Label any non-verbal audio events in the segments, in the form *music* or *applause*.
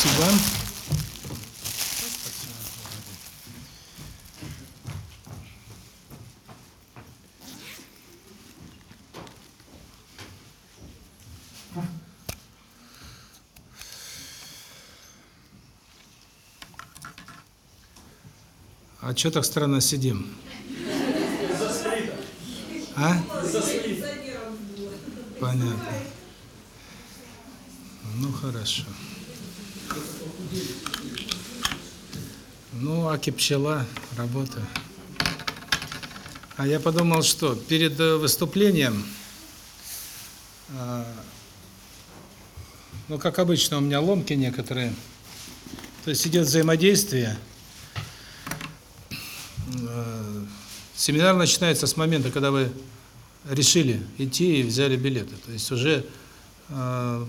Спасибо. А что так странно сидим? А? Понятно. Ну, хорошо. Ну, аки пчела, работа. А я подумал, что перед э, выступлением, э, ну, как обычно, у меня ломки некоторые, то есть идет взаимодействие. Э, семинар начинается с момента, когда вы решили идти и взяли билеты. То есть уже,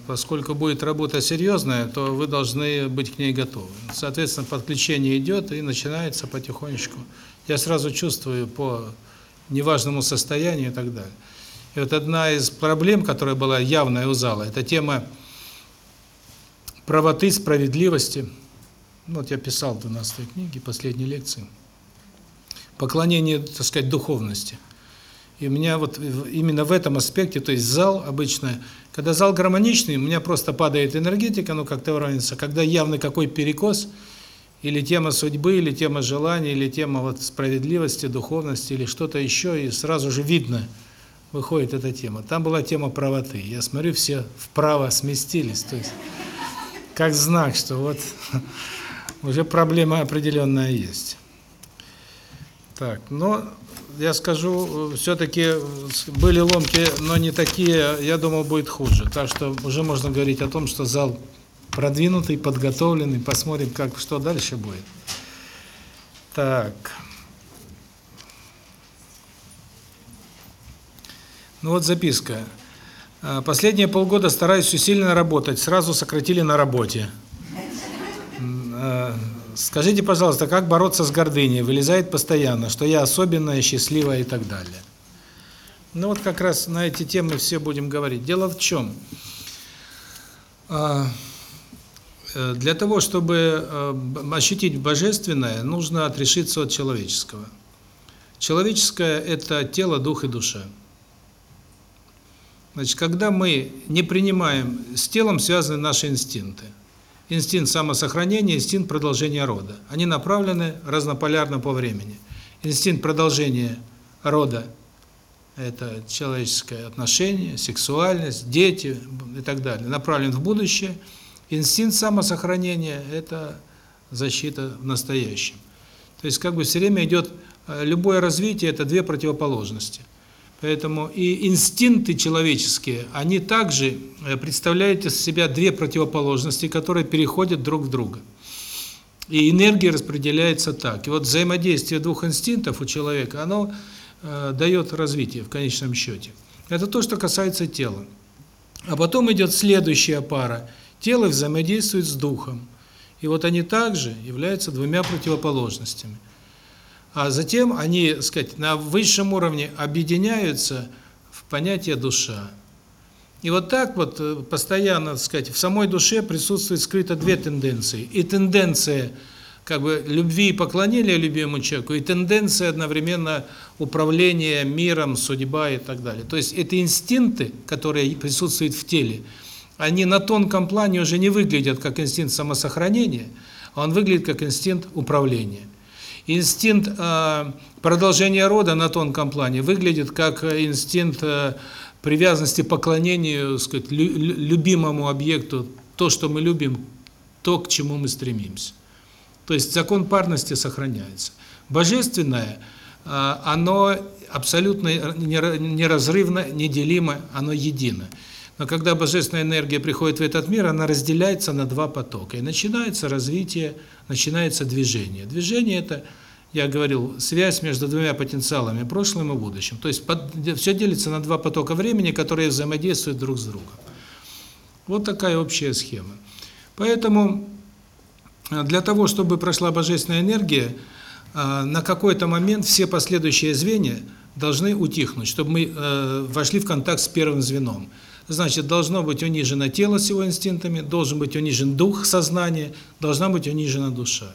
поскольку будет работа серьезная, то вы должны быть к ней готовы. Соответственно, подключение идет и начинается потихонечку. Я сразу чувствую по неважному состоянию и так далее. И вот одна из проблем, которая была явная у зала, это тема правоты, справедливости. Ну, вот я писал в 12 книге, последней лекции. Поклонение, так сказать, духовности. И у меня вот именно в этом аспекте, то есть зал обычно, когда зал гармоничный, у меня просто падает энергетика, ну как-то уравнивается. Когда явный какой перекос, или тема судьбы, или тема желаний, или тема вот справедливости, духовности, или что-то еще, и сразу же видно, выходит эта тема. Там была тема правоты. Я смотрю, все вправо сместились, то есть как знак, что вот *laughs* уже проблема определенная есть. Так, но я скажу, все-таки были ломки, но не такие, я думал, будет хуже. Так что уже можно говорить о том, что зал продвинутый, подготовленный, посмотрим, как что дальше будет. Так. Ну вот записка. Последние полгода стараюсь усиленно работать, сразу сократили на работе. Скажите, пожалуйста, как бороться с гордыней? Вылезает постоянно, что я особенная, счастливая и так далее. Ну вот как раз на эти темы все будем говорить. Дело в чем? Для того, чтобы ощутить божественное, нужно отрешиться от человеческого. Человеческое – это тело, дух и душа. Значит, когда мы не принимаем, с телом связаны наши инстинкты – инстинкт самосохранения, инстинкт продолжения рода. Они направлены разнополярно по времени. Инстинкт продолжения рода – это человеческое отношение, сексуальность, дети и так далее, направлен в будущее. Инстинкт самосохранения – это защита в настоящем. То есть как бы все время идет э, любое развитие – это две противоположности. Поэтому и инстинкты человеческие, они также э, представляют из себя две противоположности, которые переходят друг в друга. И энергия распределяется так. И вот взаимодействие двух инстинктов у человека, оно э, дает развитие в конечном счете. Это то, что касается тела. А потом идет следующая пара. Тело взаимодействует с духом. И вот они также являются двумя противоположностями а затем они, так сказать, на высшем уровне объединяются в понятие душа. И вот так вот э, постоянно, так сказать, в самой душе присутствует скрыто две тенденции. И тенденция как бы любви и поклонения любимому человеку, и тенденция одновременно управления миром, судьба и так далее. То есть это инстинкты, которые присутствуют в теле, они на тонком плане уже не выглядят как инстинкт самосохранения, а он выглядит как инстинкт управления. Инстинкт э, продолжения рода на тонком плане выглядит как инстинкт э, привязанности, поклонению, сказать, любимому объекту, то, что мы любим, то, к чему мы стремимся. То есть закон парности сохраняется. Божественное, э, оно абсолютно неразрывно, неделимо, оно едино. Но когда божественная энергия приходит в этот мир, она разделяется на два потока. И начинается развитие, начинается движение. Движение – это, я говорил, связь между двумя потенциалами, прошлым и будущим. То есть под, все делится на два потока времени, которые взаимодействуют друг с другом. Вот такая общая схема. Поэтому для того, чтобы прошла божественная энергия, а, на какой-то момент все последующие звенья должны утихнуть, чтобы мы э, вошли в контакт с первым звеном. Значит, должно быть унижено тело с его инстинктами, должен быть унижен дух, сознание, должна быть унижена душа.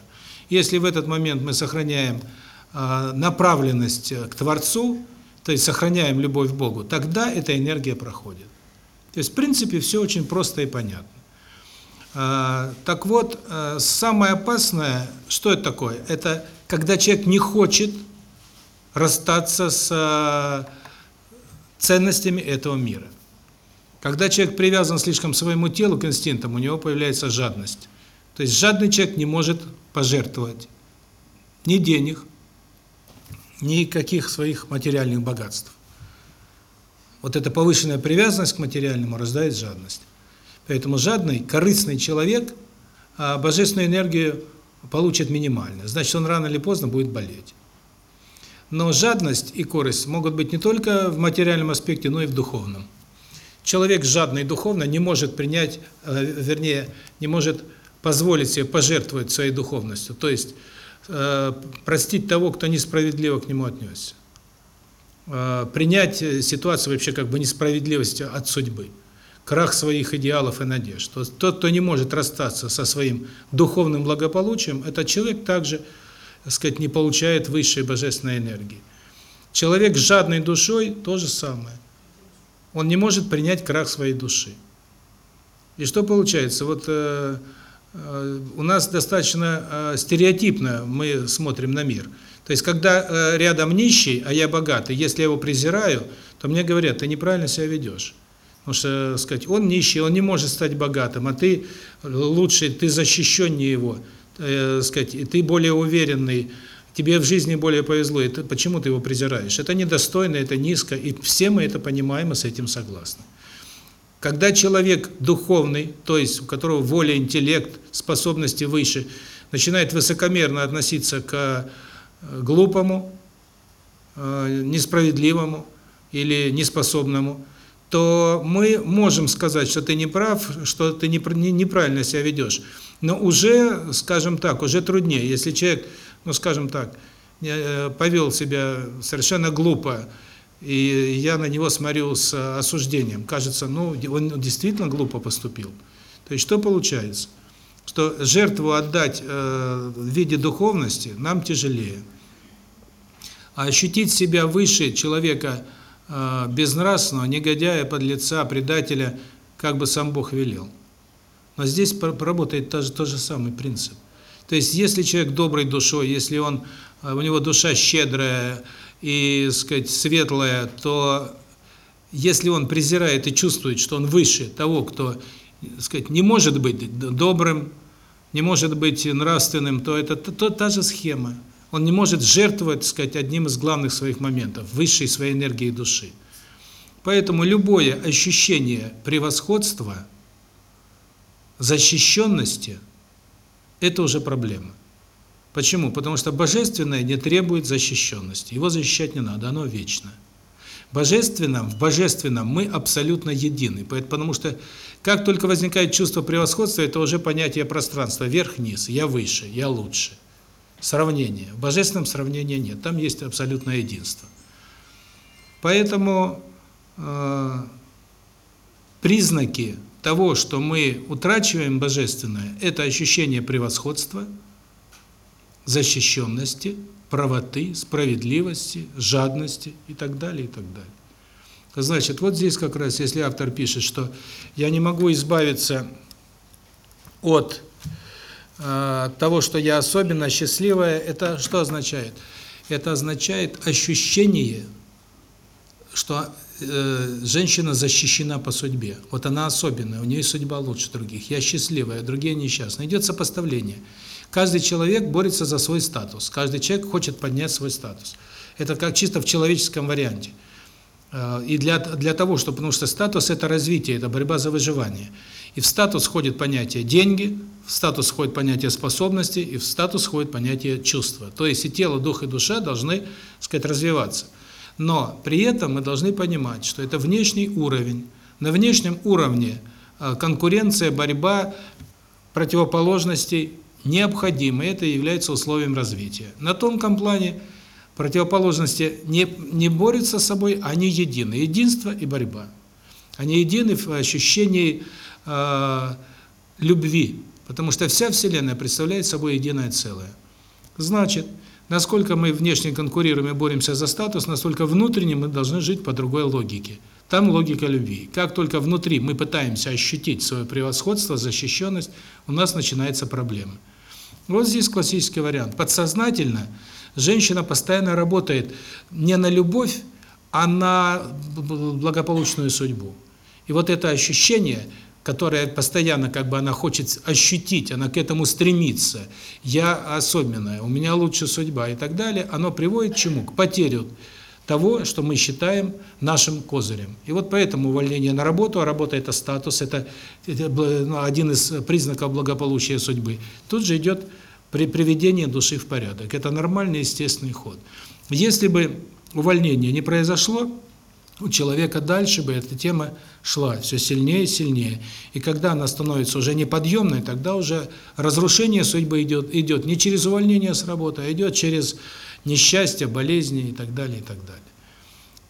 Если в этот момент мы сохраняем э, направленность к Творцу, то есть сохраняем любовь к Богу, тогда эта энергия проходит. То есть, в принципе, все очень просто и понятно. Э, так вот, э, самое опасное, что это такое? Это когда человек не хочет расстаться с э, ценностями этого мира. Когда человек привязан слишком к своему телу, к инстинктам, у него появляется жадность. То есть жадный человек не может пожертвовать ни денег, ни каких своих материальных богатств. Вот эта повышенная привязанность к материальному рождает жадность. Поэтому жадный, корыстный человек а, божественную энергию получит минимально. Значит, он рано или поздно будет болеть. Но жадность и корысть могут быть не только в материальном аспекте, но и в духовном. Человек жадный духовно не может принять, э, вернее, не может позволить себе пожертвовать своей духовностью, то есть э, простить того, кто несправедливо к нему отнесся. Э, принять ситуацию вообще как бы несправедливости от судьбы. Крах своих идеалов и надежд. Тот, кто не может расстаться со своим духовным благополучием, этот человек также, так сказать, не получает высшей божественной энергии. Человек с жадной душой – то же самое он не может принять крах своей души. И что получается? Вот э, э, у нас достаточно э, стереотипно мы смотрим на мир. То есть, когда э, рядом нищий, а я богатый, если я его презираю, то мне говорят, ты неправильно себя ведешь. Потому что, э, сказать, он нищий, он не может стать богатым, а ты лучший, ты защищеннее его, э, сказать, ты более уверенный, тебе в жизни более повезло, и ты, почему ты его презираешь? Это недостойно, это низко, и все мы это понимаем и с этим согласны. Когда человек духовный, то есть у которого воля, интеллект, способности выше, начинает высокомерно относиться к э, глупому, э, несправедливому или неспособному, то мы можем сказать, что ты не прав, что ты неправильно себя ведешь. Но уже, скажем так, уже труднее. Если человек ну, скажем так, э, повел себя совершенно глупо, и я на него смотрю с осуждением. Кажется, ну, он действительно глупо поступил. То есть что получается? Что жертву отдать э, в виде духовности нам тяжелее. А ощутить себя выше человека э, безнравственного, негодяя, подлеца, предателя, как бы сам Бог велел. Но здесь работает тот же, тот же самый принцип. То есть, если человек доброй душой, если он э, у него душа щедрая и, сказать, светлая, то если он презирает и чувствует, что он выше того, кто, сказать, не может быть добрым, не может быть нравственным, то это то, то, та же схема. Он не может жертвовать, сказать, одним из главных своих моментов высшей своей энергии души. Поэтому любое ощущение превосходства, защищенности это уже проблема. Почему? Потому что божественное не требует защищенности. Его защищать не надо, оно вечно. Божественном, в божественном мы абсолютно едины. Потому что как только возникает чувство превосходства, это уже понятие пространства. Вверх-вниз, я выше, я лучше. Сравнение. В божественном сравнения нет. Там есть абсолютное единство. Поэтому э, признаки того, что мы утрачиваем божественное, это ощущение превосходства, защищенности, правоты, справедливости, жадности и так далее, и так далее. Значит, вот здесь как раз, если автор пишет, что я не могу избавиться от э, того, что я особенно счастливая, это что означает? Это означает ощущение, что женщина защищена по судьбе. Вот она особенная, у нее судьба лучше других. Я счастливая, другие несчастные. Идет сопоставление. Каждый человек борется за свой статус. Каждый человек хочет поднять свой статус. Это как чисто в человеческом варианте. Э, и для, для того, что, потому что статус – это развитие, это борьба за выживание. И в статус входит понятие деньги, в статус входит понятие способности, и в статус входит понятие чувства. То есть и тело, дух и душа должны, так сказать, развиваться. Но при этом мы должны понимать, что это внешний уровень. На внешнем уровне э, конкуренция, борьба противоположностей необходима, и это является условием развития. На тонком плане противоположности не, не борются с собой, они едины. Единство и борьба. Они едины в ощущении э, любви, потому что вся Вселенная представляет собой единое целое. Значит, насколько мы внешне конкурируем и боремся за статус, настолько внутренне мы должны жить по другой логике. Там логика любви. Как только внутри мы пытаемся ощутить свое превосходство, защищенность, у нас начинается проблема. Вот здесь классический вариант. Подсознательно женщина постоянно работает не на любовь, а на благополучную судьбу. И вот это ощущение, которое постоянно как бы она хочет ощутить, она к этому стремится, я особенная, у меня лучшая судьба и так далее, оно приводит к чему? К потере того, что мы считаем нашим козырем. И вот поэтому увольнение на работу, а работа – это статус, это, это ну, один из признаков благополучия судьбы. Тут же идет при приведении души в порядок. Это нормальный, естественный ход. Если бы увольнение не произошло, у человека дальше бы эта тема шла все сильнее и сильнее. И когда она становится уже неподъемной, тогда уже разрушение судьбы идет, идет не через увольнение с работы, а идет через несчастья, болезни и так далее, и так далее.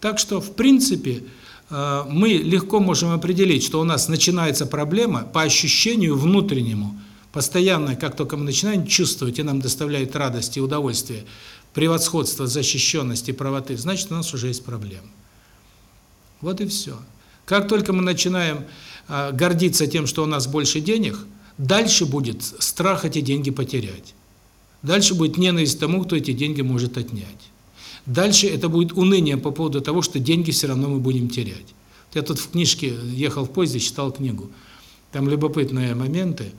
Так что, в принципе, э, мы легко можем определить, что у нас начинается проблема по ощущению внутреннему, постоянно, как только мы начинаем чувствовать, и нам доставляет радость и удовольствие, превосходство, защищенность и правоты, значит, у нас уже есть проблема. Вот и все. Как только мы начинаем э, гордиться тем, что у нас больше денег, дальше будет страх эти деньги потерять. Дальше будет ненависть тому, кто эти деньги может отнять. Дальше это будет уныние по поводу того, что деньги все равно мы будем терять. Я тут в книжке ехал в поезде, читал книгу. Там любопытные моменты.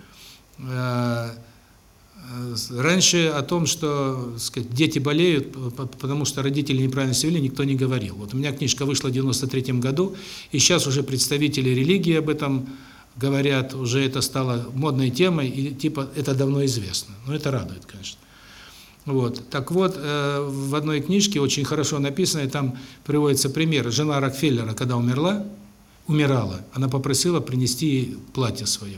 Э, раньше о том, что сказать, дети болеют, потому что родители неправильно себя никто не говорил. Вот у меня книжка вышла в 93 году, и сейчас уже представители религии об этом говорят, уже это стало модной темой, и типа это давно известно. Но это радует, конечно. Вот. Так вот, э, в одной книжке очень хорошо написано, и там приводится пример. Жена Рокфеллера, когда умерла, умирала, она попросила принести ей платье свое,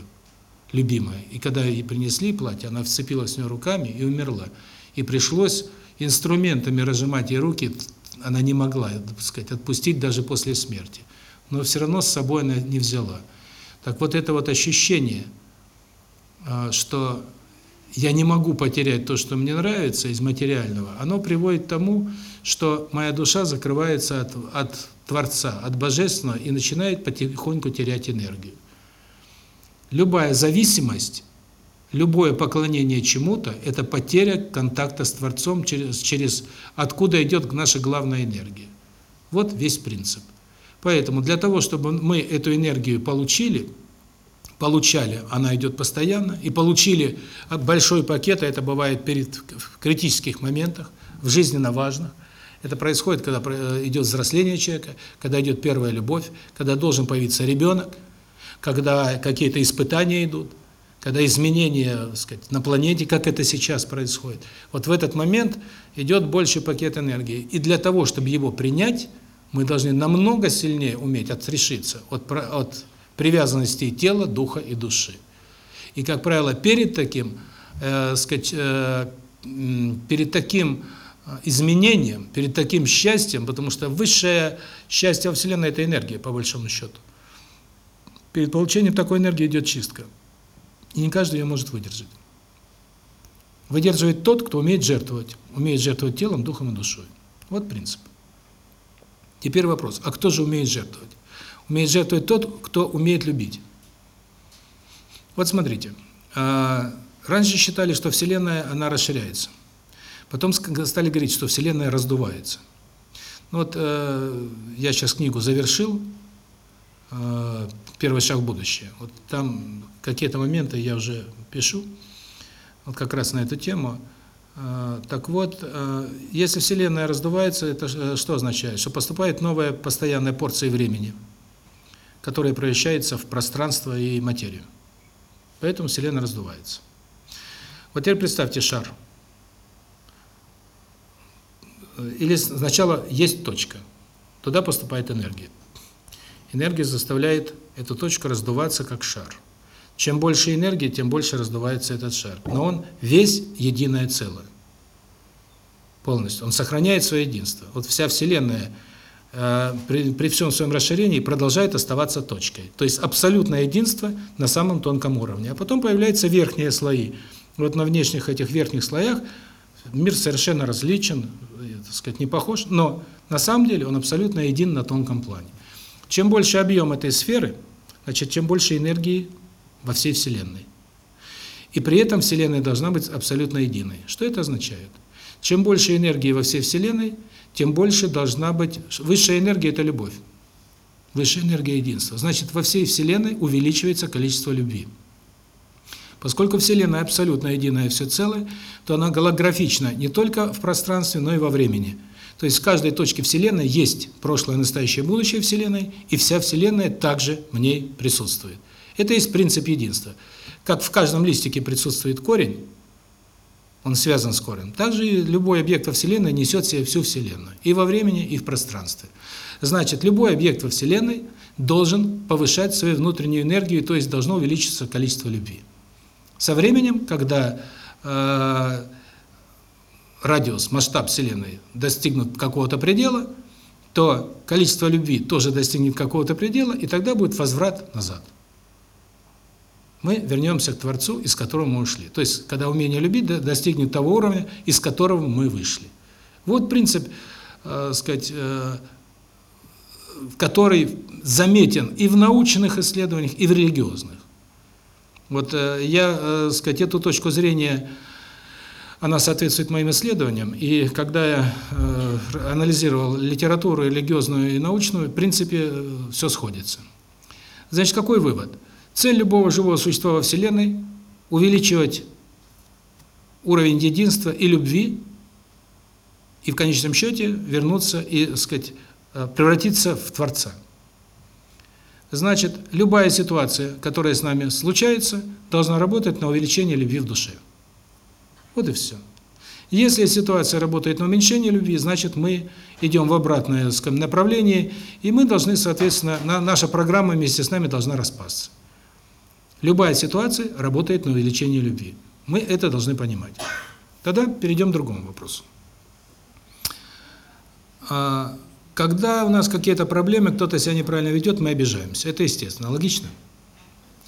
любимое. И когда ей принесли платье, она вцепилась в него руками и умерла. И пришлось инструментами разжимать ей руки, она не могла, сказать, отпустить даже после смерти. Но все равно с собой она не взяла. Так вот это вот ощущение, а, что я не могу потерять то, что мне нравится из материального, оно приводит к тому, что моя душа закрывается от, от Творца, от Божественного и начинает потихоньку терять энергию. Любая зависимость, любое поклонение чему-то – это потеря контакта с Творцом, через, через откуда идет наша главная энергия. Вот весь принцип. Поэтому для того, чтобы мы эту энергию получили, получали, она идет постоянно, и получили большой пакет, а это бывает перед в критических моментах, в жизненно важных. Это происходит, когда идет взросление человека, когда идет первая любовь, когда должен появиться ребенок, когда какие-то испытания идут, когда изменения, сказать, на планете, как это сейчас происходит. Вот в этот момент идет больший пакет энергии. И для того, чтобы его принять, мы должны намного сильнее уметь отрешиться от, от привязанности тела, духа и души. И, как правило, перед таким, э, сказать, э, перед таким э, изменением, перед таким счастьем, потому что высшее счастье во Вселенной – это энергия, по большому счету. Перед получением такой энергии идет чистка. И не каждый ее может выдержать. Выдерживает тот, кто умеет жертвовать. Умеет жертвовать телом, духом и душой. Вот принцип. Теперь вопрос, а кто же умеет жертвовать? Умеет жертвовать тот, кто умеет любить. Вот смотрите, а, раньше считали, что Вселенная, она расширяется. Потом стали говорить, что Вселенная раздувается. Ну вот э, я сейчас книгу завершил, «Первый шаг в будущее». Вот там какие-то моменты я уже пишу, вот как раз на эту тему – а, так вот, а, если Вселенная раздувается, это э, что означает? Что поступает новая постоянная порция времени, которая превращается в пространство и материю. Поэтому Вселенная раздувается. Вот теперь представьте шар. Или сначала есть точка. Туда поступает энергия. Энергия заставляет эту точку раздуваться как шар. Чем больше энергии, тем больше раздувается этот шар. Но он весь единое целое. Полностью. Он сохраняет свое единство. Вот вся Вселенная э, при, при всем своем расширении продолжает оставаться точкой. То есть абсолютное единство на самом тонком уровне. А потом появляются верхние слои. Вот на внешних этих верхних слоях мир совершенно различен, э, так сказать, не похож, но на самом деле он абсолютно един на тонком плане. Чем больше объем этой сферы, значит, чем больше энергии во всей Вселенной. И при этом Вселенная должна быть абсолютно единой. Что это означает? Чем больше энергии во всей Вселенной, тем больше должна быть... Высшая энергия – это любовь. Высшая энергия – единства. Значит, во всей Вселенной увеличивается количество любви. Поскольку Вселенная абсолютно единая все целое, то она голографична не только в пространстве, но и во времени. То есть в каждой точке Вселенной есть прошлое, настоящее, будущее Вселенной, и вся Вселенная также в ней присутствует. Это есть принцип единства. Как в каждом листике присутствует корень, он связан с корнем, также и любой объект во Вселенной несет в себе всю Вселенную, и во времени, и в пространстве. Значит, любой объект во Вселенной должен повышать свою внутреннюю энергию, то есть должно увеличиться количество любви. Со временем, когда э, радиус, масштаб Вселенной достигнут какого-то предела, то количество любви тоже достигнет какого-то предела, и тогда будет возврат назад. Мы вернемся к Творцу, из которого мы ушли. То есть, когда умение любить достигнет того уровня, из которого мы вышли. Вот принцип, э, сказать, э, который заметен и в научных исследованиях, и в религиозных. Вот э, я, э, сказать, эту точку зрения, она соответствует моим исследованиям, и когда я э, анализировал литературу религиозную и научную, в принципе, э, все сходится. Значит, какой вывод? Цель любого живого существа во Вселенной – увеличивать уровень единства и любви, и в конечном счете вернуться и, сказать, э, превратиться в Творца. Значит, любая ситуация, которая с нами случается, должна работать на увеличение любви в душе. Вот и все. Если ситуация работает на уменьшение любви, значит, мы идем в обратное скажем, направление, и мы должны, соответственно, на, наша программа вместе с нами должна распасться. Любая ситуация работает на увеличение любви. Мы это должны понимать. Тогда перейдем к другому вопросу. А, когда у нас какие-то проблемы, кто-то себя неправильно ведет, мы обижаемся. Это естественно. Логично?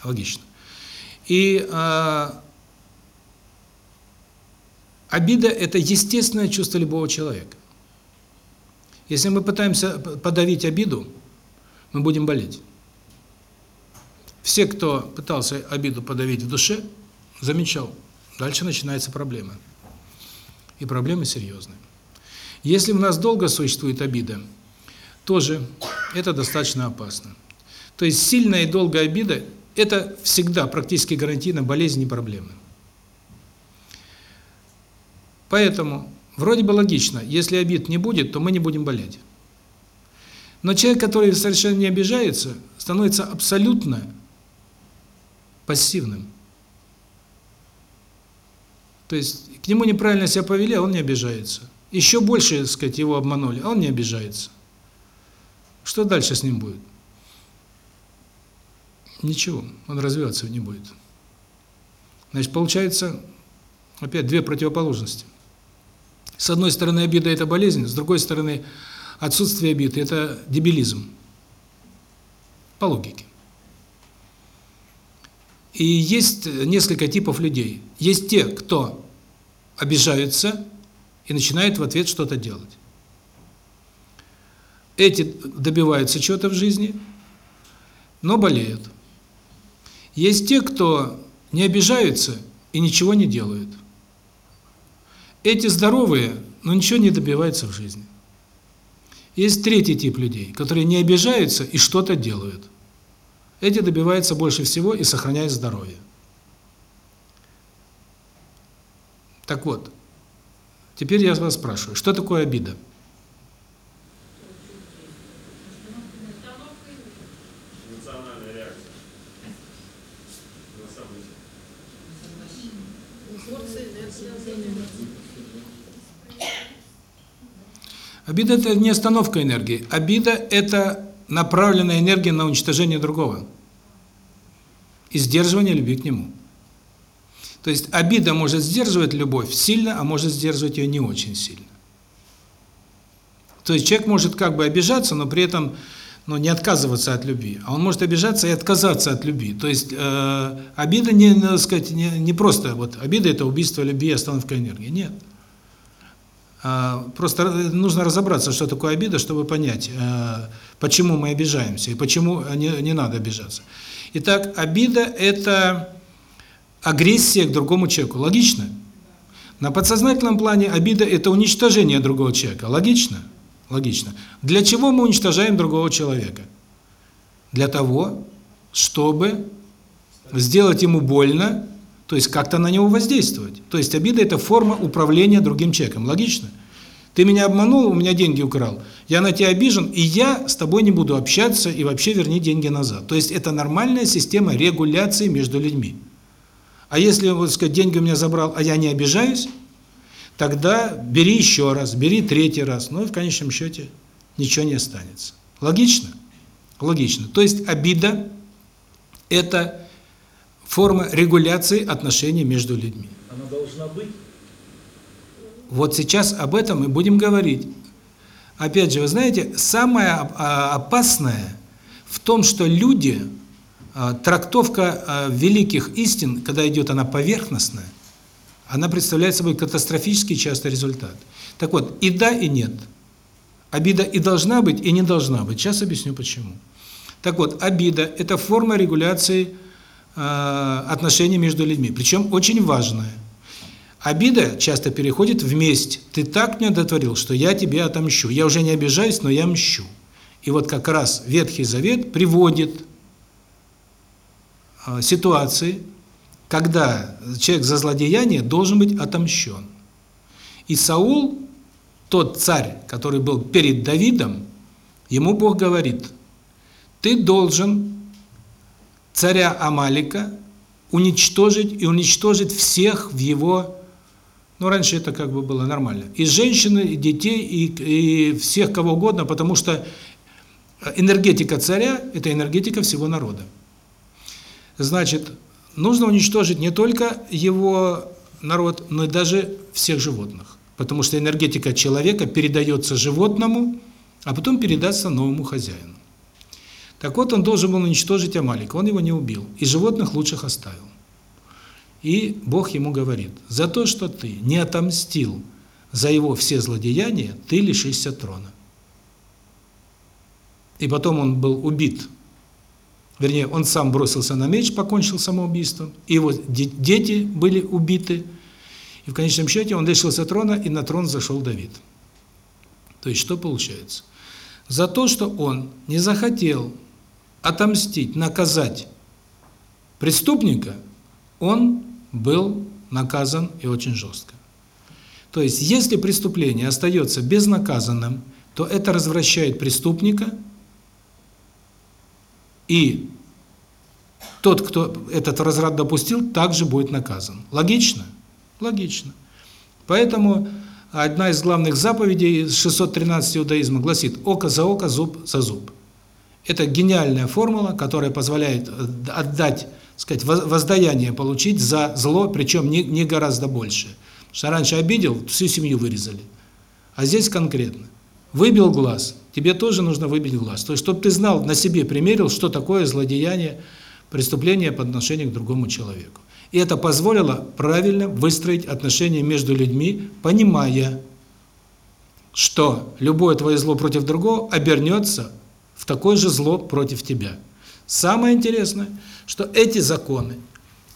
Логично. И а, обида – это естественное чувство любого человека. Если мы пытаемся подавить обиду, мы будем болеть. Все, кто пытался обиду подавить в душе, замечал, дальше начинается проблема. И проблемы серьезные. Если у нас долго существует обида, тоже это достаточно опасно. То есть сильная и долгая обида – это всегда практически гарантийно болезнь и проблемы. Поэтому вроде бы логично, если обид не будет, то мы не будем болеть. Но человек, который совершенно не обижается, становится абсолютно пассивным. То есть к нему неправильно себя повели, а он не обижается. Еще больше, так сказать, его обманули, а он не обижается. Что дальше с ним будет? Ничего, он развиваться не будет. Значит, получается опять две противоположности. С одной стороны, обида – это болезнь, с другой стороны, отсутствие обиды – это дебилизм. По логике. И есть несколько типов людей. Есть те, кто обижаются и начинает в ответ что-то делать. Эти добиваются чего-то в жизни, но болеют. Есть те, кто не обижаются и ничего не делают. Эти здоровые, но ничего не добиваются в жизни. Есть третий тип людей, которые не обижаются и что-то делают. Эти добиваются больше всего и сохраняют здоровье. Так вот, Теперь я вас спрашиваю, что такое обида? Обида – это не остановка энергии. Обида – это направленная энергия на уничтожение другого и сдерживание любви к нему. То есть обида может сдерживать любовь сильно, а может сдерживать ее не очень сильно. То есть человек может как бы обижаться, но при этом ну, не отказываться от любви. А он может обижаться и отказаться от любви. То есть э, обида не, надо сказать, не, не просто вот обида это убийство любви, остановка энергии. Нет. А, просто нужно разобраться, что такое обида, чтобы понять, э, почему мы обижаемся и почему не, не надо обижаться. Итак, обида это агрессия к другому человеку. Логично? На подсознательном плане обида это уничтожение другого человека. Логично? Логично. Для чего мы уничтожаем другого человека? Для того, чтобы сделать ему больно, то есть как-то на него воздействовать. То есть обида – это форма управления другим человеком. Логично? Ты меня обманул, у меня деньги украл. Я на тебя обижен, и я с тобой не буду общаться, и вообще верни деньги назад. То есть это нормальная система регуляции между людьми. А если, вот сказать, деньги у меня забрал, а я не обижаюсь, тогда бери еще раз, бери третий раз, ну и в конечном счете ничего не останется. Логично? Логично. То есть обида – это форма регуляции отношений между людьми. Она должна быть? Вот сейчас об этом мы будем говорить. Опять же, вы знаете, самое а, опасное в том, что люди, а, трактовка а, великих истин, когда идет она поверхностная, она представляет собой катастрофический часто результат. Так вот, и да, и нет. Обида и должна быть, и не должна быть. Сейчас объясню почему. Так вот, обида – это форма регуляции э, отношений между людьми, причем очень важная. Обида часто переходит в месть. Ты так меня дотворил, что я тебе отомщу. Я уже не обижаюсь, но я мщу. И вот как раз Ветхий Завет приводит э, ситуации, когда человек за злодеяние должен быть отомщен. И Саул, тот царь, который был перед Давидом, ему Бог говорит, ты должен царя Амалика уничтожить и уничтожить всех в его ну, раньше это как бы было нормально. И женщины, и детей, и, и всех кого угодно, потому что энергетика царя – это энергетика всего народа. Значит, нужно уничтожить не только его народ, но и даже всех животных. Потому что энергетика человека передается животному, а потом передастся новому хозяину. Так вот, он должен был уничтожить Амалика, он его не убил, и животных лучших оставил. И Бог ему говорит, за то, что ты не отомстил за его все злодеяния, ты лишишься трона. И потом он был убит вернее, он сам бросился на меч, покончил самоубийством, и его дети были убиты, и в конечном счете он лишился трона, и на трон зашел Давид. То есть что получается? За то, что он не захотел отомстить, наказать преступника, он был наказан и очень жестко. То есть, если преступление остается безнаказанным, то это развращает преступника – и тот, кто этот разврат допустил, также будет наказан. Логично? Логично. Поэтому одна из главных заповедей 613 иудаизма гласит «око за око, зуб за зуб». Это гениальная формула, которая позволяет отдать, сказать, воздаяние получить за зло, причем не, не гораздо больше. Что раньше обидел, всю семью вырезали. А здесь конкретно. Выбил глаз, тебе тоже нужно выбить глаз. То есть, чтобы ты знал, на себе примерил, что такое злодеяние, преступление по отношению к другому человеку. И это позволило правильно выстроить отношения между людьми, понимая, что любое твое зло против другого обернется в такое же зло против тебя. Самое интересное, что эти законы,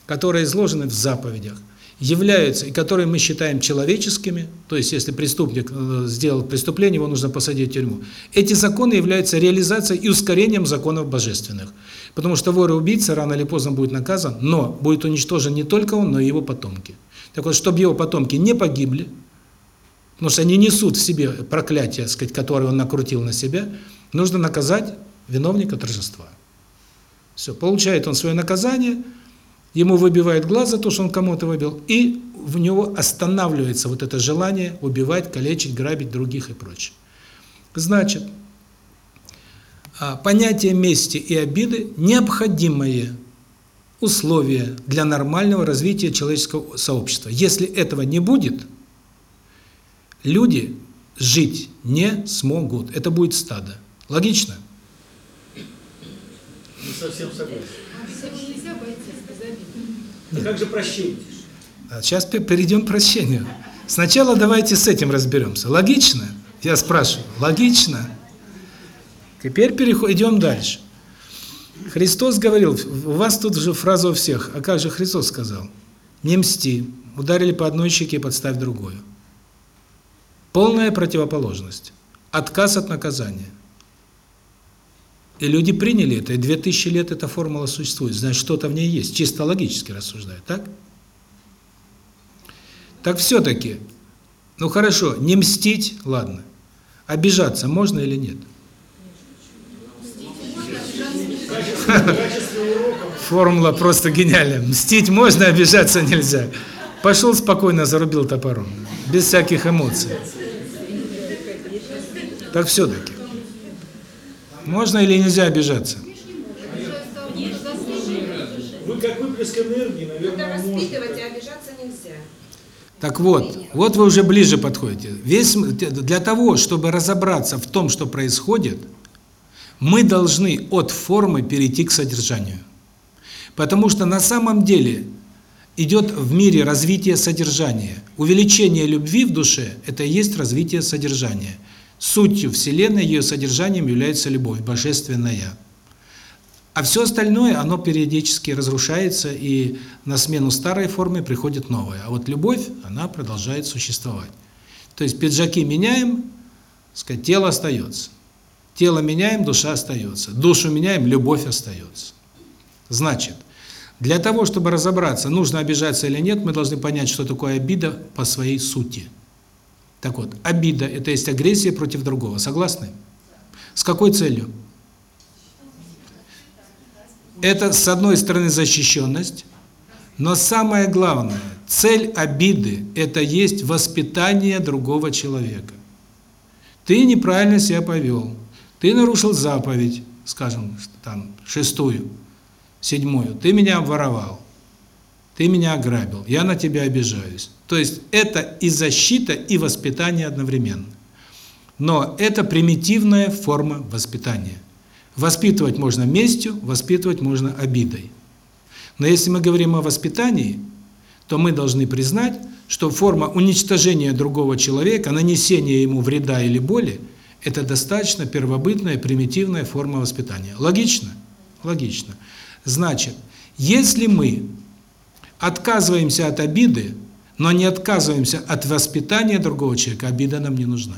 которые изложены в заповедях, являются, и которые мы считаем человеческими, то есть если преступник э, сделал преступление, его нужно посадить в тюрьму, эти законы являются реализацией и ускорением законов божественных. Потому что вор и убийца рано или поздно будет наказан, но будет уничтожен не только он, но и его потомки. Так вот, чтобы его потомки не погибли, потому что они несут в себе проклятие, сказать, которое он накрутил на себя, нужно наказать виновника торжества. Все, получает он свое наказание – ему выбивает глаз за то, что он кому-то выбил, и в него останавливается вот это желание убивать, калечить, грабить других и прочее. Значит, а, понятие мести и обиды – необходимое условие для нормального развития человеческого сообщества. Если этого не будет, люди жить не смогут. Это будет стадо. Логично? Не совсем согласен. Нельзя бояться сказать. А как же прощение? Сейчас пе- перейдем к прощению. Сначала давайте с этим разберемся. Логично? Я спрашиваю. Логично? Теперь переходим дальше. Христос говорил, у вас тут же фраза у всех, а как же Христос сказал? Не мсти, ударили по одной щеке, подставь другую. Полная противоположность. Отказ от наказания. И люди приняли это, и 2000 лет эта формула существует. Значит, что-то в ней есть, чисто логически рассуждая, так? Так все-таки, ну хорошо, не мстить, ладно. Обижаться можно или нет? *laughs* Формула просто гениальная. Мстить можно, обижаться нельзя. Пошел спокойно, зарубил топором. Без всяких эмоций. Так все-таки. Можно или нельзя обижаться? Вы как выплеск энергии, Надо наверное, можно. воспитывать, а обижаться нельзя. Так вот, вот вы уже ближе подходите. Весь для того, чтобы разобраться в том, что происходит, мы должны от формы перейти к содержанию. Потому что на самом деле идет в мире развитие содержания. Увеличение любви в душе – это и есть развитие содержания. Сутью Вселенной, ее содержанием является любовь, божественная. А все остальное, оно периодически разрушается, и на смену старой форме приходит новая. А вот любовь, она продолжает существовать. То есть пиджаки меняем, сказать, тело остается. Тело меняем, душа остается. Душу меняем, любовь остается. Значит, для того, чтобы разобраться, нужно обижаться или нет, мы должны понять, что такое обида по своей сути. Так вот, обида – это есть агрессия против другого. Согласны? С какой целью? Это, с одной стороны, защищенность, но самое главное, цель обиды – это есть воспитание другого человека. Ты неправильно себя повел, ты нарушил заповедь, скажем, там, шестую, седьмую, ты меня обворовал, ты меня ограбил, я на тебя обижаюсь. То есть это и защита, и воспитание одновременно. Но это примитивная форма воспитания. Воспитывать можно местью, воспитывать можно обидой. Но если мы говорим о воспитании, то мы должны признать, что форма уничтожения другого человека, нанесения ему вреда или боли – это достаточно первобытная, примитивная форма воспитания. Логично? Логично. Значит, если мы отказываемся от обиды, но не отказываемся от воспитания другого человека, обида нам не нужна.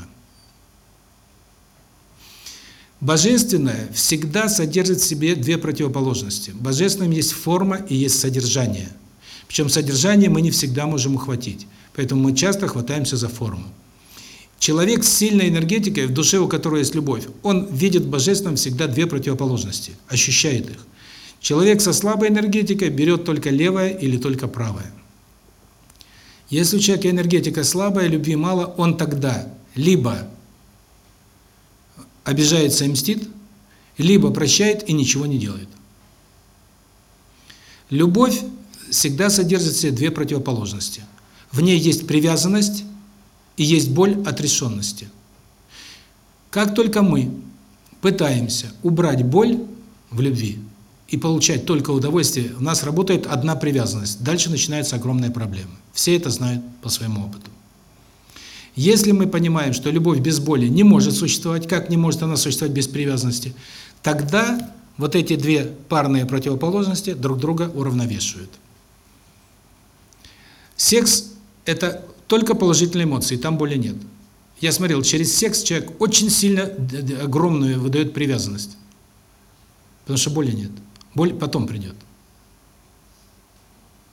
Божественное всегда содержит в себе две противоположности. В Божественном есть форма и есть содержание. Причем содержание мы не всегда можем ухватить. Поэтому мы часто хватаемся за форму. Человек с сильной энергетикой, в душе у которого есть любовь, он видит в Божественном всегда две противоположности, ощущает их. Человек со слабой энергетикой берет только левое или только правое. Если у человека энергетика слабая, любви мало, он тогда либо обижается и мстит, либо прощает и ничего не делает. Любовь всегда содержит в себе две противоположности. В ней есть привязанность и есть боль отрешенности. Как только мы пытаемся убрать боль в любви и получать только удовольствие, у нас работает одна привязанность. Дальше начинаются огромные проблемы. Все это знают по своему опыту. Если мы понимаем, что любовь без боли не может существовать, как не может она существовать без привязанности, тогда вот эти две парные противоположности друг друга уравновешивают. Секс – это только положительные эмоции, там боли нет. Я смотрел, через секс человек очень сильно, огромную выдает привязанность. Потому что боли нет. Боль потом придет.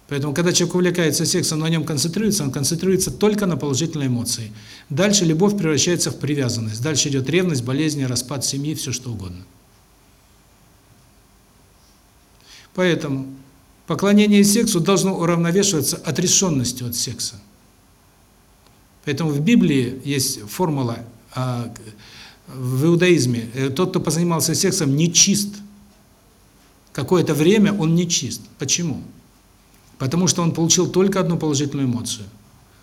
Поэтому, когда человек увлекается сексом, на нем концентрируется, он концентрируется только на положительной эмоции. Дальше любовь превращается в привязанность. Дальше идет ревность, болезни, распад семьи, все что угодно. Поэтому поклонение сексу должно уравновешиваться отрешенностью от секса. Поэтому в Библии есть формула, а, в иудаизме, э, тот, кто позанимался сексом, нечист. Какое-то время он нечист. Почему? Потому что он получил только одну положительную эмоцию.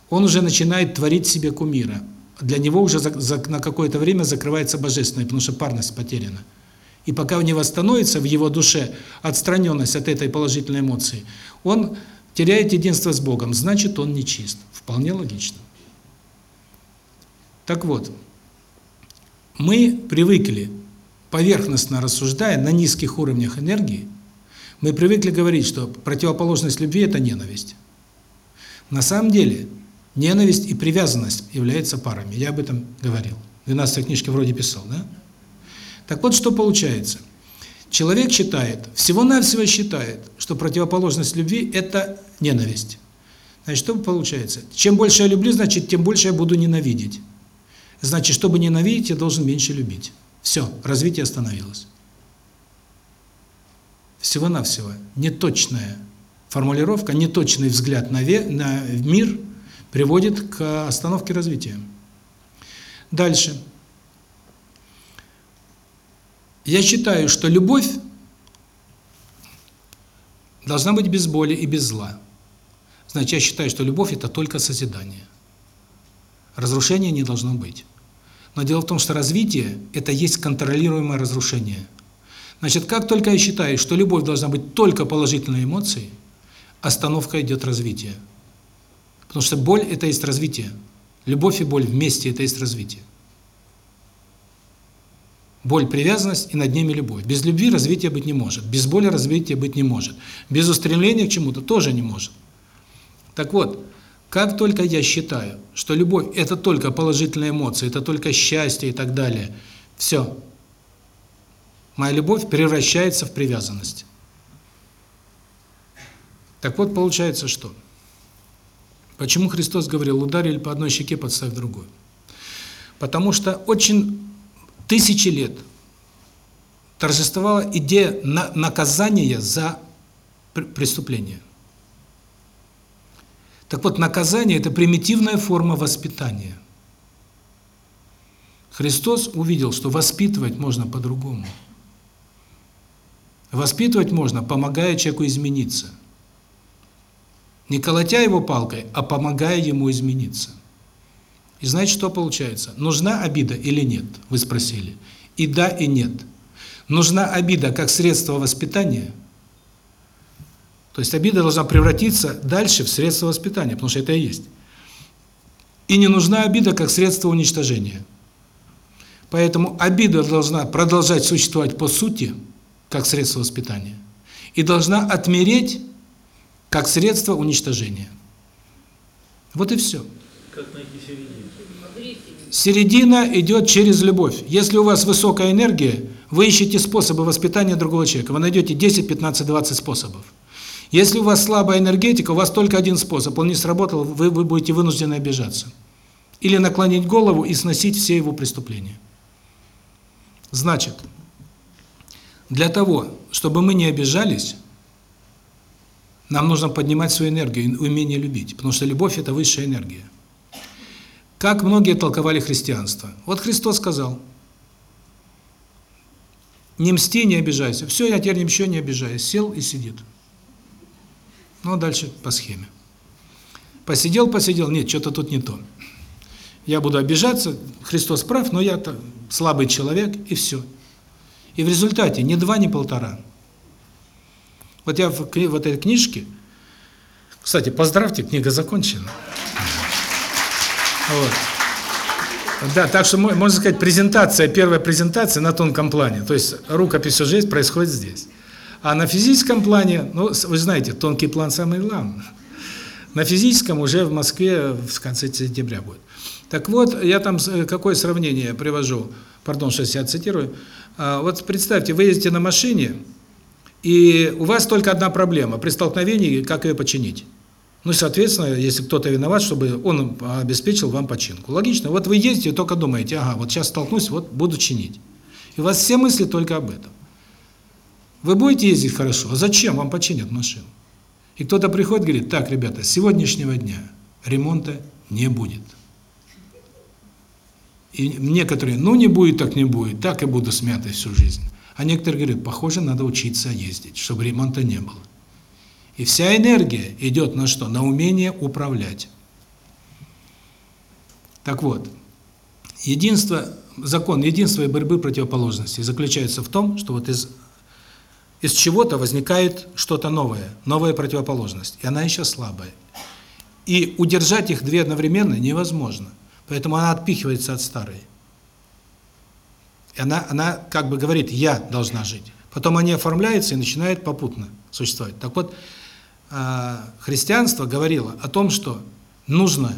Он уже начинает творить себе кумира. для него уже за, за, на какое-то время закрывается божественное, потому что парность потеряна. И пока не восстановится в его душе отстраненность от этой положительной эмоции, он теряет единство с Богом, значит, он нечист. Вполне логично. Так вот, мы привыкли, поверхностно рассуждая, на низких уровнях энергии, мы привыкли говорить, что противоположность любви – это ненависть. На самом деле, ненависть и привязанность являются парами. Я об этом говорил. В 12 книжке вроде писал, да? Так вот, что получается. Человек считает, всего-навсего считает, что противоположность любви – это ненависть. Значит, что получается? Чем больше я люблю, значит, тем больше я буду ненавидеть. Значит, чтобы ненавидеть, я должен меньше любить. Все, развитие остановилось. Всего-навсего неточная формулировка, неточный взгляд на, ве, на мир приводит к остановке развития. Дальше. Я считаю, что любовь должна быть без боли и без зла. Значит, я считаю, что любовь – это только созидание. Разрушения не должно быть. Но дело в том, что развитие – это есть контролируемое разрушение. Значит, как только я считаю, что любовь должна быть только положительной эмоцией, остановка идет развитие. Потому что боль – это есть развитие. Любовь и боль вместе – это есть развитие. Боль – привязанность, и над ними любовь. Без любви развития быть не может. Без боли развития быть не может. Без устремления к чему-то тоже не может. Так вот, как только я считаю, что любовь – это только положительные эмоции, это только счастье и так далее, все. Моя любовь превращается в привязанность. Так вот, получается что? Почему Христос говорил, ударили по одной щеке, подставь другую? Потому что очень тысячи лет торжествовала идея на наказания за преступление. Так вот, наказание – это примитивная форма воспитания. Христос увидел, что воспитывать можно по-другому. Воспитывать можно, помогая человеку измениться. Не колотя его палкой, а помогая ему измениться. И знаете, что получается? Нужна обида или нет? Вы спросили. И да, и нет. Нужна обида как средство воспитания. То есть обида должна превратиться дальше в средство воспитания, потому что это и есть. И не нужна обида как средство уничтожения. Поэтому обида должна продолжать существовать по сути, как средство воспитания, и должна отмереть как средство уничтожения. Вот и все. Как найти середину? Середина идет через любовь. Если у вас высокая энергия, вы ищете способы воспитания другого человека. Вы найдете 10, 15, 20 способов. Если у вас слабая энергетика, у вас только один способ, он не сработал, вы, вы будете вынуждены обижаться. Или наклонить голову и сносить все его преступления. Значит, для того, чтобы мы не обижались, нам нужно поднимать свою энергию, умение любить, потому что любовь – это высшая энергия. Как многие толковали христианство. Вот Христос сказал, не мсти, не обижайся. Все, я теперь ничего не обижаюсь. Сел и сидит. Ну, а дальше по схеме. Посидел, посидел, нет, что-то тут не то. Я буду обижаться, Христос прав, но я-то слабый человек, и все. И в результате ни два, ни полтора. Вот я в, в этой книжке, кстати, поздравьте, книга закончена. Вот. Да, так что, можно сказать, презентация, первая презентация на тонком плане. То есть рукопись уже есть, происходит здесь. А на физическом плане, ну, вы знаете, тонкий план самый главный. На физическом уже в Москве в конце сентября будет. Так вот, я там какое сравнение привожу, пардон, что я цитирую. А, вот представьте, вы ездите на машине, и у вас только одна проблема – при столкновении, как ее починить. Ну, соответственно, если кто-то виноват, чтобы он обеспечил вам починку. Логично. Вот вы ездите только думаете, ага, вот сейчас столкнусь, вот буду чинить. И у вас все мысли только об этом. Вы будете ездить хорошо, а зачем вам починят машину? И кто-то приходит и говорит, так, ребята, с сегодняшнего дня ремонта не будет. И некоторые, ну не будет, так не будет, так и буду смятой всю жизнь. А некоторые говорят, похоже, надо учиться ездить, чтобы ремонта не было. И вся энергия идет на что? На умение управлять. Так вот, Единство, закон единства и борьбы противоположностей заключается в том, что вот из, из чего-то возникает что-то новое, новая противоположность, и она еще слабая. И удержать их две одновременно невозможно, поэтому она отпихивается от старой. И она, она как бы говорит, я должна жить. Потом они оформляются и начинают попутно существовать. Так вот, а, христианство говорило о том, что нужно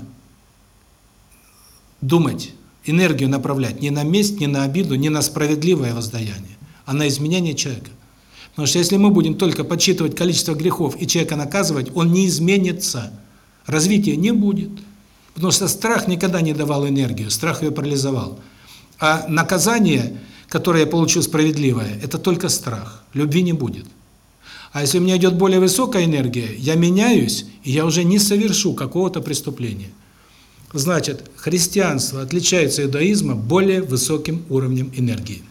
думать, энергию направлять не на месть, не на обиду, не на справедливое воздаяние, а на изменение человека. Потому что если мы будем только подсчитывать количество грехов и человека наказывать, он не изменится. Развития не будет. Потому что страх никогда не давал энергию, страх ее парализовал. А наказание, которое я получу справедливое, это только страх. Любви не будет. А если у меня идет более высокая энергия, я меняюсь, и я уже не совершу какого-то преступления. Значит, христианство отличается от иудаизма более высоким уровнем энергии.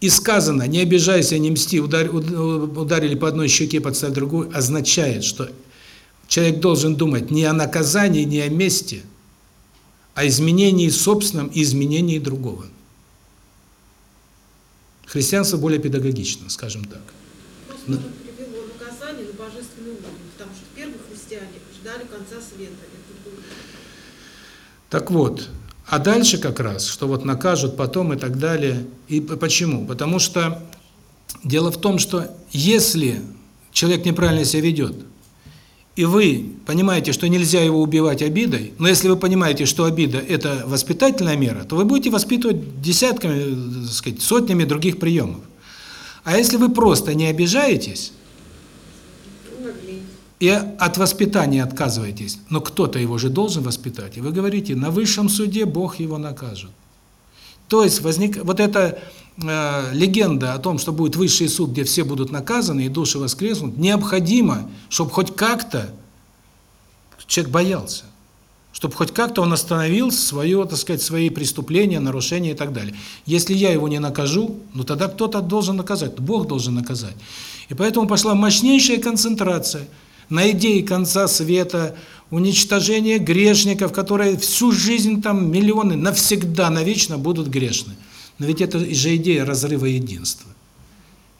И сказано, не обижайся, не мсти, ударили по одной щеке, подставь другую, означает, что человек должен думать не о наказании, не о мести, а изменении собственном и изменении другого. Христианство более педагогично, скажем так. Но... привело наказание на божественный уровень, потому что первые христиане ждали конца света. Так вот, а дальше как раз, что вот накажут потом и так далее. И почему? Потому что дело в том, что если человек неправильно себя ведет, и вы понимаете, что нельзя его убивать обидой, но если вы понимаете, что обида – это воспитательная мера, то вы будете воспитывать десятками, так сказать, сотнями других приемов. А если вы просто не обижаетесь и от воспитания отказываетесь, но кто-то его же должен воспитать, и вы говорите, на высшем суде Бог его накажет. То есть возник вот эта э, легенда о том, что будет высший суд, где все будут наказаны и души воскреснут, необходимо, чтобы хоть как-то человек боялся, чтобы хоть как-то он остановил свое, так сказать, свои преступления, нарушения и так далее. Если я его не накажу, ну тогда кто-то должен наказать, Бог должен наказать. И поэтому пошла мощнейшая концентрация на идее конца света, уничтожение грешников, которые всю жизнь там миллионы навсегда, навечно будут грешны. Но ведь это же идея разрыва единства.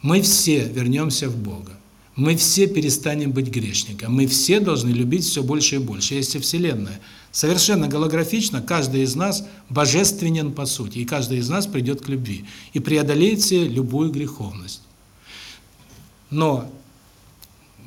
Мы все вернемся в Бога. Мы все перестанем быть грешником. Мы все должны любить все больше и больше. Если Вселенная совершенно голографична, каждый из нас божественен по сути, и каждый из нас придет к любви и преодолеет себе любую греховность. Но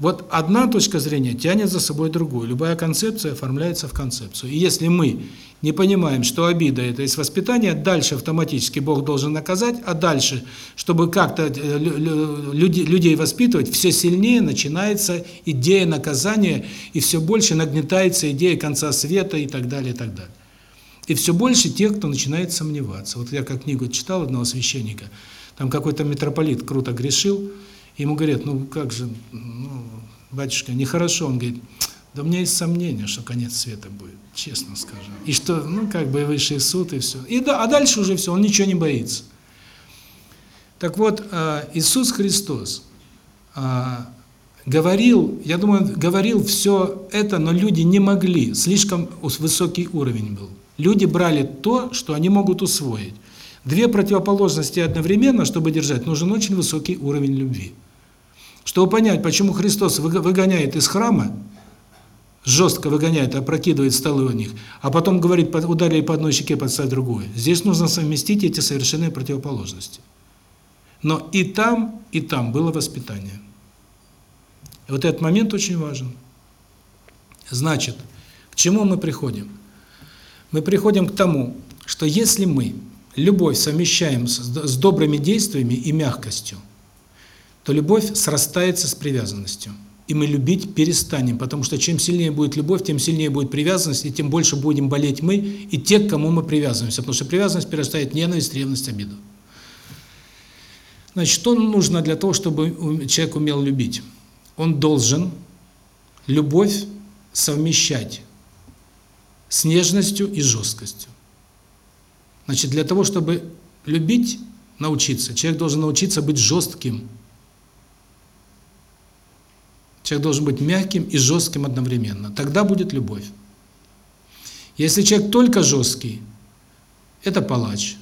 вот одна точка зрения тянет за собой другую. Любая концепция оформляется в концепцию. И если мы не понимаем, что обида – это из воспитания, дальше автоматически Бог должен наказать, а дальше, чтобы как-то э, людей воспитывать, все сильнее начинается идея наказания, и все больше нагнетается идея конца света и так далее, и так далее. И все больше тех, кто начинает сомневаться. Вот я как книгу читал одного священника, там какой-то митрополит круто грешил, Ему говорят, ну как же, ну, батюшка, нехорошо. Он говорит, да у меня есть сомнение, что конец света будет, честно скажу. И что, ну как бы высший суд и все. И да, а дальше уже все, он ничего не боится. Так вот, а, Иисус Христос а, говорил, я думаю, говорил все это, но люди не могли, слишком высокий уровень был. Люди брали то, что они могут усвоить. Две противоположности одновременно, чтобы держать, нужен очень высокий уровень любви. Чтобы понять, почему Христос выгоняет из храма, жестко выгоняет, опрокидывает столы у них, а потом говорит, ударили по одной щеке, подставь другую. Здесь нужно совместить эти совершенные противоположности. Но и там, и там было воспитание. И вот этот момент очень важен. Значит, к чему мы приходим? Мы приходим к тому, что если мы любовь совмещаем с, добрыми действиями и мягкостью, то любовь срастается с привязанностью. И мы любить перестанем, потому что чем сильнее будет любовь, тем сильнее будет привязанность, и тем больше будем болеть мы и те, к кому мы привязываемся. Потому что привязанность перерастает в ненависть, ревность, обиду. Значит, что нужно для того, чтобы человек умел любить? Он должен любовь совмещать с нежностью и жесткостью. Значит, для того, чтобы любить, научиться, человек должен научиться быть жестким. Человек должен быть мягким и жестким одновременно. Тогда будет любовь. Если человек только жесткий, это палач.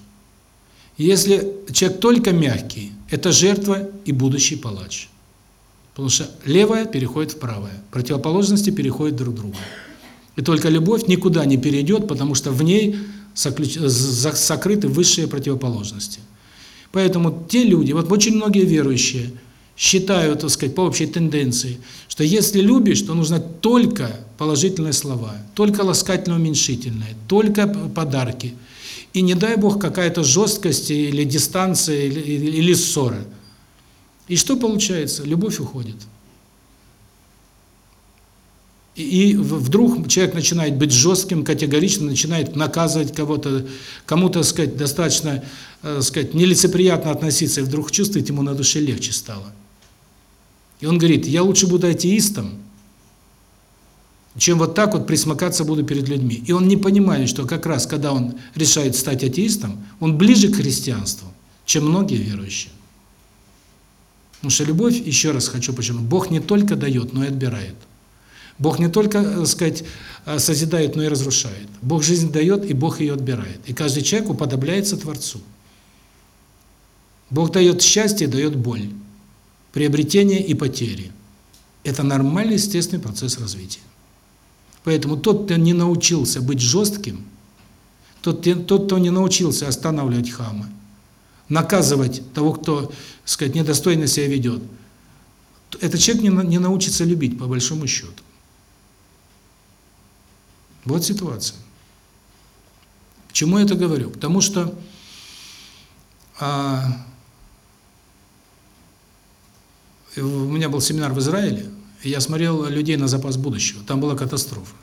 Если человек только мягкий, это жертва и будущий палач. Потому что левое переходит в правое, противоположности переходят друг к другу. И только любовь никуда не перейдет, потому что в ней заключ... сокрыты высшие противоположности. Поэтому те люди, вот очень многие верующие, считают, так сказать, по общей тенденции, что если любишь, то нужно только положительные слова, только ласкательно-уменьшительные, только подарки. И не дай Бог какая-то жесткость или дистанция, или, или ссора. И что получается? Любовь уходит. И вдруг человек начинает быть жестким, категоричным, начинает наказывать кого-то, кому-то, сказать, достаточно, э, сказать, нелицеприятно относиться, и вдруг чувствует, ему на душе легче стало. И он говорит, я лучше буду атеистом, чем вот так вот присмыкаться буду перед людьми. И он не понимает, что как раз, когда он решает стать атеистом, он ближе к христианству, чем многие верующие. Потому что любовь, еще раз хочу почему, Бог не только дает, но и отбирает. Бог не только, так сказать, созидает, но и разрушает. Бог жизнь дает, и Бог ее отбирает. И каждый человек уподобляется Творцу. Бог дает счастье, дает боль, приобретение и потери. Это нормальный, естественный процесс развития. Поэтому тот, кто не научился быть жестким, тот, тот кто не научился останавливать хама, наказывать того, кто, сказать, недостойно себя ведет, этот человек не, не научится любить, по большому счету. Вот ситуация. К чему я это говорю? Потому что а, у меня был семинар в Израиле, и я смотрел людей на запас будущего. Там была катастрофа.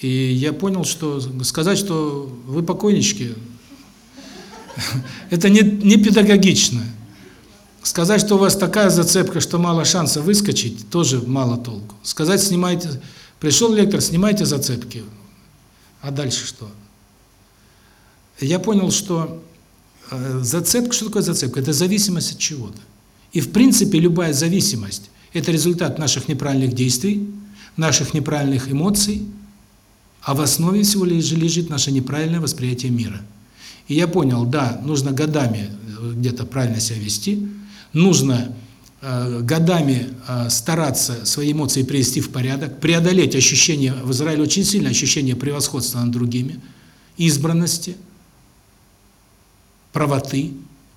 И я понял, что сказать, что вы покойнички, это не, не педагогично. Сказать, что у вас такая зацепка, что мало шанса выскочить, тоже мало толку. Сказать, снимайте Пришел лектор, снимайте зацепки. А дальше что? Я понял, что э, зацепка, что такое зацепка? Это зависимость от чего-то. И в принципе любая зависимость – это результат наших неправильных действий, наших неправильных эмоций, а в основе всего лишь лежит наше неправильное восприятие мира. И я понял, да, нужно годами э, где-то правильно себя вести, нужно Э, годами э, стараться свои эмоции привести в порядок, преодолеть ощущение, в Израиле очень сильное ощущение превосходства над другими, избранности, правоты,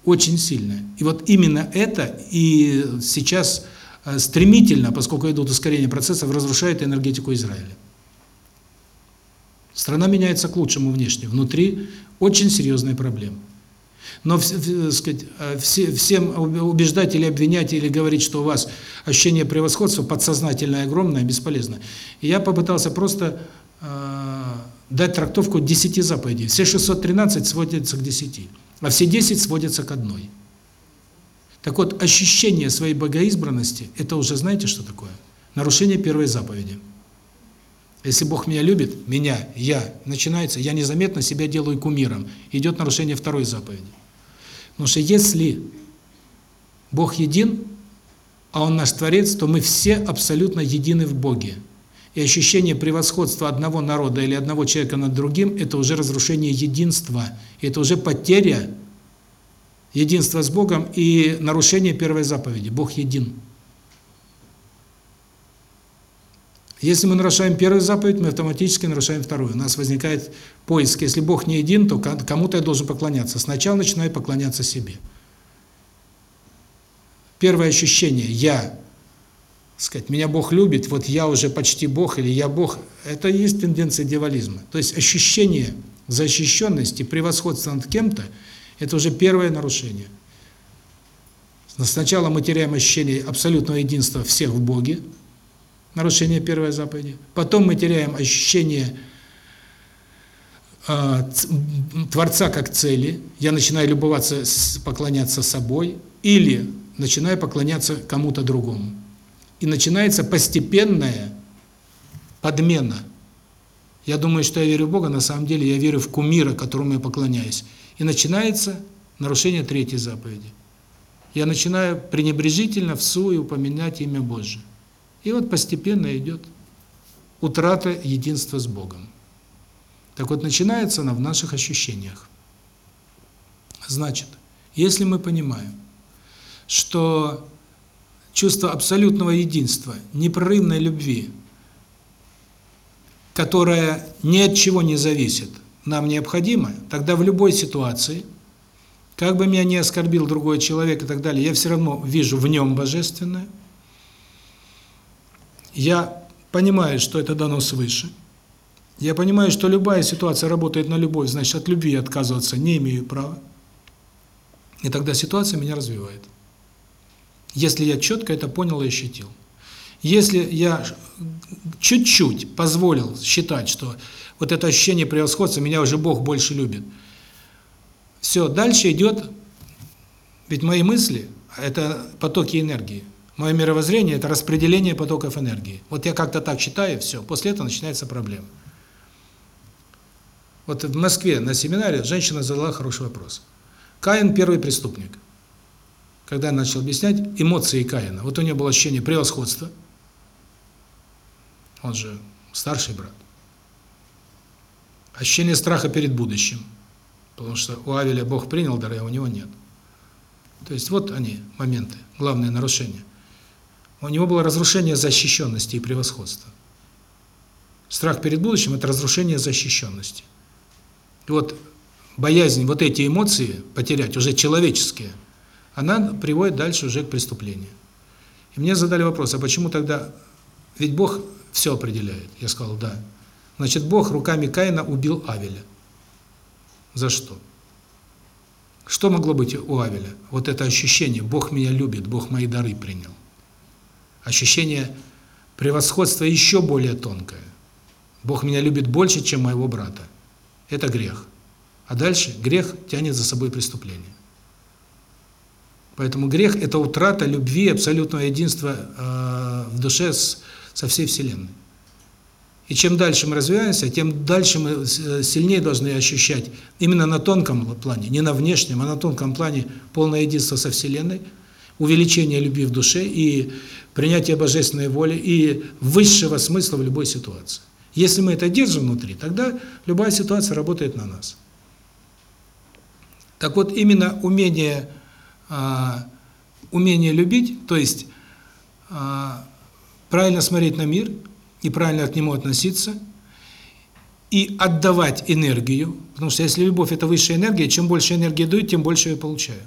очень сильное. И вот именно это и сейчас э, стремительно, поскольку идут ускорения процессов, разрушает энергетику Израиля. Страна меняется к лучшему внешне, внутри очень серьезные проблемы. Но сказать, э, все, всем убеждать или обвинять, или говорить, что у вас ощущение превосходства подсознательное огромное, бесполезно. И я попытался просто э, дать трактовку 10 заповедей. Все 613 сводятся к 10, а все 10 сводятся к одной. Так вот, ощущение своей богоизбранности, это уже знаете, что такое? Нарушение первой заповеди. Если Бог меня любит, меня, я, начинается, я незаметно себя делаю кумиром, идет нарушение второй заповеди. Потому что если Бог един, а Он наш Творец, то мы все абсолютно едины в Боге. И ощущение превосходства одного народа или одного человека над другим – это уже разрушение единства. Это уже потеря единства с Богом и нарушение первой заповеди. Бог един. Если мы нарушаем первую заповедь, мы автоматически нарушаем вторую. У нас возникает поиск. Если Бог не един, то кому-то я должен поклоняться. Сначала начинаю поклоняться себе. Первое ощущение «я», сказать, меня Бог любит, вот я уже почти Бог или я Бог, это и есть тенденция дьяволизма. То есть ощущение защищенности, превосходства над кем-то, это уже первое нарушение. Сначала мы теряем ощущение абсолютного единства всех в Боге, нарушение первой заповеди. Потом мы теряем ощущение э, Творца как цели. Я начинаю любоваться, поклоняться собой или начинаю поклоняться кому-то другому. И начинается постепенная подмена. Я думаю, что я верю в Бога, на самом деле я верю в кумира, которому я поклоняюсь. И начинается нарушение третьей заповеди. Я начинаю пренебрежительно в суе упоминать имя Божие. И вот постепенно идет утрата единства с Богом. Так вот, начинается она в наших ощущениях. Значит, если мы понимаем, что чувство абсолютного единства, непрерывной любви, которая ни от чего не зависит, нам необходимо, тогда в любой ситуации, как бы меня не оскорбил другой человек и так далее, я все равно вижу в нем божественное. Я понимаю, что это дано свыше. Я понимаю, что любая ситуация работает на любовь, значит, от любви отказываться не имею права. И тогда ситуация меня развивает. Если я четко это понял и ощутил. Если я чуть-чуть позволил считать, что вот это ощущение превосходства, меня уже Бог больше любит. Все, дальше идет, ведь мои мысли – это потоки энергии. Мое мировоззрение – это распределение потоков энергии. Вот я как-то так считаю, все, после этого начинается проблема. Вот в Москве на семинаре женщина задала хороший вопрос. Каин – первый преступник. Когда начал объяснять эмоции Каина, вот у него было ощущение превосходства, он же старший брат. Ощущение страха перед будущим, потому что у Авеля Бог принял дары, а у него нет. То есть вот они, моменты, главное нарушение. У него было разрушение защищенности и превосходства. Страх перед будущим – это разрушение защищенности. И вот боязнь, вот эти эмоции потерять, уже человеческие, она приводит дальше уже к преступлению. И мне задали вопрос, а почему тогда, ведь Бог все определяет. Я сказал, да. Значит, Бог руками Каина убил Авеля. За что? Что могло быть у Авеля? Вот это ощущение, Бог меня любит, Бог мои дары принял. Ощущение превосходства еще более тонкое. Бог меня любит больше, чем моего брата. Это грех. А дальше грех тянет за собой преступление. Поэтому грех – это утрата любви, абсолютного единства э, в душе с, со всей Вселенной. И чем дальше мы развиваемся, тем дальше мы сильнее должны ощущать именно на тонком плане, не на внешнем, а на тонком плане полное единство со Вселенной, увеличение любви в душе и принятие божественной воли и высшего смысла в любой ситуации. Если мы это держим внутри, тогда любая ситуация работает на нас. Так вот, именно умение, умение любить, то есть а, правильно смотреть на мир и правильно к нему относиться, и отдавать энергию, потому что если любовь – это высшая энергия, чем больше энергии дают, тем больше я получаю.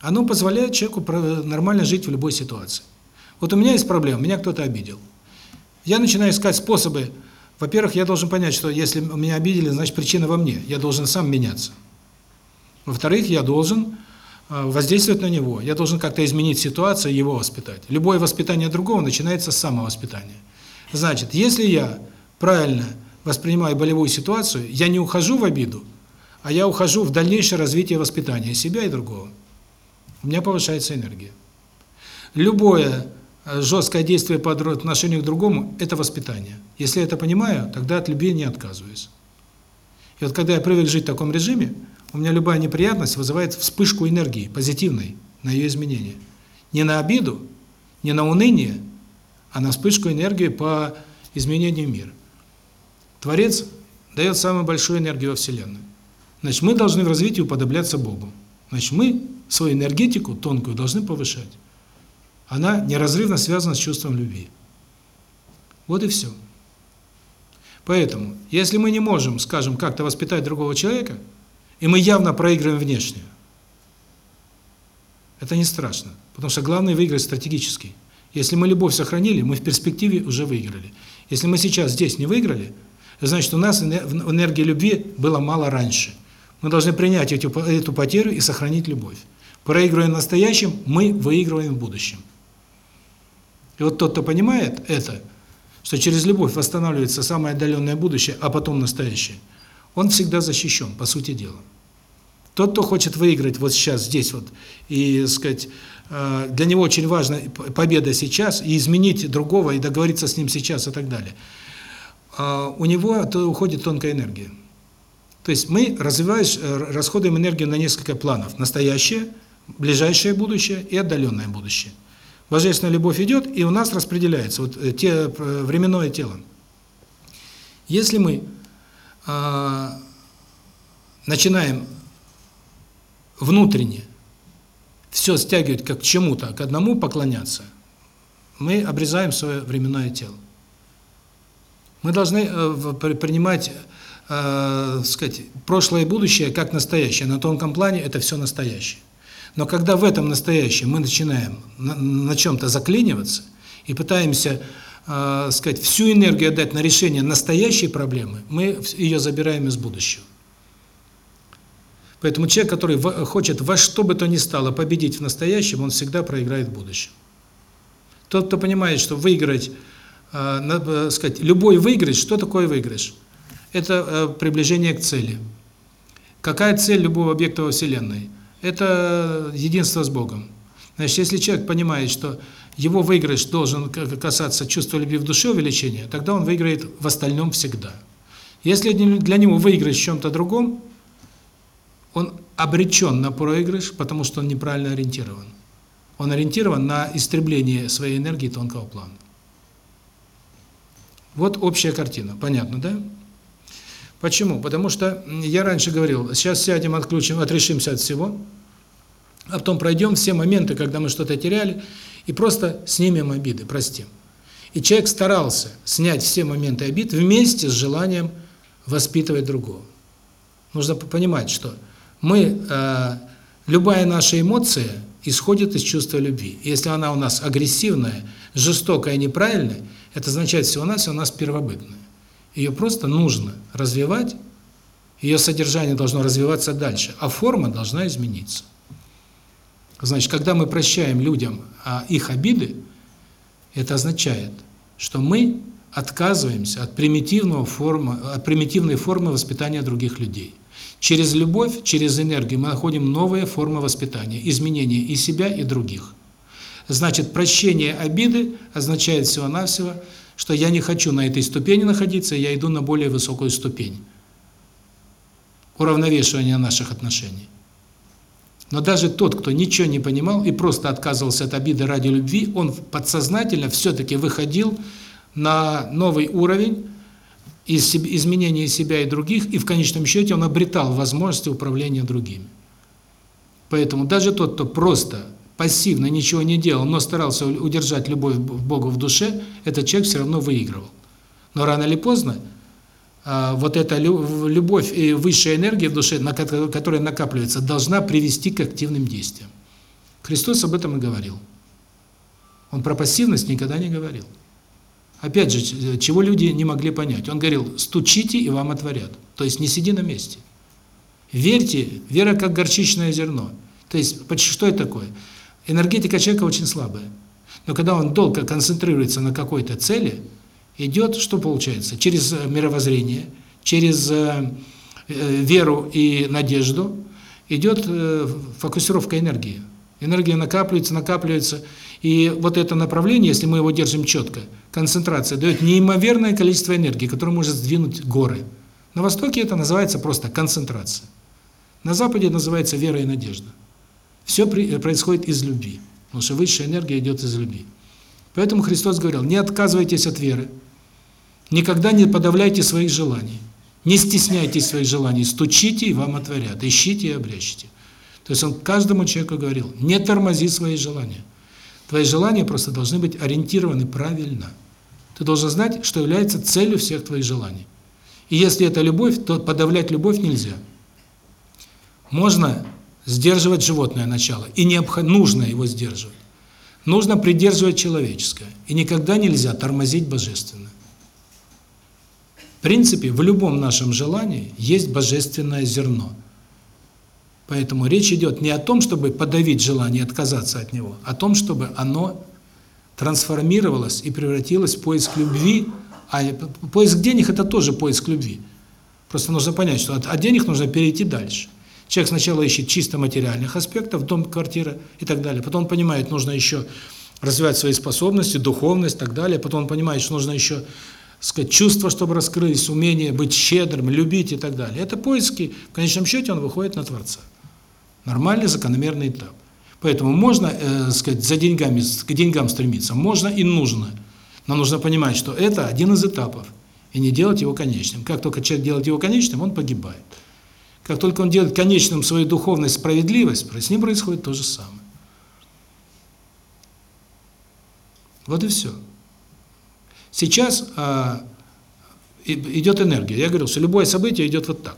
Оно позволяет человеку нормально жить в любой ситуации. Вот у меня есть проблема, меня кто-то обидел. Я начинаю искать способы, во-первых, я должен понять, что если меня обидели, значит причина во мне, я должен сам меняться. Во-вторых, я должен воздействовать на него, я должен как-то изменить ситуацию, его воспитать. Любое воспитание другого начинается с самовоспитания. Значит, если я правильно воспринимаю болевую ситуацию, я не ухожу в обиду, а я ухожу в дальнейшее развитие воспитания себя и другого. У меня повышается энергия. Любое жесткое действие по отношению к другому – это воспитание. Если я это понимаю, тогда от любви не отказываюсь. И вот когда я привык жить в таком режиме, у меня любая неприятность вызывает вспышку энергии, позитивной, на ее изменение. Не на обиду, не на уныние, а на вспышку энергии по изменению мира. Творец дает самую большую энергию во Вселенной. Значит, мы должны в развитии уподобляться Богу. Значит, мы свою энергетику тонкую должны повышать. Она неразрывно связана с чувством любви. Вот и все. Поэтому, если мы не можем, скажем, как-то воспитать другого человека, и мы явно проигрываем внешне, это не страшно, потому что главное выиграть стратегически. Если мы любовь сохранили, мы в перспективе уже выиграли. Если мы сейчас здесь не выиграли, значит, у нас энергии любви было мало раньше. Мы должны принять эту, эту потерю и сохранить любовь. Проигрывая в настоящем, мы выигрываем в будущем. И вот тот, кто понимает это, что через любовь восстанавливается самое отдаленное будущее, а потом настоящее, он всегда защищен, по сути дела. Тот, кто хочет выиграть вот сейчас, здесь вот, и, сказать, для него очень важна победа сейчас, и изменить другого, и договориться с ним сейчас, и так далее, у него то уходит тонкая энергия. То есть мы, развиваясь, расходуем энергию на несколько планов. Настоящее, ближайшее будущее и отдаленное будущее. Божественная любовь идет, и у нас распределяется вот те временное тело. Если мы а, начинаем внутренне все стягивать как к чему-то, к одному поклоняться, мы обрезаем свое временное тело. Мы должны э, принимать, э, сказать, прошлое и будущее как настоящее. На тонком плане это все настоящее. Но когда в этом настоящем мы начинаем на, на чем-то заклиниваться и пытаемся, э, сказать, всю энергию отдать на решение настоящей проблемы, мы ее забираем из будущего. Поэтому человек, который хочет во что бы то ни стало победить в настоящем, он всегда проиграет в будущем. Тот, кто понимает, что выиграть, э, надо э, сказать, любой выигрыш, что такое выигрыш? Это э, приближение к цели. Какая цель любого объекта во Вселенной? Это единство с Богом. Значит, если человек понимает, что его выигрыш должен касаться чувства любви в душе, увеличения, тогда он выиграет в остальном всегда. Если для него выигрыш в чем-то другом, он обречен на проигрыш, потому что он неправильно ориентирован. Он ориентирован на истребление своей энергии тонкого плана. Вот общая картина. Понятно, да? Почему? Потому что я раньше говорил, сейчас сядем, отключим, отрешимся от всего, а потом пройдем все моменты, когда мы что-то теряли, и просто снимем обиды, простим. И человек старался снять все моменты обид вместе с желанием воспитывать другого. Нужно понимать, что мы, э, любая наша эмоция исходит из чувства любви. Если она у нас агрессивная, жестокая, неправильная, это означает всего-навсего у нас первобытная. Ее просто нужно развивать, ее содержание должно развиваться дальше, а форма должна измениться. Значит, когда мы прощаем людям а, их обиды, это означает, что мы отказываемся от примитивного формы, от примитивной формы воспитания других людей. Через любовь, через энергию мы находим новые формы воспитания, изменения и себя, и других. Значит, прощение обиды означает всего-навсего, что я не хочу на этой ступени находиться, я иду на более высокую ступень. Уравновешивание наших отношений. Но даже тот, кто ничего не понимал и просто отказывался от обиды ради любви, он подсознательно все-таки выходил на новый уровень из изменения себя и других, и в конечном счете он обретал возможности управления другими. Поэтому даже тот, кто просто пассивно ничего не делал, но старался удержать любовь к Богу в душе, этот человек все равно выигрывал. Но рано или поздно вот эта лю- любовь и высшая энергия в душе, которая накапливается, должна привести к активным действиям. Христос об этом и говорил. Он про пассивность никогда не говорил. Опять же, чего люди не могли понять. Он говорил, стучите, и вам отворят. То есть не сиди на месте. Верьте, вера как горчичное зерно. То есть, что это такое? Энергетика человека очень слабая. Но когда он долго концентрируется на какой-то цели, идет, что получается? Через э, мировоззрение, через э, э, веру и надежду идет фокусировка энергии. Энергия накапливается, накапливается, и вот это направление, если мы его держим четко, концентрация дает неимоверное количество энергии, которое может сдвинуть горы. На Востоке это называется просто концентрация. На Западе называется вера и надежда. Все происходит из любви, потому что высшая энергия идет из любви. Поэтому Христос говорил, не отказывайтесь от веры, никогда не подавляйте своих желаний, не стесняйтесь своих желаний, стучите, и вам отворят, ищите и обрящите. То есть он каждому человеку говорил, не тормози свои желания. Твои желания просто должны быть ориентированы правильно. Ты должен знать, что является целью всех твоих желаний. И если это любовь, то подавлять любовь нельзя. Можно сдерживать животное начало, и необходимо, нужно его сдерживать. Нужно придерживать человеческое, и никогда нельзя тормозить божественное. Принципе, в любом нашем желании есть божественное зерно. Поэтому речь идет не о том, чтобы подавить желание отказаться от него, а о том, чтобы оно трансформировалось и превратилось в поиск любви, а поиск денег – это тоже поиск любви. Просто нужно понять, что от, от денег нужно перейти дальше. Человек сначала ищет чисто материальных аспектов, дом, квартира и так далее. Потом он понимает, нужно еще развивать свои способности, духовность и так далее. Потом он понимает, что нужно еще сказать, чувства, чтобы раскрылись, умение быть щедрым, любить и так далее. Это поиски, в конечном счете он выходит на Творца. Нормальный, закономерный этап. Поэтому можно, э, сказать, за деньгами, к деньгам стремиться, можно и нужно. Но нужно понимать, что это один из этапов. и не делать его конечным. Как только человек делает его конечным, он погибает. Как только он делает конечным свою духовность, справедливость, с ним происходит то же самое. Вот и все. Сейчас а, идет энергия. Я говорил, что любое событие идет вот так.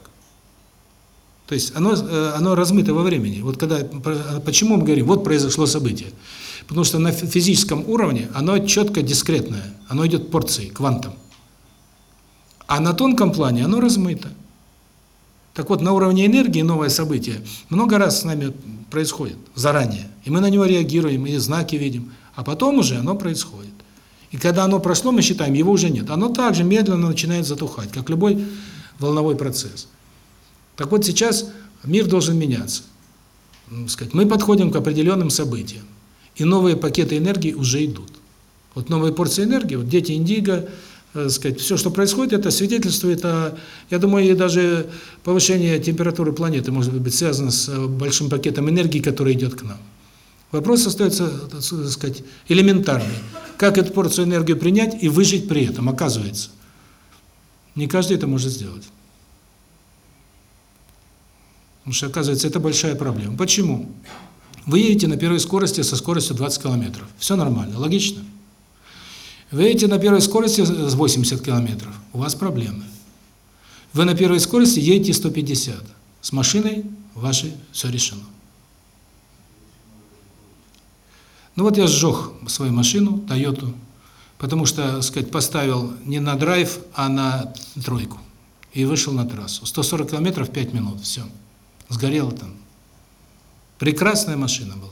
То есть оно, э, оно размыто во времени. Вот когда, почему мы говорим, вот произошло событие? Потому что на физическом уровне оно четко дискретное, оно идет порцией, квантом. А на тонком плане оно размыто. Так вот, на уровне энергии новое событие много раз с нами происходит заранее. И мы на него реагируем, и знаки видим. А потом уже оно происходит. И когда оно прошло, мы считаем, его уже нет. Оно также медленно начинает затухать, как любой волновой процесс. Так вот сейчас мир должен меняться. Сказать, мы подходим к определенным событиям, и новые пакеты энергии уже идут. Вот новые порции энергии, вот дети индиго, э, сказать, все, что происходит, это свидетельствует о, я думаю, и даже повышение температуры планеты может быть связано с э, большим пакетом энергии, который идет к нам. Вопрос остается, так сказать, элементарный. Как эту порцию энергии принять и выжить при этом, оказывается. Не каждый это может сделать. Потому что, оказывается, это большая проблема. Почему? Вы едете на первой скорости со скоростью 20 километров. Все нормально, логично? Вы едете на первой скорости с 80 километров. У вас проблемы. Вы на первой скорости едете 150. С машиной вашей все решено. Ну вот я сжег свою машину, Тойоту, потому что, сказать, поставил не на драйв, а на тройку. И вышел на трассу. 140 километров 5 минут, все. Сгорело там. Прекрасная машина была.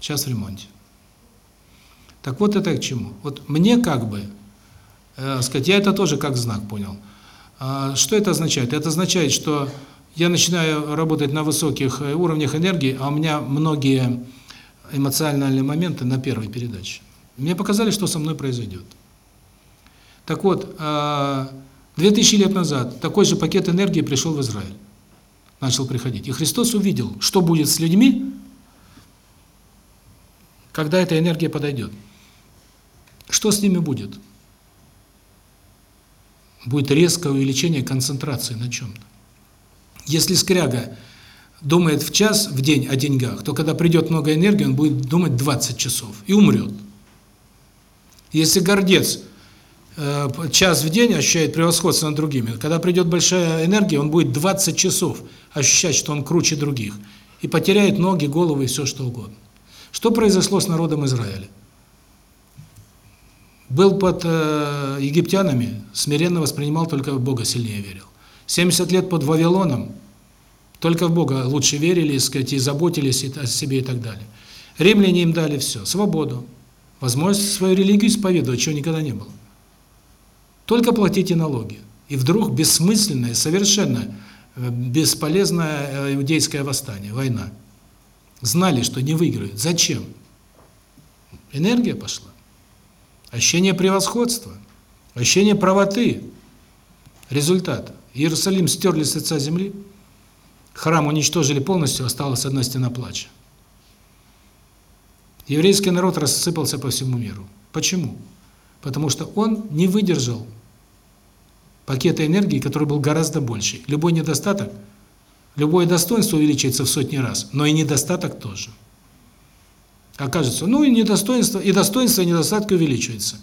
Сейчас в ремонте. Так вот это к чему? Вот мне как бы, э, сказать, я это тоже как знак понял. А, что это означает? Это означает, что я начинаю работать на высоких э, уровнях энергии, а у меня многие эмоциональные моменты на первой передаче. Мне показали, что со мной произойдет. Так вот, 2000 лет назад такой же пакет энергии пришел в Израиль. Начал приходить. И Христос увидел, что будет с людьми, когда эта энергия подойдет. Что с ними будет? Будет резкое увеличение концентрации на чем-то. Если скряга думает в час в день о деньгах, то когда придет много энергии, он будет думать 20 часов и умрет. Если гордец э, час в день ощущает превосходство над другими, когда придет большая энергия, он будет 20 часов ощущать, что он круче других, и потеряет ноги, головы и все что угодно. Что произошло с народом Израиля? Был под э, египтянами, смиренно воспринимал, только Бога сильнее верил. 70 лет под Вавилоном только в Бога лучше верили, сказать, и заботились о себе и так далее. Римляне им дали все, свободу, возможность свою религию исповедовать, чего никогда не было. Только платите налоги. И вдруг бессмысленное, совершенно э, бесполезное э, иудейское восстание, война. Знали, что не выиграют. Зачем? Энергия пошла. Ощущение превосходства, ощущение правоты. Результат. Иерусалим стерли с лица земли, Храм уничтожили полностью, осталась одна стена плача. Еврейский народ рассыпался по всему миру. Почему? Потому что он не выдержал пакета энергии, который был гораздо больше. Любой недостаток, любое достоинство увеличивается в сотни раз, но и недостаток тоже. Окажется, ну и недостоинство, и достоинство, и недостатки увеличиваются.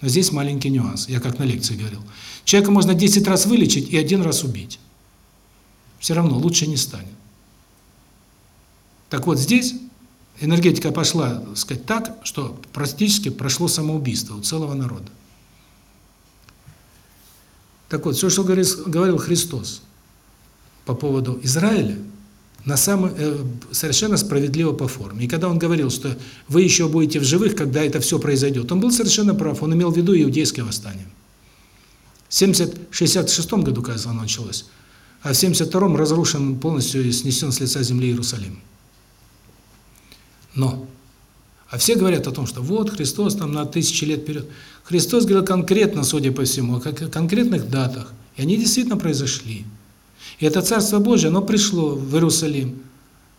Но здесь маленький нюанс, я как на лекции говорил. Человека можно 10 раз вылечить и один раз убить все равно лучше не станет. Так вот здесь энергетика пошла, так сказать, так, что практически прошло самоубийство у целого народа. Так вот, все, что говорил Христос по поводу Израиля, на самом, э, совершенно справедливо по форме. И когда он говорил, что вы еще будете в живых, когда это все произойдет, он был совершенно прав, он имел в виду иудейское восстание. В 70-66 году, кажется, оно началось а в 72-м разрушен полностью и снесен с лица земли Иерусалим. Но, а все говорят о том, что вот Христос там на тысячи лет вперед. Христос говорил конкретно, судя по всему, о конкретных датах, и они действительно произошли. И это Царство Божие, оно пришло в Иерусалим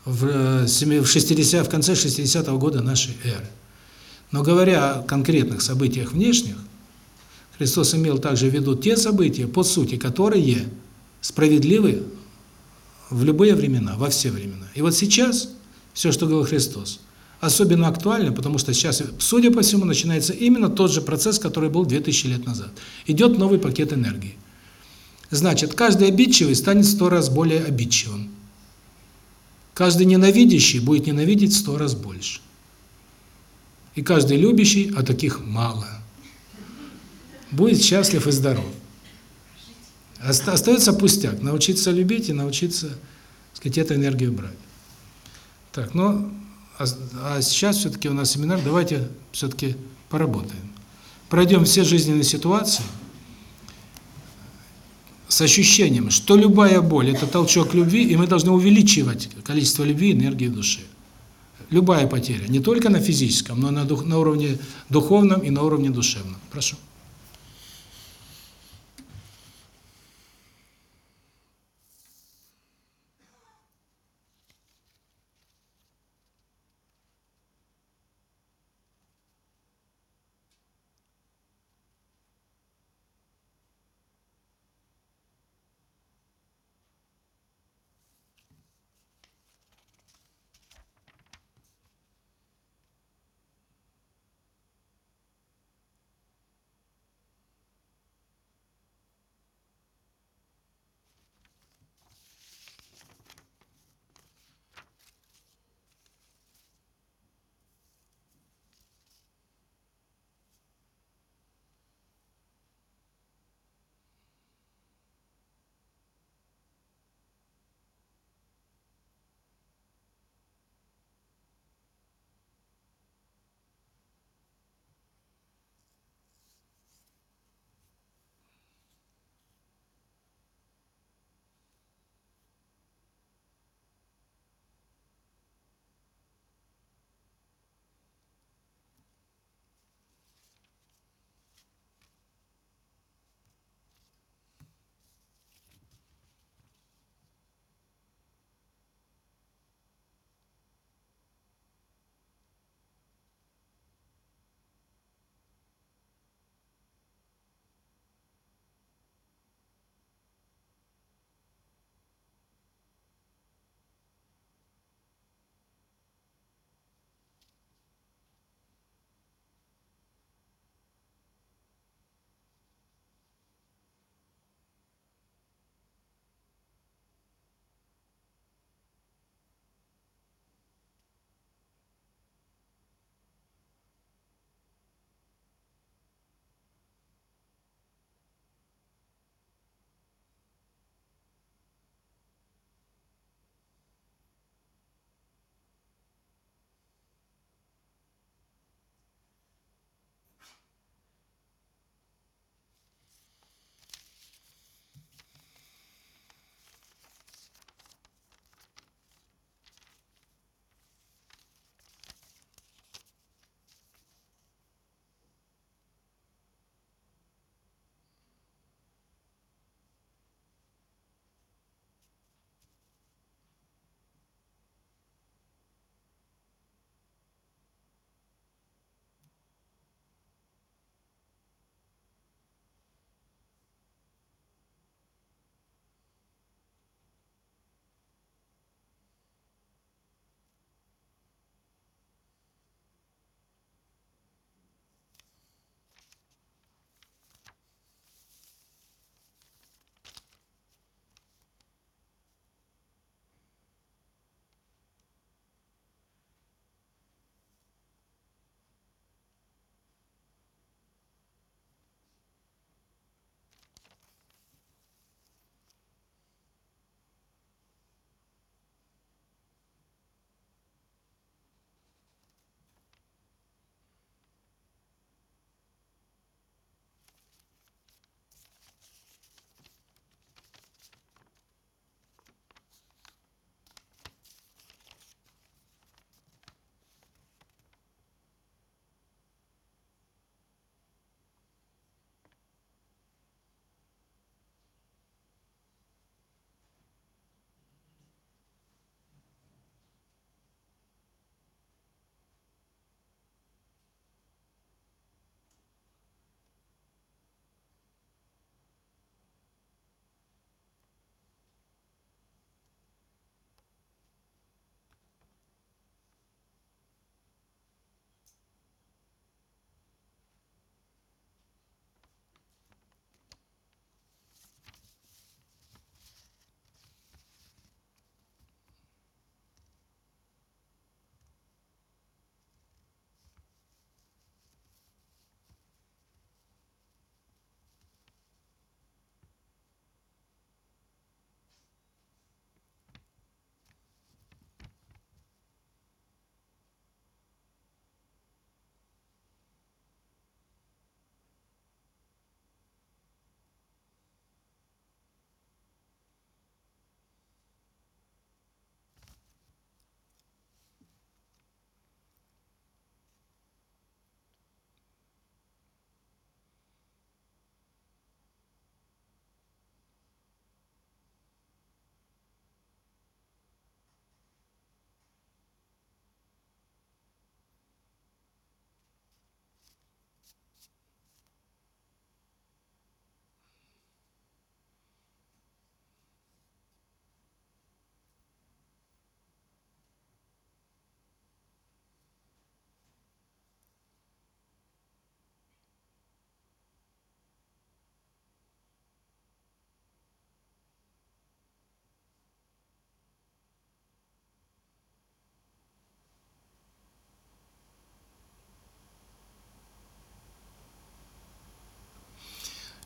в, 60, э, в конце 60-го года нашей эры. Но говоря о конкретных событиях внешних, Христос имел также в виду те события, по сути, которые справедливы в любые времена, во все времена. И вот сейчас все, что говорил Христос, особенно актуально, потому что сейчас, судя по всему, начинается именно тот же процесс, который был 2000 лет назад. Идет новый пакет энергии. Значит, каждый обидчивый станет сто раз более обидчивым. Каждый ненавидящий будет ненавидеть сто раз больше. И каждый любящий, а таких мало, будет счастлив и здоров. Оста- Остается пустяк, научиться любить и научиться, так сказать, эту энергию брать. Так, ну, а, а сейчас все-таки у нас семинар, давайте все-таки поработаем. Пройдем все жизненные ситуации с ощущением, что любая боль – это толчок любви, и мы должны увеличивать количество любви и энергии в душе. Любая потеря, не только на физическом, но на, дух, на уровне духовном и на уровне душевном. Прошу.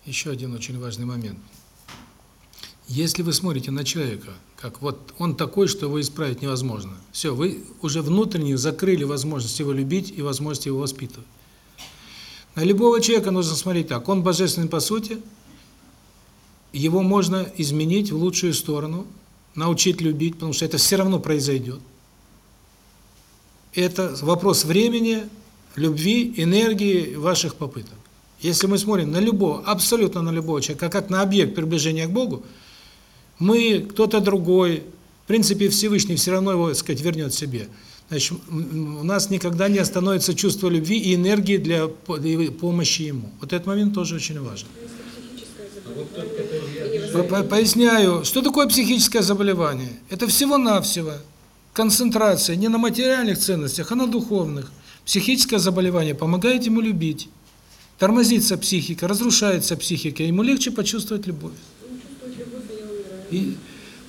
Еще один очень важный момент. Если вы смотрите на человека, как вот он такой, что его исправить невозможно. Все, вы уже внутренне закрыли возможность его любить и возможность его воспитывать. На любого человека нужно смотреть так. Он божественный по сути, его можно изменить в лучшую сторону, научить любить, потому что это все равно произойдет. Это вопрос времени, любви, энергии ваших попыток. Если мы смотрим на любого, абсолютно на любого человека, как на объект приближения к Богу, мы, кто-то другой, в принципе, Всевышний все равно его, так сказать, вернет себе. Значит, у нас никогда не остановится чувство любви и энергии для помощи ему. Вот этот момент тоже очень важен. Поясняю, что такое психическое заболевание? Это всего-навсего концентрация не на материальных ценностях, а на духовных. Психическое заболевание помогает ему любить. Тормозится психика, разрушается психика, ему легче почувствовать любовь. И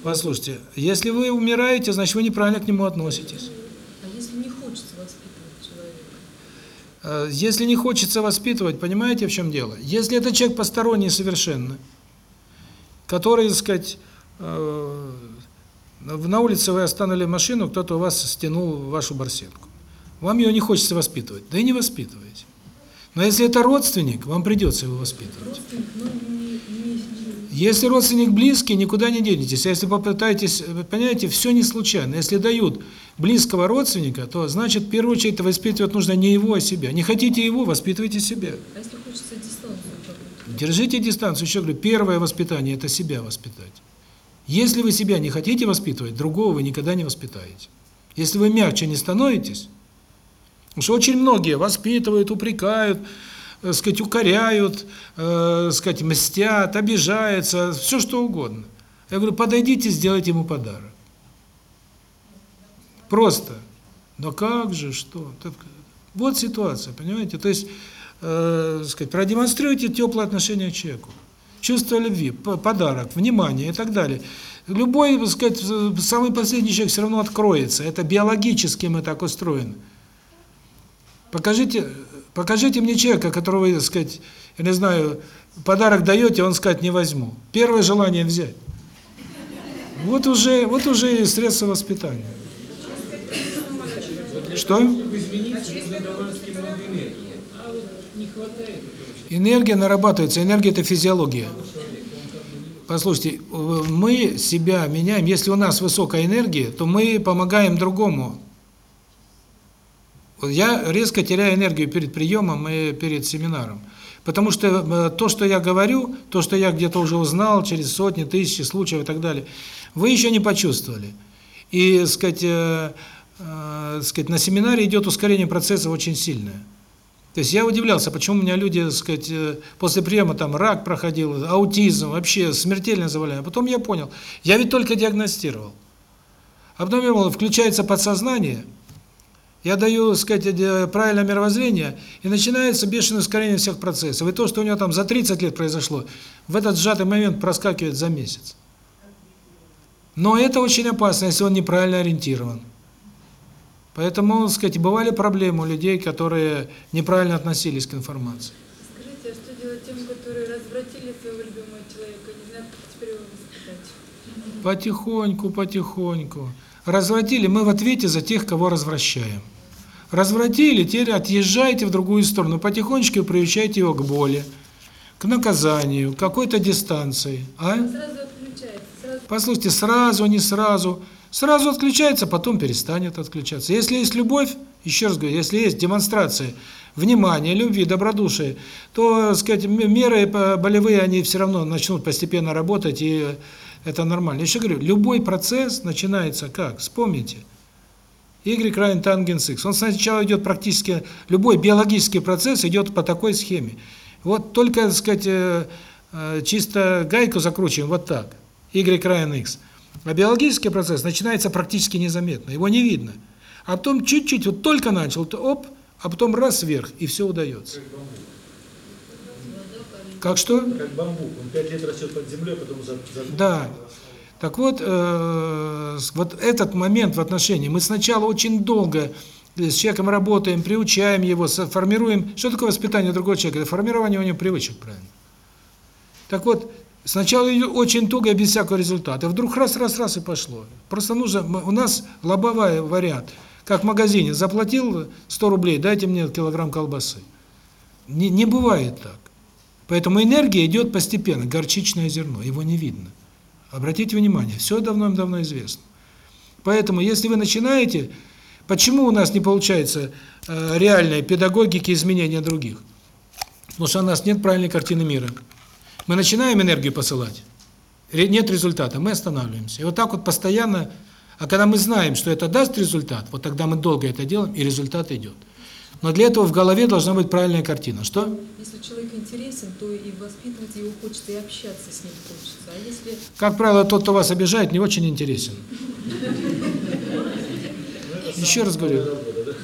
послушайте, если вы умираете, значит вы неправильно к нему относитесь. А если не хочется воспитывать человека? Э, если не хочется воспитывать, понимаете, в чем дело? Если это человек посторонний совершенно, который, так сказать, э, на улице вы остановили машину, кто-то у вас стянул вашу барсетку. Вам ее не хочется воспитывать, да и не воспитываете. Но если это родственник, вам придется его воспитывать. Если родственник близкий, никуда не денетесь. А если попытаетесь, понимаете, все не случайно. Если дают близкого родственника, то значит, в первую очередь воспитывать нужно не его, а себя. Не хотите его, воспитывайте себя. а если хочется дистанцию? Держите дистанцию. Еще говорю, первое воспитание – это себя воспитать. Если вы себя не хотите воспитывать, другого вы никогда не воспитаете. Если вы мягче не становитесь, потому что очень многие воспитывают, упрекают, э, сказать, укоряют, э, сказать, мстят, обижаются, все что угодно. Я говорю, подойдите, сделайте ему подарок. Просто. Но как же, что? Так, вот ситуация, понимаете? То есть, э, сказать, продемонстрируйте теплое отношение к человеку. Чувство любви, подарок, внимание и так далее. Любой, так сказать, самый последний человек все равно откроется. Это биологически мы так устроены. Покажите, покажите мне человека, которого так сказать, я не знаю, подарок даете, он сказать не возьму. Первое желание взять. Вот уже, вот уже и средство воспитания. Что? Энергия нарабатывается, энергия – это физиология. Послушайте, мы себя меняем, если у нас высокая энергия, то мы помогаем другому. Я резко теряю энергию перед приемом и перед семинаром. Потому что то, что я говорю, то, что я где-то уже узнал через сотни, тысячи случаев и так далее, вы еще не почувствовали. И, сказать, э, э, сказать, на семинаре идет ускорение процесса очень сильное. То есть я удивлялся, почему у меня люди, так сказать, после приема там рак проходил, аутизм, вообще смертельное заболевание. Потом я понял, я ведь только диагностировал. А потом я понял, включается подсознание, я даю, так сказать, правильное мировоззрение, и начинается бешеное ускорение всех процессов. И то, что у него там за 30 лет произошло, в этот сжатый момент проскакивает за месяц. Но это очень опасно, если он неправильно ориентирован. Поэтому, так сказать, бывали проблемы у людей, которые неправильно относились к информации. Скажите, а что делать тем, которые развратили своего любимого человека, не знаю, как теперь его воспитать? Потихоньку, потихоньку. Развратили, мы в ответе за тех, кого развращаем. Развратили, теперь отъезжайте в другую сторону, потихонечку приучайте его к боли, к наказанию, к какой-то дистанции. А? Сразу отключается, сразу Послушайте, сразу, не сразу. Сразу отключается, потом перестанет отключаться. Если есть любовь, еще раз говорю, если есть демонстрация внимания, любви, добродушия, то, сказать, меры болевые, они все равно начнут постепенно работать, и это нормально. Еще говорю, любой процесс начинается как? Вспомните. Y равен тангенс X. Он сначала идет практически, любой биологический процесс идет по такой схеме. Вот только, так сказать, чисто гайку закручиваем вот так. Y равен X. А биологический процесс начинается практически незаметно, его не видно. А потом чуть-чуть, вот только начал, то оп, а потом раз вверх, и все удается. Как что? Как бамбук. Он пять лет растет под землей, потом за, за... Да. Так вот, э, вот этот момент в отношении, мы сначала очень долго с человеком работаем, приучаем его, формируем. Что такое воспитание другого человека? Это формирование у него привычек, правильно. Так вот, сначала очень туго, без всякого результата. Вдруг раз-раз-раз и пошло. Просто нужно, у нас лобовой вариант. Как в магазине, заплатил 100 рублей, дайте мне килограмм колбасы. Не, не бывает так. Поэтому энергия идет постепенно, горчичное зерно, его не видно. Обратите внимание, все давно-давно известно. Поэтому, если вы начинаете, почему у нас не получается э, реальной педагогики изменения других? Потому что у нас нет правильной картины мира. Мы начинаем энергию посылать, нет результата, мы останавливаемся. И вот так вот постоянно, а когда мы знаем, что это даст результат, вот тогда мы долго это делаем, и результат идет. Но для этого в голове должна быть правильная картина. Что? Если человек интересен, то и воспитывать его хочется, и общаться с ним хочется. А если Как правило, тот, кто вас обижает, не очень интересен. *laughs* Еще раз говорю.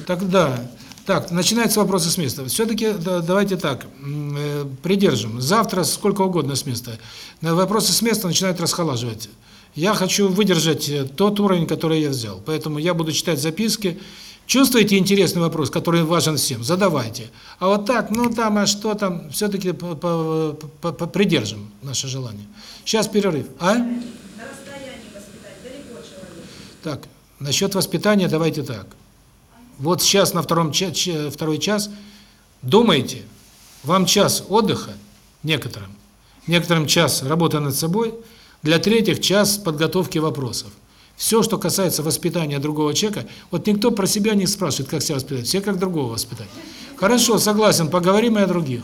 Тогда, так, начинаются вопросы с места. Все-таки давайте так, э, придержим. Завтра сколько угодно с места. На Вопросы с места начинают расхолаживать. Я хочу выдержать э, тот уровень, который я взял. Поэтому я буду читать записки. Чувствуете интересный вопрос, который важен всем? Задавайте. А вот так, ну там, а что там? Все-таки придержим наше желание. Сейчас перерыв. А? Так, насчет воспитания давайте так. Вот сейчас на втором ча- второй час думайте, вам час отдыха некоторым, некоторым час работы над собой, для третьих час подготовки вопросов. Все, что касается воспитания другого человека, вот никто про себя не спрашивает, как себя воспитать, все как другого воспитать. Хорошо, согласен, поговорим и о других.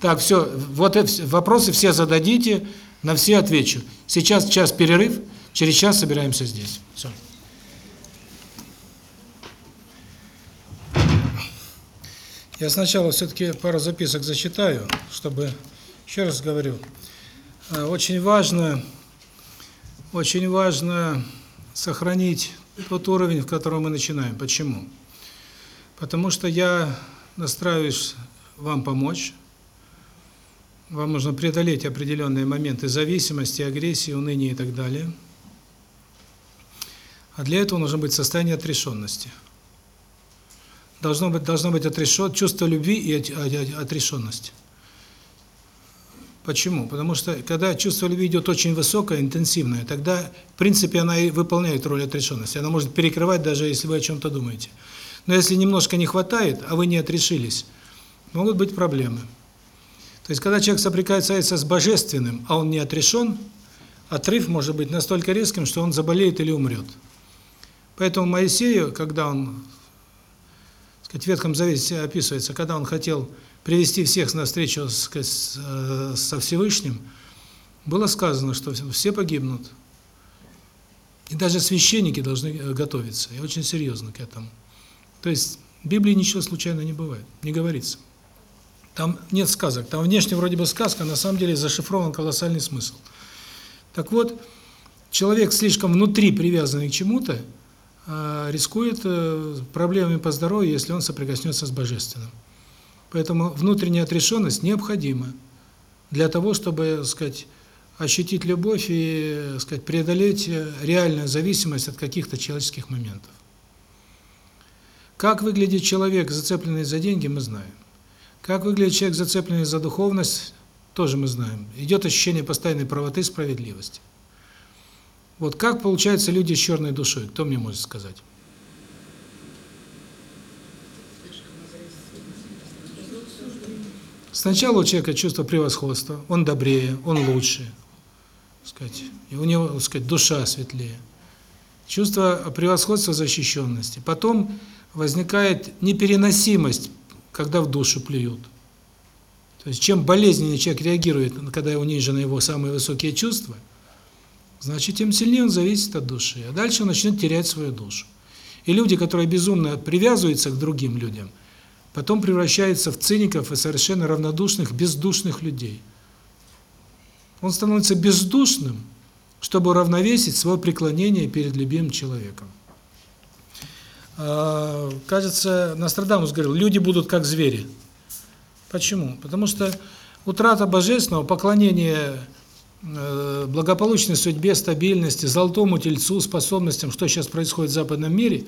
Так, все, вот вопросы все зададите, на все отвечу. Сейчас час перерыв, через час собираемся здесь. Все. Я сначала все-таки пару записок зачитаю, чтобы, еще раз говорю, э, очень важно, очень важно сохранить тот уровень, в котором мы начинаем. Почему? Потому что я настраиваюсь вам помочь, вам нужно преодолеть определенные моменты зависимости, агрессии, уныния и так далее. А для этого нужно быть в состоянии отрешенности. Должно быть, должно быть отрешен, чувство любви и от- от- отрешенность. Почему? Потому что когда чувство любви идет очень высокое, интенсивное, тогда, в принципе, она и выполняет роль отрешенности. Она может перекрывать, даже если вы о чем-то думаете. Но если немножко не хватает, а вы не отрешились, могут быть проблемы. То есть, когда человек соприкасается с божественным, а он не отрешен, отрыв может быть настолько резким, что он заболеет или умрет. Поэтому Моисею, когда он, так сказать, в Ветхом Завете описывается, когда он хотел привести всех на встречу с, э, со Всевышним, было сказано, что все погибнут. И даже священники должны э, готовиться, и очень серьезно к этому. То есть в Библии ничего случайно не бывает, не говорится. Там нет сказок, там внешне вроде бы сказка, а на самом деле зашифрован колоссальный смысл. Так вот, человек слишком внутри привязанный к чему-то, э, рискует проблемами по здоровью, если он соприкоснется с божественным. Поэтому внутренняя отрешенность необходима для того, чтобы, так сказать, ощутить любовь и, сказать, преодолеть реальную зависимость от каких-то человеческих моментов. Как выглядит человек, зацепленный за деньги, мы знаем. Как выглядит человек, зацепленный за духовность, тоже мы знаем. Идет ощущение постоянной правоты справедливости. Вот как получаются люди с черной душой? Кто мне может сказать? Сначала у человека чувство превосходства, он добрее, он лучше, сказать, и у него, сказать, душа светлее. Чувство превосходства, защищенности. Потом возникает непереносимость, когда в душу плюют. То есть чем болезненнее человек реагирует, когда унижены его самые высокие чувства, значит, тем сильнее он зависит от души. А дальше он начнет терять свою душу. И люди, которые безумно привязываются к другим людям, потом превращаются в циников и совершенно равнодушных, бездушных людей. Он становится бездушным, чтобы уравновесить свое преклонение перед любимым человеком. А, Кажется, Нострадамус говорил, люди будут как звери. Почему? Потому что утрата божественного, поклонение э, благополучной судьбе, стабильности, золотому тельцу, способностям, что сейчас происходит в западном мире,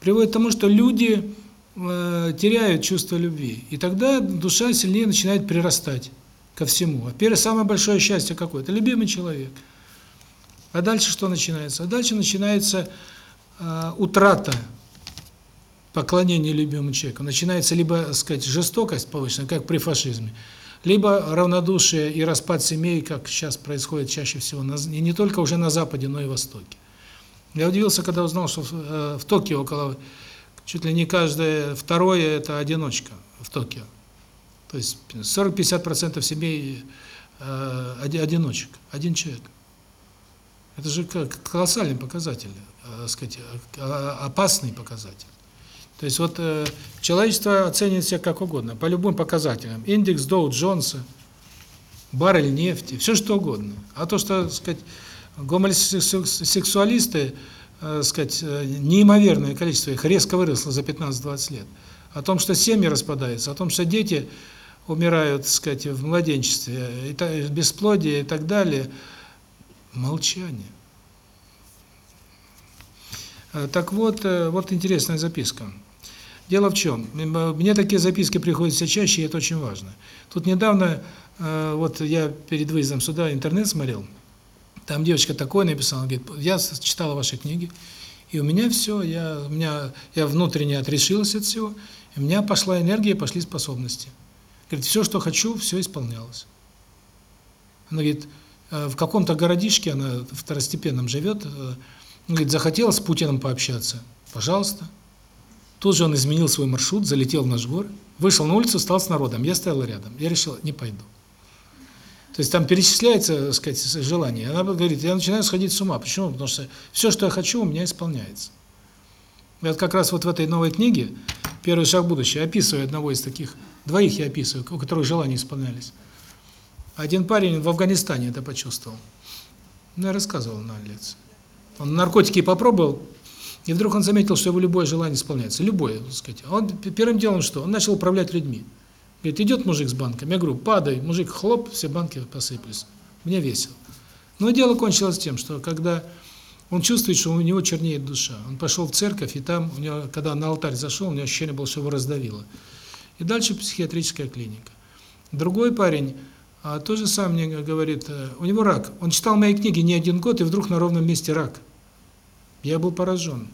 приводит к тому, что люди теряют чувство любви. И тогда душа сильнее начинает прирастать ко всему. А первое, самое большое счастье какое? Это любимый человек. А дальше что начинается? А дальше начинается э, утрата поклонения любимому человеку. Начинается либо, сказать, жестокость повышенная, как при фашизме, либо равнодушие и распад семей, как сейчас происходит чаще всего, на, и не только уже на Западе, но и Востоке. Я удивился, когда узнал, что в, э, в Токио около чуть ли не каждое второе – это одиночка в Токио. То есть 40-50% семей э, одиночек, один человек. Это же колоссальный показатель, э, сказать, опасный показатель. То есть вот э, человечество оценит себя как угодно, по любым показателям. Индекс Доу Джонса, баррель нефти, все что угодно. А то, что, сказать, гомосексуалисты, э, сказать, э, неимоверное количество их резко выросло за 15-20 лет. О том, что семьи распадаются, о том, что дети умирают, так сказать, в младенчестве, и так, бесплодие и так далее. Молчание. Э, так вот, э, вот интересная записка. Дело в чем? Мне такие записки приходят все чаще, и это очень важно. Тут недавно, вот я перед выездом сюда интернет смотрел, там девочка такое написала, говорит, я читала ваши книги, и у меня все, я, у меня, я внутренне отрешилась от всего, и у меня пошла энергия, пошли способности. Говорит, все, что хочу, все исполнялось. Она говорит, в каком-то городишке, она второстепенном живет, говорит, захотела с Путиным пообщаться, пожалуйста. Тут же он изменил свой маршрут, залетел в наш город, вышел на улицу, стал с народом. Я стоял рядом. Я решил, не пойду. То есть там перечисляется, так сказать, желание. Она говорит, я начинаю сходить с ума. Почему? Потому что все, что я хочу, у меня исполняется. И вот как раз вот в этой новой книге «Первый шаг в будущее» описываю одного из таких, двоих я описываю, у которых желания исполнялись. Один парень в Афганистане это почувствовал. Ну, я рассказывал на лекции. Он наркотики попробовал, и вдруг он заметил, что его любое желание исполняется. Любое, так сказать. А он первым делом что? Он начал управлять людьми. Говорит, идет мужик с банками. Я говорю, падай. Мужик, хлоп, все банки посыпались. Мне весело. Но дело кончилось тем, что когда он чувствует, что у него чернеет душа, он пошел в церковь, и там, у него, когда на алтарь зашел, у него ощущение было, что его раздавило. И дальше психиатрическая клиника. Другой парень а, тоже сам мне говорит, э, у него рак. Он читал мои книги не один год, и вдруг на ровном месте рак. Я был поражен.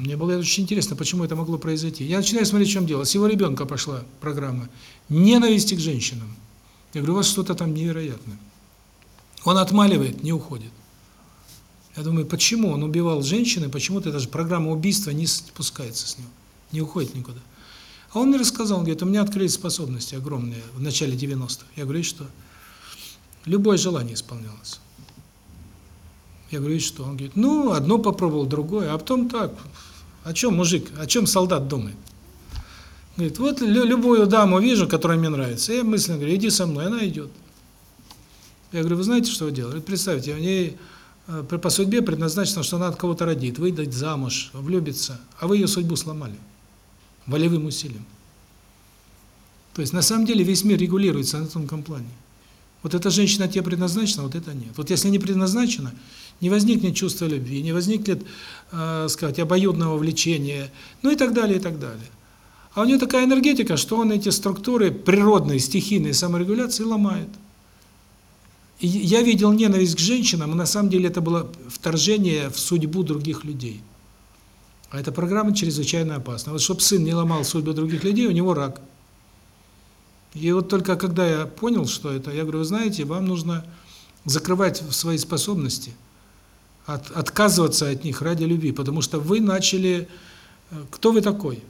Мне было очень интересно, почему это могло произойти. Я начинаю смотреть, в чем дело. С его ребенка пошла программа ненависти к женщинам. Я говорю, у вас что-то там невероятное. Он отмаливает, не уходит. Я думаю, почему он убивал женщины, почему-то даже программа убийства не спускается с него, не уходит никуда. А он мне рассказал, он говорит, у меня открылись способности огромные в начале 90-х. Я говорю, что? Любое желание исполнялось. Я говорю, что? Он говорит, ну, одно попробовал, другое, а потом так. О чем мужик, о чем солдат думает? Говорит, вот любую даму вижу, которая мне нравится, я мысленно говорю, иди со мной, она идет. Я говорю, вы знаете, что вы делаете? Представьте, у ней э, по судьбе предназначено, что она от кого-то родит, выйдет замуж, влюбится, а вы ее судьбу сломали волевым усилием. То есть на самом деле весь мир регулируется на тонком плане. Вот эта женщина тебе предназначена, вот это нет. Вот если не предназначена, не возникнет чувства любви, не возникнет, э, сказать, обоюдного влечения, ну и так далее, и так далее. А у нее такая энергетика, что он эти структуры природной, стихийной саморегуляции ломает. И я видел ненависть к женщинам, и на самом деле это было вторжение в судьбу других людей. А эта программа чрезвычайно опасна. Вот чтобы сын не ломал судьбу других людей, у него рак. И вот только когда я понял, что это, я говорю, вы знаете, вам нужно закрывать свои способности, от, отказываться от них ради любви, потому что вы начали... Э, кто вы такой?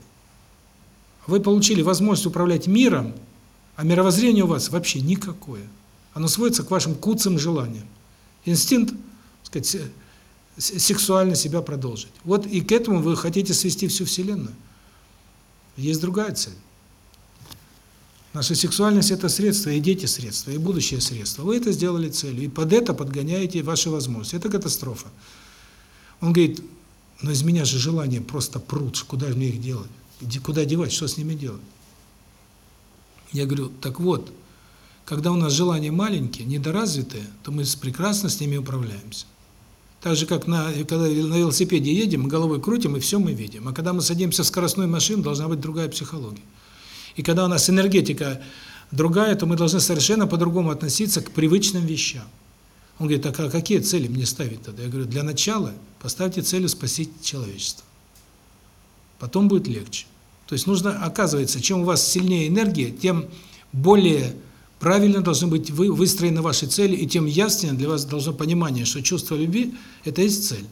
Вы получили возможность управлять миром, а мировоззрение у вас вообще никакое. Оно сводится к вашим куцым желаниям. Инстинкт, так сказать, сексуально себя продолжить. Вот и к этому вы хотите свести всю Вселенную. Есть другая цель. Наша сексуальность – это средство, и дети – средства, и будущее – средство. Вы это сделали целью, и под это подгоняете ваши возможности. Это катастрофа. Он говорит, но из меня же желание просто прут, куда мне их делать? Куда девать, что с ними делать? Я говорю, так вот, когда у нас желания маленькие, недоразвитые, то мы прекрасно с ними управляемся. Так же, как на, когда на велосипеде едем, мы головой крутим, и все мы видим. А когда мы садимся в скоростную машину, должна быть другая психология. И когда у нас энергетика другая, то мы должны совершенно по-другому относиться к привычным вещам. Он говорит, так а какие цели мне ставить тогда? Я говорю, для начала поставьте целью спасить человечество. Потом будет легче. То есть нужно, оказывается, чем у вас сильнее энергия, тем более правильно должны быть вы, выстроены ваши цели, и тем яснее для вас должно понимание, что чувство любви – это есть цель.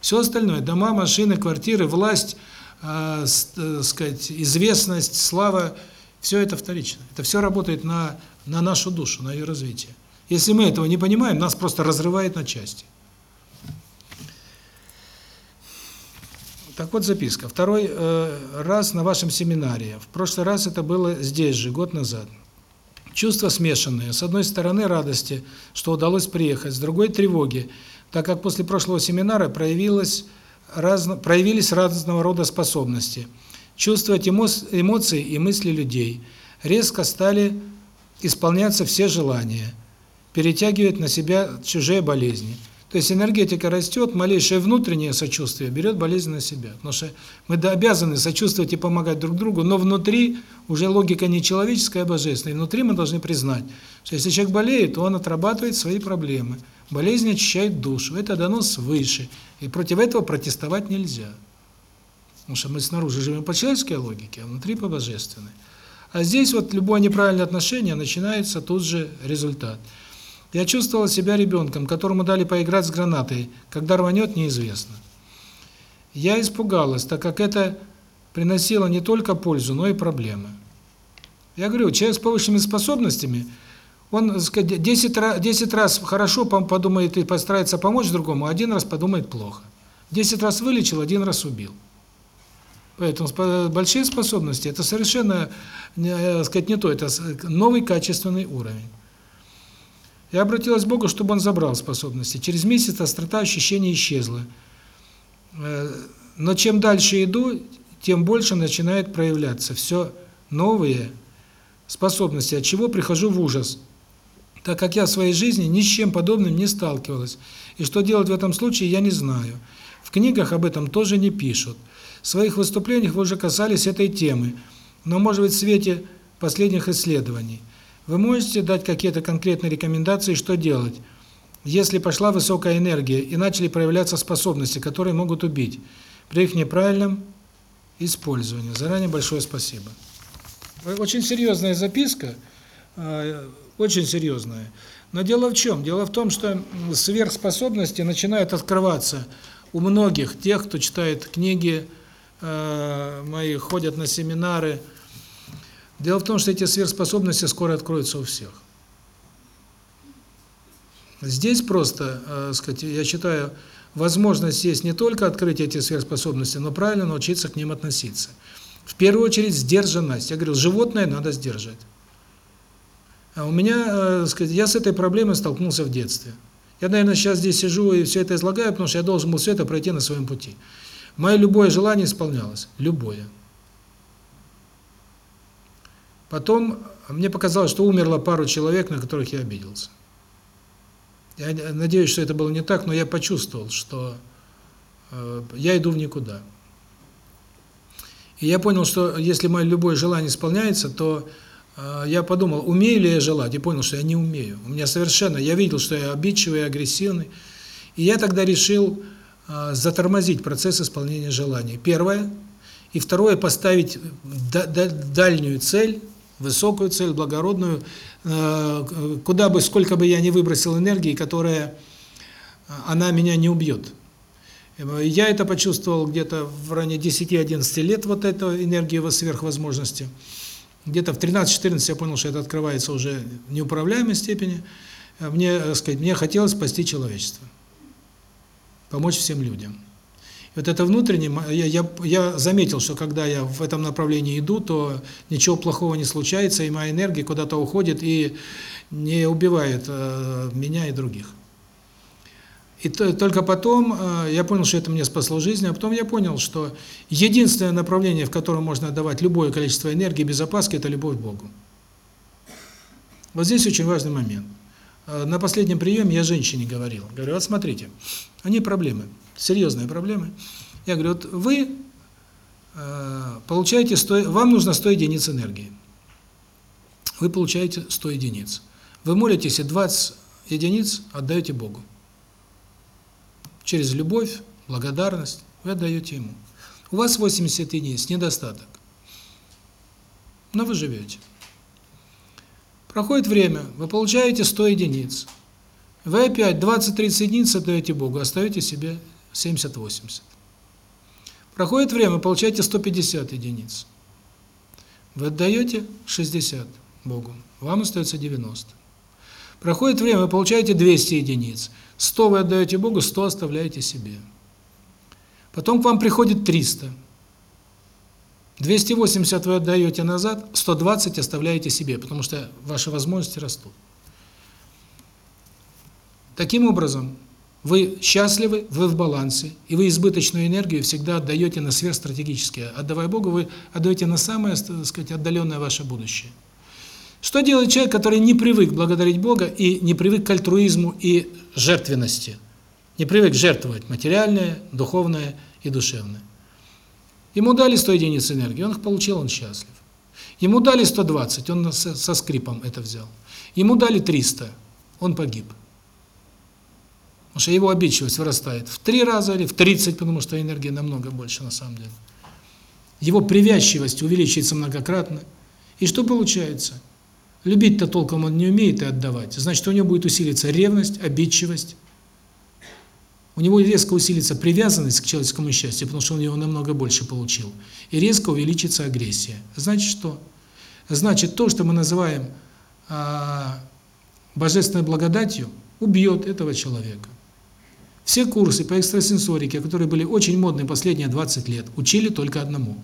Все остальное – дома, машины, квартиры, власть, э, с, сказать, известность, слава – все это вторично. Это все работает на, на нашу душу, на ее развитие. Если мы этого не понимаем, нас просто разрывает на части. Так вот записка. Второй э, раз на вашем семинаре. В прошлый раз это было здесь же, год назад. Чувства смешанные. С одной стороны радости, что удалось приехать, с другой тревоги, так как после прошлого семинара проявилось разно, проявились разного рода способности. Чувствовать эмоции и мысли людей. Резко стали исполняться все желания. Перетягивать на себя чужие болезни. То есть энергетика растет, малейшее внутреннее сочувствие берет болезнь на себя. Потому что мы обязаны сочувствовать и помогать друг другу, но внутри уже логика не человеческая, а божественная. И внутри мы должны признать, что если человек болеет, то он отрабатывает свои проблемы. Болезнь очищает душу. Это дано свыше. И против этого протестовать нельзя. Потому что мы снаружи живем по человеческой логике, а внутри по божественной. А здесь вот любое неправильное отношение, начинается тут же результат. Я чувствовала себя ребенком, которому дали поиграть с гранатой. Когда рванет, неизвестно. Я испугалась, так как это приносило не только пользу, но и проблемы. Я говорю, человек с повышенными способностями, он, так сказать, 10 раз, 10 раз хорошо подумает и постарается помочь другому, один раз подумает плохо. 10 раз вылечил, один раз убил. Поэтому большие способности – это совершенно, так сказать, не то, это новый качественный уровень. Я обратилась к Богу, чтобы Он забрал способности. Через месяц острота ощущений исчезла. Но чем дальше иду, тем больше начинает проявляться все новые способности, от чего прихожу в ужас, так как я в своей жизни ни с чем подобным не сталкивалась. И что делать в этом случае, я не знаю. В книгах об этом тоже не пишут. В своих выступлениях вы уже касались этой темы, но, может быть, в свете последних исследований – вы можете дать какие-то конкретные рекомендации, что делать, если пошла высокая энергия и начали проявляться способности, которые могут убить, при их неправильном использовании. Заранее большое спасибо. Очень серьезная записка, а, очень серьезная. Но дело в чем? Дело в том, что сверхспособности начинают открываться у многих тех, кто читает книги а, мои, ходят на семинары, Дело в том, что эти сверхспособности скоро откроются у всех. Здесь просто, э, сказать, я считаю, возможность есть не только открыть эти сверхспособности, но правильно научиться к ним относиться. В первую очередь сдержанность. Я говорил, животное надо сдержать. А у меня, э, сказать, я с этой проблемой столкнулся в детстве. Я, наверное, сейчас здесь сижу и все это излагаю, потому что я должен был все это пройти на своем пути. Мое любое желание исполнялось. Любое. Потом мне показалось, что умерло пару человек, на которых я обиделся. Я надеюсь, что это было не так, но я почувствовал, что э, я иду в никуда. И я понял, что если мое любое желание исполняется, то я подумал, умею ли я желать, и понял, что я не умею. У меня совершенно, я видел, что я обидчивый, агрессивный. И я тогда решил э, затормозить процесс исполнения желаний. Первое. И второе, поставить дальнюю цель, высокую цель, благородную, э, куда бы, сколько бы я ни выбросил энергии, которая, она меня не убьет. Я это почувствовал где-то в районе 10-11 лет, вот эту энергию сверхвозможности. Где-то в 13-14 я понял, что это открывается уже в неуправляемой степени. Мне, так сказать, мне хотелось спасти человечество, помочь всем людям вот это внутреннее, я, я, я заметил, что когда я в этом направлении иду, то ничего плохого не случается, и моя энергия куда-то уходит и не убивает э, меня и других. И то, только потом э, я понял, что это мне спасло жизнь, а потом я понял, что единственное направление, в котором можно давать любое количество энергии без опаски, это любовь к Богу. Вот здесь очень важный момент. э, на последнем приеме я женщине говорил. Говорю, вот смотрите, они проблемы, серьезные проблемы. Я говорю, вот вы э, получаете 100, вам нужно 100 единиц энергии. Вы получаете 100 единиц. Вы молитесь и 20 единиц отдаете Богу. Через любовь, благодарность вы отдаете Ему. У вас 80 единиц, недостаток. Но вы живете. Проходит время, вы получаете 100 единиц. Вы опять 20-30 единиц отдаете Богу, оставите себе 70-80. Проходит время, вы получаете 150 единиц. Вы отдаете 60 Богу, вам остается 90. Проходит время, вы получаете 200 единиц. 100 вы отдаете Богу, 100 оставляете себе. Потом к вам приходит 300. 280 вы отдаете назад, 120 оставляете себе, потому что ваши возможности растут. Таким образом, вы счастливы, вы в балансе, и вы избыточную энергию всегда отдаете на сверхстратегические. Отдавая Богу, вы отдаете на самое, так сказать, отдаленное ваше будущее. Что делает человек, который не привык благодарить Бога и не привык к альтруизму и жертвенности? Не привык жертвовать материальное, духовное и душевное. Ему дали 100 единиц энергии, он их получил, он счастлив. Ему дали 120, он со, скрипом это взял. Ему дали 300, он погиб. Потому что его обидчивость вырастает в 3 раза или в 30, потому что энергии намного больше на самом деле. Его привязчивость увеличивается многократно. И что получается? Любить-то толком он не умеет и отдавать. Значит, у него будет усилиться ревность, обидчивость. У него резко усилится привязанность к человеческому счастью, потому что он его намного больше получил. И резко увеличится агрессия. Значит, что? Значит, то, что мы называем а, божественной благодатью, убьет этого человека. Все курсы по экстрасенсорике, которые были очень модны последние 20 лет, учили только одному.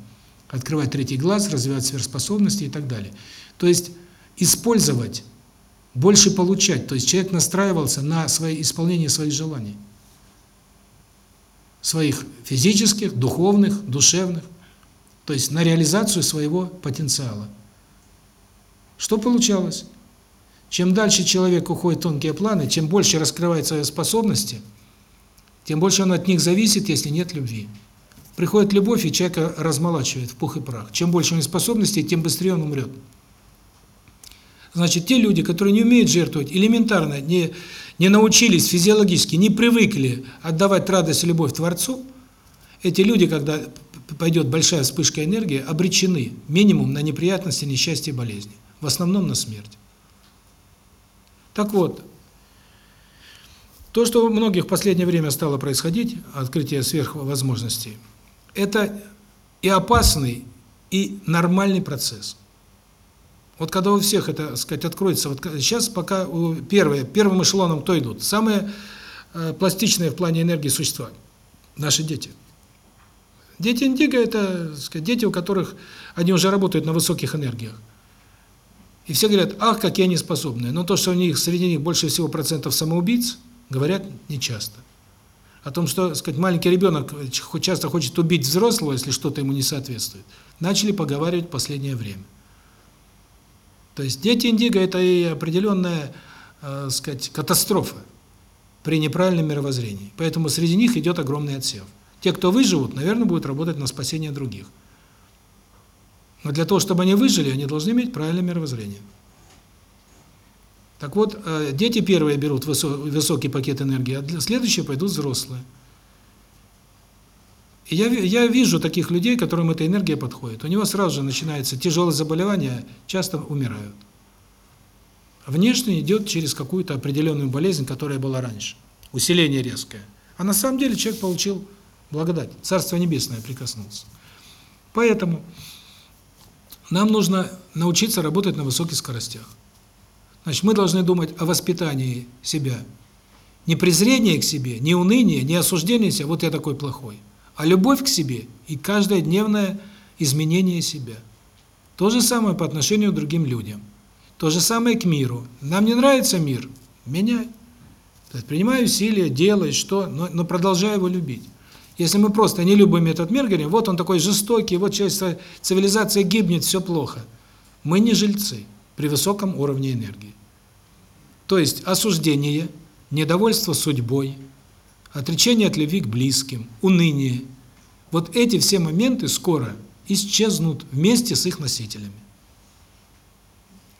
Открывать третий глаз, развивать сверхспособности и так далее. То есть использовать, больше получать. То есть человек настраивался на свои, исполнение своих желаний. Своих физических, духовных, душевных. То есть на реализацию своего потенциала. Что получалось? Чем дальше человек уходит в тонкие планы, чем больше раскрывает свои способности, тем больше он от них зависит, если нет любви. Приходит любовь, и человека размолачивает в пух и прах. Чем больше у него способностей, тем быстрее он умрет. Значит, те люди, которые не умеют жертвовать, элементарно не, не научились физиологически, не привыкли отдавать радость и любовь Творцу, эти люди, когда пойдет большая вспышка энергии, обречены минимум на неприятности, несчастье болезни. В основном на смерть. Так вот, то, что у многих в последнее время стало происходить, открытие сверхвозможностей, это и опасный, и нормальный процесс. Вот когда у всех это, сказать, откроется, вот сейчас пока первые, первым эшелоном кто идут? Самые э, пластичные в плане энергии существа – наши дети. Дети индиго – это, сказать, дети, у которых они уже работают на высоких энергиях. И все говорят, ах, какие они способные. Но то, что у них среди них больше всего процентов самоубийц, говорят нечасто. О том, что, сказать, маленький ребенок часто хочет убить взрослого, если что-то ему не соответствует, начали поговаривать в последнее время. То есть дети индиго – это и определенная, э, сказать, катастрофа при неправильном мировоззрении. Поэтому среди них идет огромный отсев. Те, кто выживут, наверное, будут работать на спасение других. Но для того, чтобы они выжили, они должны иметь правильное мировоззрение. Так вот, э, дети первые берут высокий пакет энергии, а следующие пойдут взрослые. И я, я вижу таких людей, которым эта энергия подходит. У него сразу же начинается тяжелое заболевание, часто умирают. Внешне идет через какую-то определенную болезнь, которая была раньше. Усиление резкое. А на самом деле человек получил благодать. Царство Небесное прикоснулся. Поэтому нам нужно научиться работать на высоких скоростях. Значит, мы должны думать о воспитании себя. Не презрение к себе, не уныние, не осуждение себя, вот я такой плохой, а любовь к себе и каждое дневное изменение себя. То же самое по отношению к другим людям. То же самое к миру. Нам не нравится мир, меняй. То принимай усилия, делай что, но, но продолжай его любить. Если мы просто не любим этот мир, говорим, вот он такой жестокий, вот часть цивилизация гибнет, все плохо. Мы не жильцы при высоком уровне энергии. То есть осуждение, недовольство судьбой, отречение от любви к близким, уныние. Вот эти все моменты скоро исчезнут вместе с их носителями.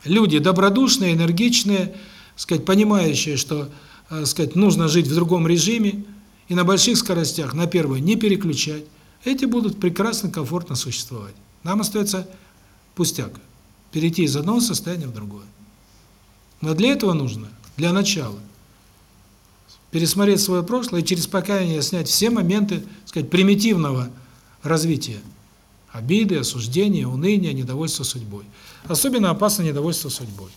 Люди добродушные, энергичные, сказать, понимающие, что, э, сказать, нужно жить в другом режиме и на больших скоростях на первую не переключать, эти будут прекрасно, комфортно существовать. Нам остается пустяк перейти из одного состояния в другое. Но для этого нужно, для начала, пересмотреть свое прошлое и через покаяние снять все моменты, так сказать, примитивного развития. Обиды, осуждения, уныния, недовольство судьбой. Особенно опасно недовольство судьбой.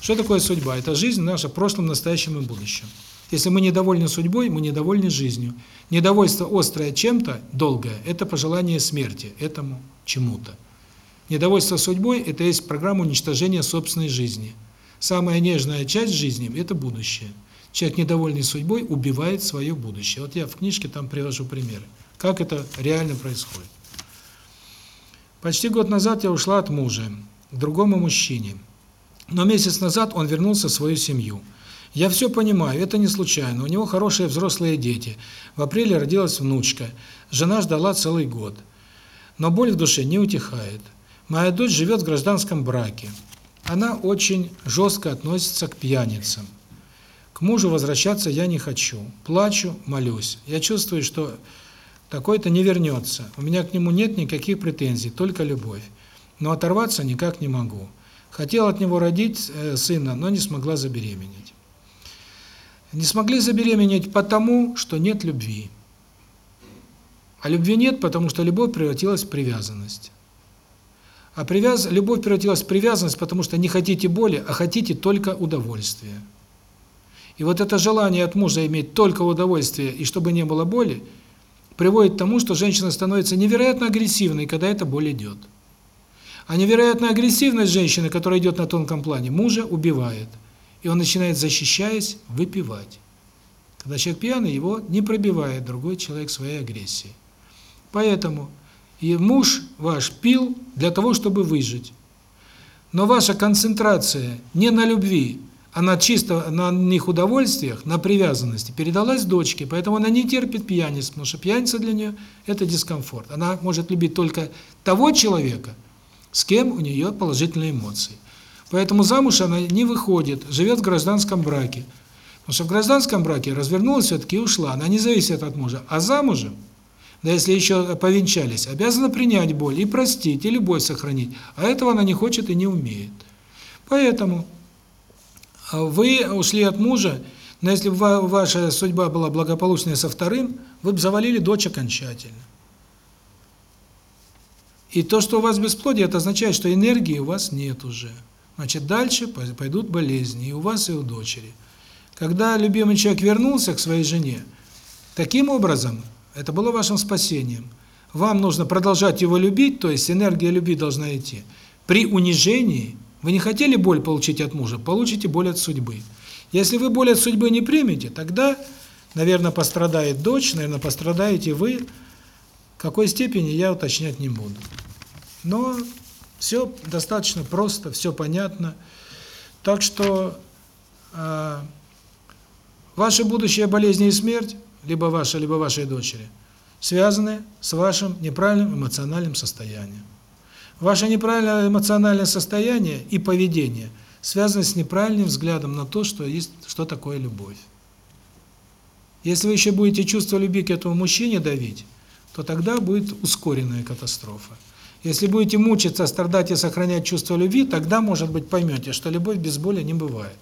Что такое судьба? Это жизнь наша в прошлом, настоящем и будущем. Если мы недовольны судьбой, мы недовольны жизнью. Недовольство острое чем-то, долгое, это пожелание смерти, этому чему-то. Недовольство судьбой – это есть программа уничтожения собственной жизни. Самая нежная часть жизни – это будущее. Человек, недовольный судьбой, убивает свое будущее. Вот я в книжке там привожу примеры, как это реально происходит. Почти год назад я ушла от мужа к другому мужчине. Но месяц назад он вернулся в свою семью. Я все понимаю, это не случайно. У него хорошие взрослые дети. В апреле родилась внучка. Жена ждала целый год. Но боль в душе не утихает. Моя дочь живет в гражданском браке. Она очень жестко относится к пьяницам. К мужу возвращаться я не хочу. Плачу, молюсь. Я чувствую, что такой-то не вернется. У меня к нему нет никаких претензий, только любовь. Но оторваться никак не могу. Хотел от него родить э, сына, но не смогла забеременеть. Не смогли забеременеть потому, что нет любви. А любви нет, потому что любовь превратилась в привязанность. А привяз... любовь превратилась в привязанность, потому что не хотите боли, а хотите только удовольствия. И вот это желание от мужа иметь только удовольствие, и чтобы не было боли, приводит к тому, что женщина становится невероятно агрессивной, когда эта боль идет. А невероятная агрессивность женщины, которая идет на тонком плане, мужа убивает. И он начинает, защищаясь, выпивать. Когда человек пьяный, его не пробивает другой человек своей агрессией. Поэтому и муж ваш пил для того, чтобы выжить. Но ваша концентрация не на любви, а на чисто на них удовольствиях, на привязанности передалась дочке, поэтому она не терпит пьяниц, потому что пьяница для нее – это дискомфорт. Она может любить только того человека, с кем у нее положительные эмоции. Поэтому замуж она не выходит, живет в гражданском браке. Потому что в гражданском браке развернулась все-таки и ушла, она не зависит от мужа. А замужем, да если еще повенчались, обязана принять боль и простить, и любовь сохранить. А этого она не хочет и не умеет. Поэтому вы ушли от мужа, но если бы ваша судьба была благополучная со вторым, вы бы завалили дочь окончательно. И то, что у вас бесплодие, это означает, что энергии у вас нет уже. Значит, дальше пойдут болезни и у вас, и у дочери. Когда любимый человек вернулся к своей жене, таким образом, это было вашим спасением. Вам нужно продолжать его любить, то есть энергия любви должна идти. При унижении вы не хотели боль получить от мужа, получите боль от судьбы. Если вы боль от судьбы не примете, тогда, наверное, пострадает дочь, наверное, пострадаете вы. В какой степени, я уточнять не буду. Но все достаточно просто, все понятно. Так что э, ваши будущие болезни и смерть, либо ваша, либо вашей дочери, связаны с вашим неправильным эмоциональным состоянием. Ваше неправильное эмоциональное состояние и поведение связаны с неправильным взглядом на то, что есть, что такое любовь. Если вы еще будете чувство любви к этому мужчине давить, то тогда будет ускоренная катастрофа. Если будете мучиться, страдать и сохранять чувство любви, тогда, может быть, поймете, что любовь без боли не бывает.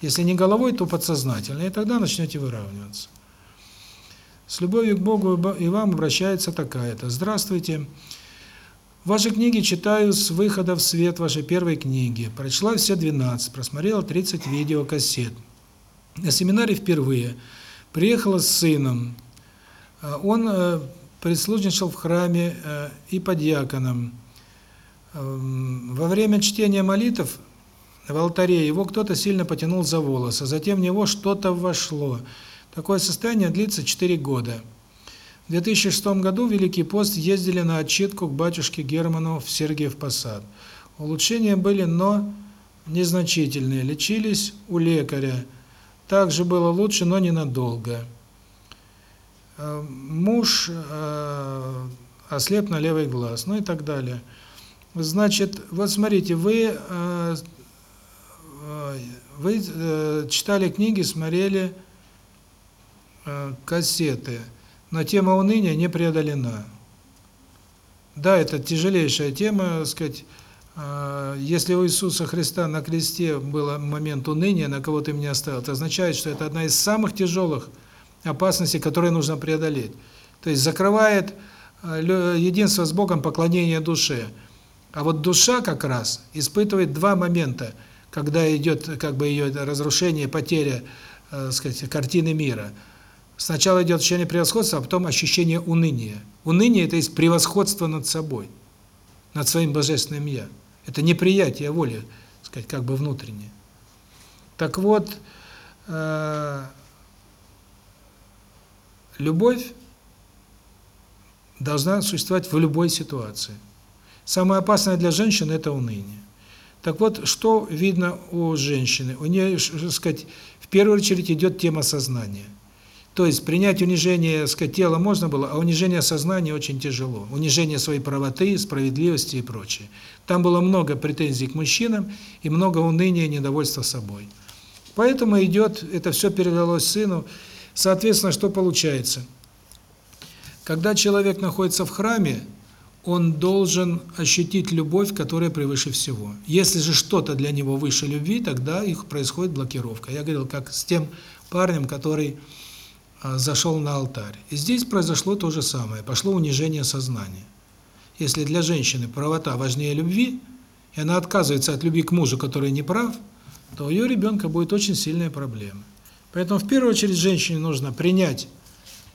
Если не головой, то подсознательно, и тогда начнете выравниваться. С любовью к Богу и вам обращается такая-то. Здравствуйте. Ваши книги читаю с выхода в свет вашей первой книги. Прочла все 12, просмотрела 30 видеокассет. На семинаре впервые. Приехала с сыном. Он э, прислужничал в храме э, и подьяконом. Эм, во время чтения молитв в алтаре его кто-то сильно потянул за волосы, затем в него что-то вошло. Такое состояние длится 4 года. В 2006 году в Великий пост ездили на отчитку к батюшке Герману в Сергиев Посад. Улучшения были, но незначительные, лечились у лекаря. Также было лучше, но ненадолго. Э, Муж э, ослеп на левый глаз, ну и так далее. Значит, вот смотрите, вы э, вы читали книги, смотрели кассеты, но тема уныния не преодолена. Да, это тяжелейшая тема, сказать, э, если у Иисуса Христа на кресте был момент уныния, на кого ты меня оставил, это означает, что это одна из самых тяжелых опасностей, которые нужно преодолеть. То есть закрывает лю- единство с Богом поклонение душе. А вот душа как раз испытывает два момента, когда идет как бы ее разрушение, потеря, э, сказать, картины мира. Сначала идет ощущение превосходства, а потом ощущение уныния. Уныние – это есть превосходство над собой, над своим божественным «я». Это неприятие воли, так сказать, как бы внутреннее. Так вот, э, любовь должна существовать в любой ситуации. Самое опасное для женщины – это уныние. Так вот, что видно у женщины? У нее, ш- сказать, в первую очередь идет тема сознания. То есть принять унижение, сказать, тела можно было, а унижение сознания очень тяжело. Унижение своей правоты, справедливости и прочее. Там было много претензий к мужчинам и много уныния, недовольства собой. Поэтому идет, это все передалось сыну. Соответственно, что получается? Когда человек находится в храме, он должен ощутить любовь, которая превыше всего. Если же что-то для него выше любви, тогда их происходит блокировка. Я говорил, как с тем парнем, который зашел на алтарь. И здесь произошло то же самое. Пошло унижение сознания. Если для женщины правота важнее любви, и она отказывается от любви к мужу, который не прав, то у ее ребенка будет очень сильная проблема. Поэтому в первую очередь женщине нужно принять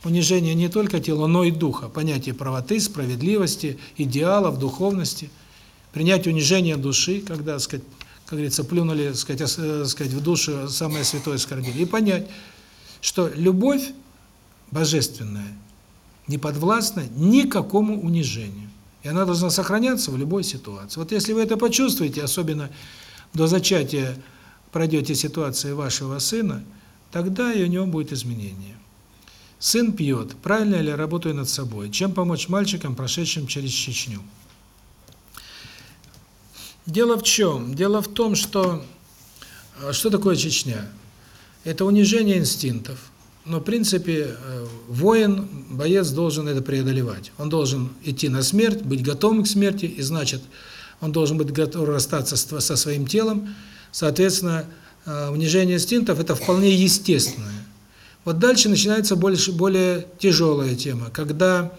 унижение не только тела, но и духа, понятие правоты, справедливости, идеалов, духовности, принять унижение души, когда, сказать, как говорится, плюнули, сказать, э, сказать, в душу самое святое оскорбили, и понять, что любовь божественная не подвластна никакому унижению. И она должна сохраняться в любой ситуации. Вот если вы это почувствуете, особенно до зачатия пройдете ситуации вашего сына, тогда и у него будет изменение. Сын пьет. Правильно ли работаю над собой? Чем помочь мальчикам, прошедшим через Чечню? Дело в чем? Дело в том, что э, что такое Чечня? Это унижение инстинктов. Но, в принципе, э, воин, боец должен это преодолевать. Он должен идти на смерть, быть готовым к смерти, и значит, он должен быть готов расстаться со своим телом. Соответственно, э, унижение инстинктов – это вполне естественное. Вот дальше начинается больше, более тяжелая тема, когда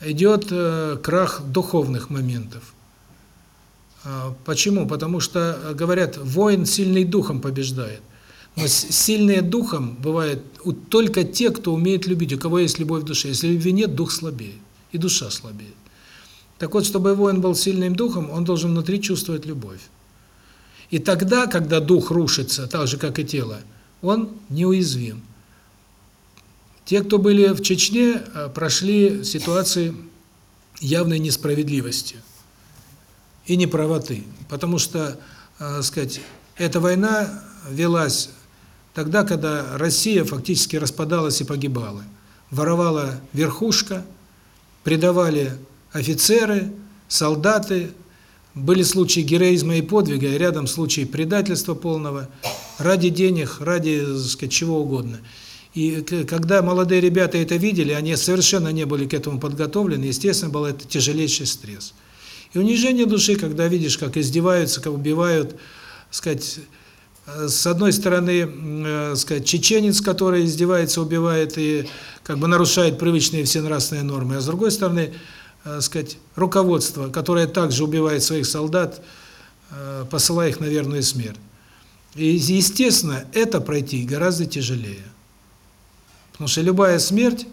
идет э, крах духовных моментов. Почему? Потому что, говорят, воин сильный духом побеждает. Но сильные духом бывают только те, кто умеет любить, у кого есть любовь в душе. Если любви нет, дух слабеет, и душа слабеет. Так вот, чтобы воин был сильным духом, он должен внутри чувствовать любовь. И тогда, когда дух рушится, так же, как и тело, он неуязвим. Те, кто были в Чечне, э, прошли ситуации явной несправедливости и неправоты. Потому что, э, сказать, эта война велась тогда, когда Россия фактически распадалась и погибала. Воровала верхушка, предавали офицеры, солдаты, были случаи героизма и подвига, и рядом случаи предательства полного, ради денег, ради, сказать, чего угодно. И когда молодые ребята это видели, они совершенно не были к этому подготовлены, естественно, был это тяжелейший стресс. И унижение души, когда видишь, как издеваются, как убивают, сказать, с одной стороны, э, сказать, чеченец, который издевается, убивает и как бы нарушает привычные все нравственные нормы, а с другой стороны, э, сказать, руководство, которое также убивает своих солдат, э, посылая их на верную смерть. И, естественно, это пройти гораздо тяжелее. Потому что любая смерть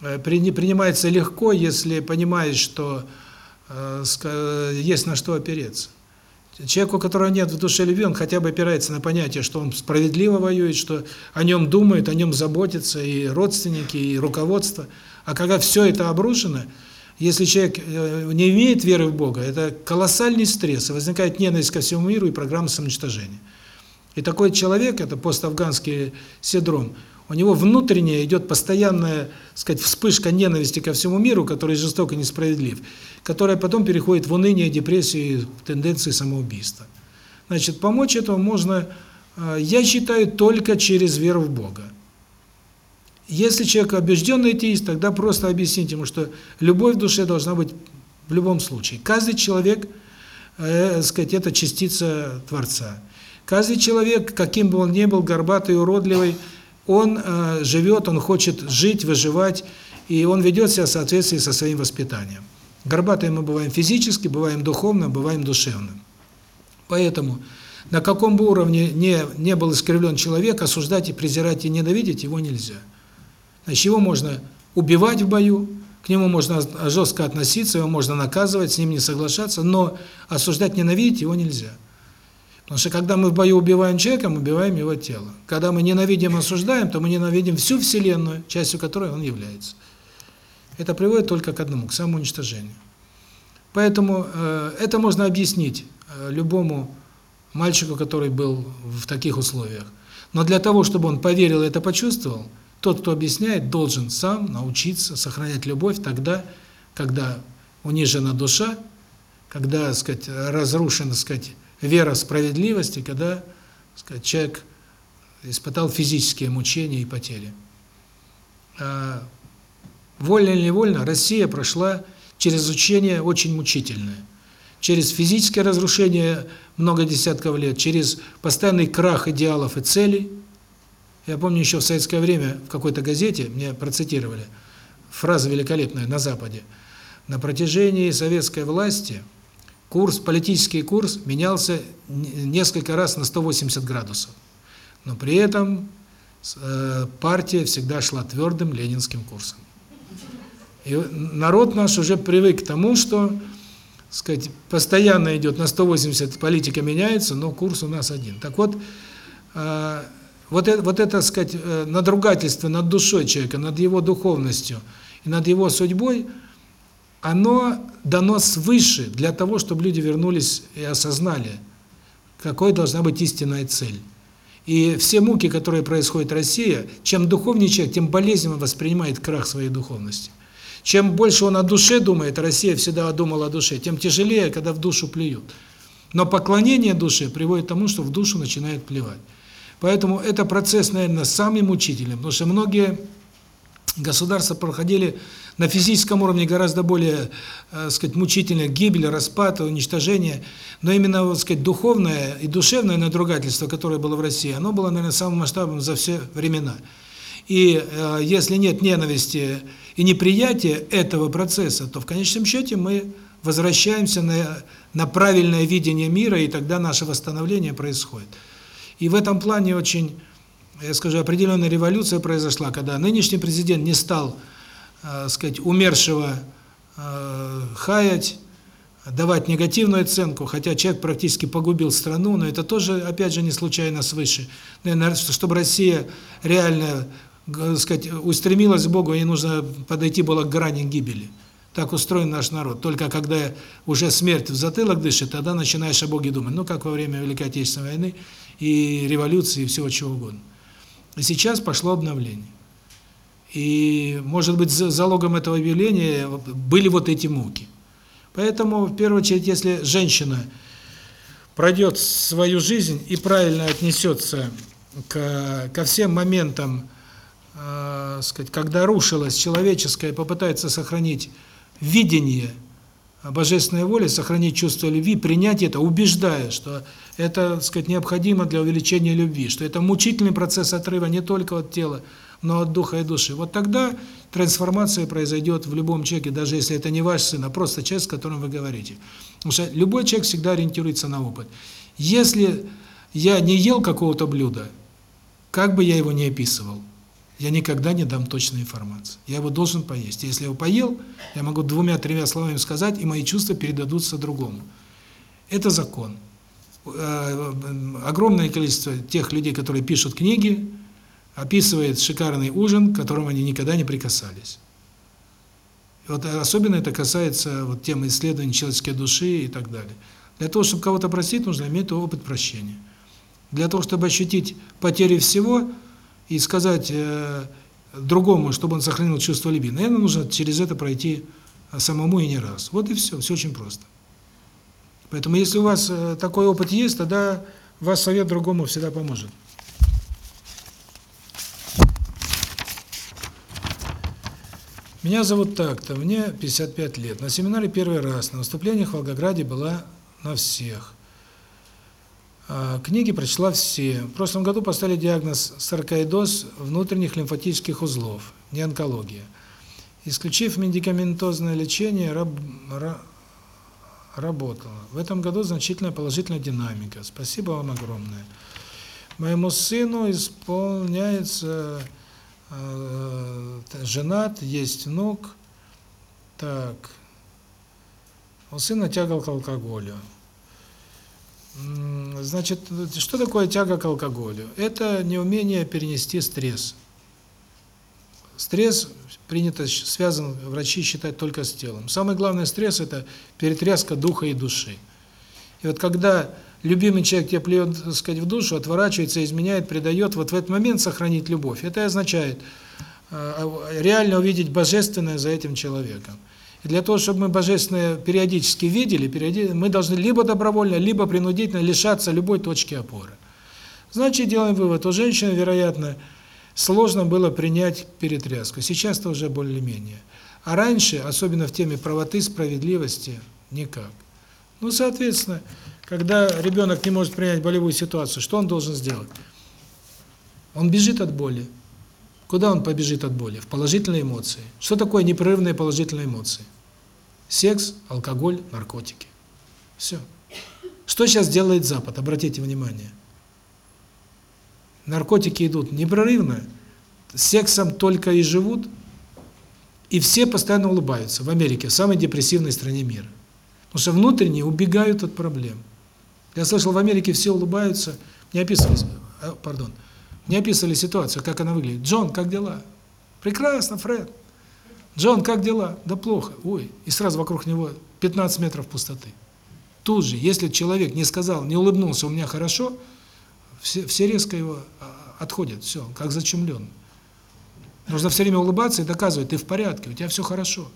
принимается легко, если понимаешь, что есть на что опереться. Человеку, у которого нет в душе любви, он хотя бы опирается на понятие, что он справедливо воюет, что о нем думают, о нем заботятся и родственники, и руководство. А когда все это обрушено, Если человек э, не имеет веры в Бога, это колоссальный стресс, и возникает ненависть ко всему миру и программа самоуничтожения. И такой человек, это поставфганский синдром, у него внутренне идет постоянная, сказать, вспышка ненависти ко всему миру, который жестоко несправедлив, которая потом переходит в уныние, депрессию, в тенденции самоубийства. Значит, помочь этому можно, э, я считаю, только через веру в Бога. Если человек убежденный атеист, тогда просто объясните ему, что любовь в душе должна быть в любом случае. Каждый человек, э, сказать, это частица Творца. Каждый человек, каким бы он ни был, горбатый, уродливый, он э, живет, он хочет жить, выживать, и он ведет себя в соответствии со своим воспитанием. Горбатые мы бываем физически, бываем духовно, бываем душевно. Поэтому на каком бы уровне не, не был искривлен человек, осуждать и презирать и ненавидеть его нельзя. Значит, его можно убивать в бою, к нему можно жестко относиться, его можно наказывать, с ним не соглашаться, но осуждать, ненавидеть его нельзя. Потому что когда мы в бою убиваем человека, мы убиваем его тело. Когда мы ненавидим, осуждаем, то мы ненавидим всю Вселенную, частью которой он является. Это приводит только к одному, к самоуничтожению. Поэтому э, это можно объяснить э, любому мальчику, который был в таких условиях. Но для того, чтобы он поверил и это почувствовал, тот, кто объясняет, должен сам научиться сохранять любовь тогда, когда унижена душа, когда, так сказать, разрушена, так сказать, вера в справедливость, и когда, сказать, человек испытал физические мучения и потери. А, вольно или невольно Россия прошла через учение очень мучительное. Через физическое разрушение много десятков лет, через постоянный крах идеалов и целей. Я помню еще в советское время в какой-то газете мне процитировали фраза великолепная на Западе. На протяжении советской власти курс, политический курс менялся несколько раз на 180 градусов. Но при этом э, партия всегда шла твердым ленинским курсом. И народ наш уже привык к тому, что, сказать, постоянно идет на 180, политика меняется, но курс у нас один. Так вот, э, вот это, вот это, сказать, э, надругательство над душой человека, над его духовностью и над его судьбой, оно дано свыше для того, чтобы люди вернулись и осознали, какой должна быть истинная цель. И все муки, которые происходят в России, чем духовнее человек, тем болезненно воспринимает крах своей духовности. Чем больше он о душе думает, Россия всегда думала о душе, тем тяжелее, когда в душу плюют. Но поклонение душе приводит к тому, что в душу начинает плевать. Поэтому это процесс, наверное, самый мучительный, потому что многие государства проходили на физическом уровне гораздо более, э, сказать, мучительное гибель, распад, уничтожение, но именно, вот, сказать, духовное и душевное надругательство, которое было в России, оно было, наверное, самым масштабным за все времена. И э, если нет ненависти и неприятия этого процесса, то в конечном счете мы возвращаемся на, на правильное видение мира, и тогда наше восстановление происходит. И в этом плане очень, я скажу, определенная революция произошла, когда нынешний президент не стал, э, сказать, умершего э, хаять, давать негативную оценку, хотя человек практически погубил страну, но это тоже, опять же, не случайно свыше. Наверное, чтобы Россия реально сказать, устремилась к Богу, ей нужно подойти было к грани гибели. Так устроен наш народ. Только когда уже смерть в затылок дышит, тогда начинаешь о Боге думать. Ну, как во время Великой Отечественной войны и революции, и всего чего угодно. И сейчас пошло обновление. И, может быть, залогом этого объявления были вот эти муки. Поэтому, в первую очередь, если женщина пройдет свою жизнь и правильно отнесется к, ко всем моментам, э, сказать, когда рушилось человеческое, попытается сохранить видение божественной воли, сохранить чувство любви, принять это, убеждая, что это, сказать, необходимо для увеличения любви, что это мучительный процесс отрыва не только от тела, но от духа и души. Вот тогда трансформация произойдет в любом человеке, даже если это не ваш сын, а просто человек, с которым вы говорите. Потому что любой человек всегда ориентируется на опыт. Если я не ел какого-то блюда, как бы я его ни описывал, я никогда не дам точной информации. Я его должен поесть. Если я его поел, я могу двумя-тремя словами сказать, и мои чувства передадутся другому. Это закон. Э, огромное количество тех людей, которые пишут книги, описывает шикарный ужин, к которому они никогда не прикасались. И Вот особенно это касается вот темы исследований человеческой души и так далее. Для того, чтобы кого-то простить, нужно иметь опыт прощения. Для того, чтобы ощутить потери всего и сказать э, другому, чтобы он сохранил чувство любви, наверное, нужно через это пройти самому и не раз. Вот и все, все очень просто. Поэтому если у вас э, такой опыт есть, тогда ваш совет другому всегда поможет. Меня зовут так-то, мне 55 лет. На семинаре первый раз, на выступлениях в Волгограде была на всех. А, Книги прочла все. В прошлом году поставили диагноз саркоидоз внутренних лимфатических узлов, не онкология. Исключив медикаментозное лечение, раб, ра, работала. В этом году значительная положительная динамика. Спасибо вам огромное. Моему сыну исполняется женат, есть внук. Так. У сына тяга к алкоголю. Значит, что такое тяга к алкоголю? Это неумение перенести стресс. Стресс принято связан, врачи считают только с телом. Самый главный стресс это перетряска духа и души. И вот когда любимый человек тебе плюет, так сказать, в душу, отворачивается, изменяет, предает, вот в этот момент сохранить любовь. Это означает э, реально увидеть божественное за этим человеком. И для того, чтобы мы божественное периодически видели, периоди- мы должны либо добровольно, либо принудительно лишаться любой точки опоры. Значит, делаем вывод, у женщины, вероятно, сложно было принять перетряску. Сейчас-то уже более-менее. А раньше, особенно в теме правоты, справедливости, никак. Ну, соответственно, когда ребенок не может принять болевую ситуацию, что он должен сделать? Он бежит от боли. Куда он побежит от боли? В положительные эмоции. Что такое непрерывные положительные эмоции? Секс, алкоголь, наркотики. Все. Что сейчас делает Запад? Обратите внимание. Наркотики идут непрерывно, сексом только и живут, и все постоянно улыбаются. В Америке, в самой депрессивной стране мира. Потому что внутренне убегают от проблем. Я слышал, в Америке все улыбаются, не описывали, а, пардон, не описывали ситуацию, как она выглядит. Джон, как дела? Прекрасно, Фред. Джон, как дела? Да плохо. Ой, и сразу вокруг него 15 метров пустоты. Тут же, если человек не сказал, не улыбнулся, у меня хорошо, все, все резко его а, отходят, все, как зачумлен. Нужно все время улыбаться и доказывать, ты в порядке, у тебя все хорошо.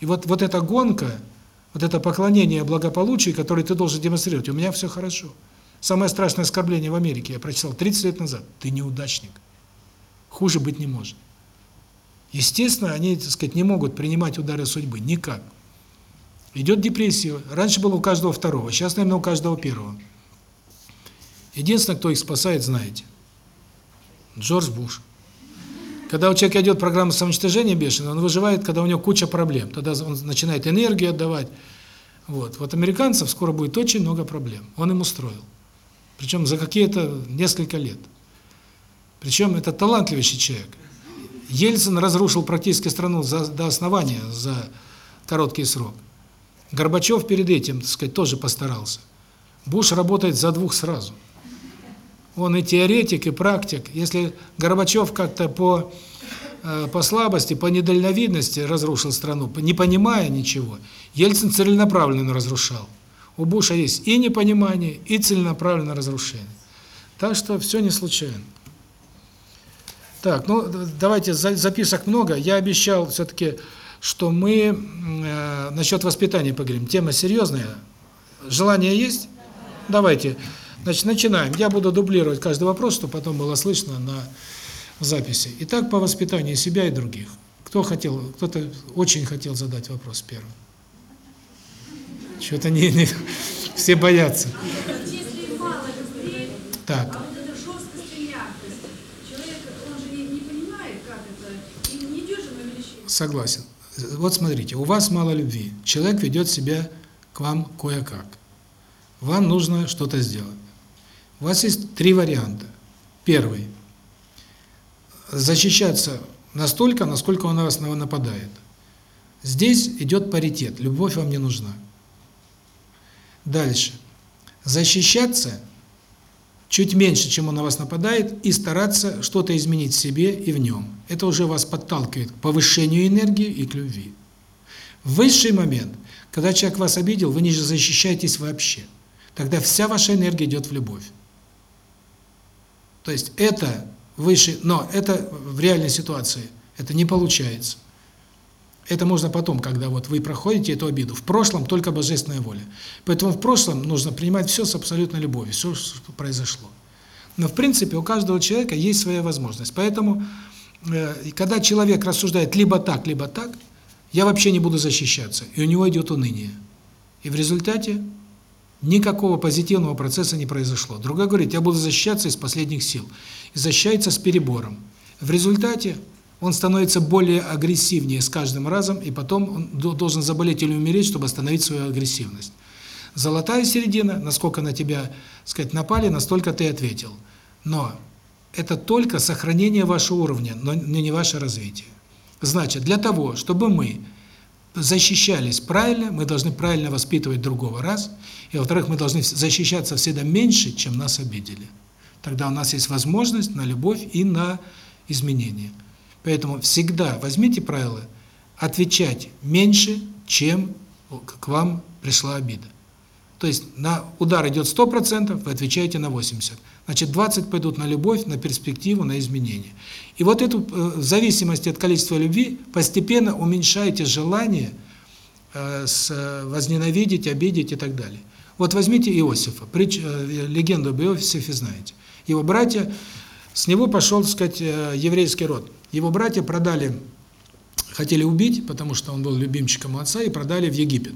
И вот, вот эта гонка, вот это поклонение благополучию, которое ты должен демонстрировать, у меня все хорошо. Самое страшное оскорбление в Америке я прочитал 30 лет назад. Ты неудачник. Хуже быть не может. Естественно, они, так сказать, не могут принимать удары судьбы. Никак. Идет депрессия. Раньше было у каждого второго, сейчас, наверное, у каждого первого. Единственное, кто их спасает, знаете. Джордж Буш. Когда у человека идет программа самоуничтожения бешеная, он выживает, когда у него куча проблем. Тогда он начинает энергию отдавать. Вот. Вот американцев скоро будет очень много проблем. Он им устроил. Причем за какие-то несколько лет. Причем это талантливейший человек. Ельцин разрушил практически страну за, до основания за короткий срок. Горбачев перед этим, так сказать, тоже постарался. Буш работает за двух сразу. Он и теоретик, и практик. Если Горбачев как-то по э, по слабости, по недальновидности разрушил страну, не понимая ничего, Ельцин целенаправленно разрушал. У Буша есть и непонимание, и целенаправленное разрушение. Так что все не случайно. Так, ну давайте записок много. Я обещал все-таки, что мы э, насчет воспитания поговорим. Тема серьезная. Желание есть? Давайте. Значит, начинаем. Я буду дублировать каждый вопрос, чтобы потом было слышно на записи. Итак, по воспитанию себя и других. Кто хотел, кто-то очень хотел задать вопрос первым. Что-то не, не все боятся. Так. Согласен. Вот смотрите, у вас мало любви. Человек ведет себя к вам кое-как. Вам нужно что-то сделать. У вас есть три варианта. Первый. Защищаться настолько, насколько он на вас нападает. Здесь идет паритет. Любовь вам не нужна. Дальше. Защищаться чуть меньше, чем он на вас нападает, и стараться что-то изменить в себе и в нем. Это уже вас подталкивает к повышению энергии и к любви. Высший момент, когда человек вас обидел, вы не защищаетесь вообще. Тогда вся ваша энергия идет в любовь. То есть это выше, но это в реальной ситуации это не получается. Это можно потом, когда вот вы проходите эту обиду. В прошлом только божественная воля. Поэтому в прошлом нужно принимать все с абсолютной любовью, все, что произошло. Но в принципе у каждого человека есть своя возможность. Поэтому, э, когда человек рассуждает либо так, либо так, я вообще не буду защищаться, и у него идет уныние. И в результате никакого позитивного процесса не произошло. Другой говорит, я буду защищаться из последних сил. И защищается с перебором. В результате он становится более агрессивнее с каждым разом, и потом он должен заболеть или умереть, чтобы остановить свою агрессивность. Золотая середина, насколько на тебя, сказать, напали, настолько ты ответил. Но это только сохранение вашего уровня, но не ваше развитие. Значит, для того, чтобы мы защищались правильно, мы должны правильно воспитывать другого раз, и во-вторых, мы должны защищаться всегда меньше, чем нас обидели. Тогда у нас есть возможность на любовь и на изменения. Поэтому всегда возьмите правило отвечать меньше, чем к вам пришла обида. То есть на удар идет 100%, вы отвечаете на 80%. Значит, 20 пойдут на любовь, на перспективу, на изменение. И вот эту, э, в зависимости от количества любви, постепенно уменьшаете желание э, с, возненавидеть, обидеть и так далее. Вот возьмите Иосифа, притч, э, легенду об Иосифе знаете. Его братья, с него пошел, так сказать, еврейский род. Его братья продали, хотели убить, потому что он был любимчиком отца, и продали в Египет.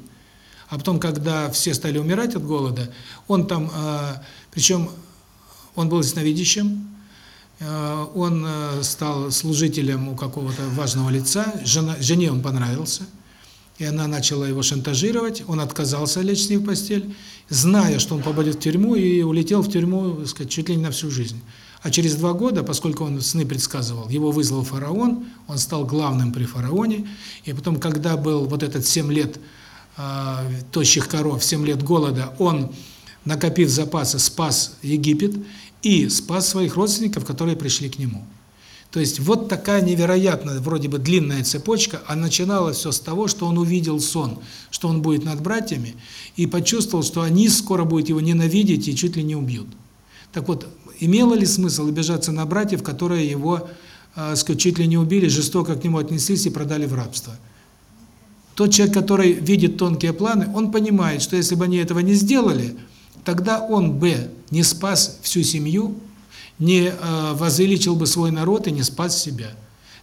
А потом, когда все стали умирать от голода, он там, причем он был ясновидящим, он стал служителем у какого-то важного лица, жена, жене он понравился, и она начала его шантажировать, он отказался лечь с ней в постель, зная, что он попадет в тюрьму, и улетел в тюрьму, сказать, чуть ли не на всю жизнь. А через два года, поскольку он сны предсказывал, его вызвал фараон, он стал главным при фараоне, и потом, когда был вот этот 7 лет э, тощих коров, 7 лет голода, он, накопив запасы, спас Египет и спас своих родственников, которые пришли к нему. То есть вот такая невероятная, вроде бы длинная цепочка, а начиналось все с того, что он увидел сон, что он будет над братьями, и почувствовал, что они скоро будут его ненавидеть и чуть ли не убьют. Так вот, имело ли смысл обижаться на братьев, которые его, э, чуть ли не убили, жестоко к нему отнеслись и продали в рабство? Тот человек, который видит тонкие планы, он понимает, что если бы они этого не сделали, тогда он бы не спас всю семью, не э, возвеличил бы свой народ и не спас себя.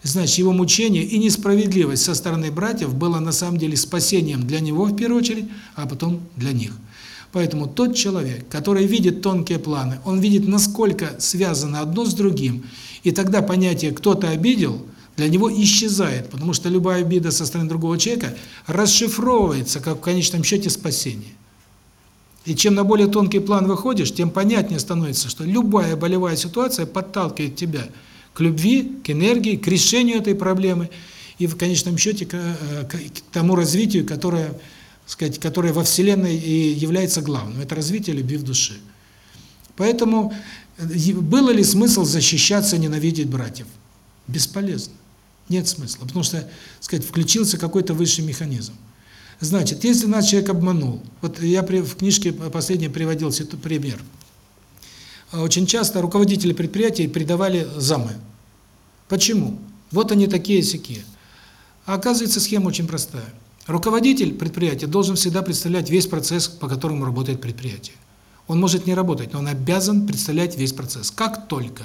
Значит, его мучение и несправедливость со стороны братьев было на самом деле спасением для него в первую очередь, а потом для них. Поэтому тот человек, который видит тонкие планы, он видит, насколько связано одно с другим, и тогда понятие «кто-то обидел» для него исчезает, потому что любая обида со стороны другого человека расшифровывается как в конечном счете спасение. И чем на более тонкий план выходишь, тем понятнее становится, что любая болевая ситуация подталкивает тебя к любви, к энергии, к решению этой проблемы и в конечном счете к, э, к, к тому развитию, которое, сказать, которое во Вселенной и является главным. Это развитие любви в душе. Поэтому э, было ли смысл защищаться, ненавидеть братьев? Бесполезно. Нет смысла, потому что, сказать, включился какой-то высший механизм. Значит, если нас человек обманул, вот я в книжке последней приводил пример. Очень часто руководители предприятий предавали замы. Почему? Вот они такие сякие. А оказывается, схема очень простая. Руководитель предприятия должен всегда представлять весь процесс, по которому работает предприятие. Он может не работать, но он обязан представлять весь процесс. Как только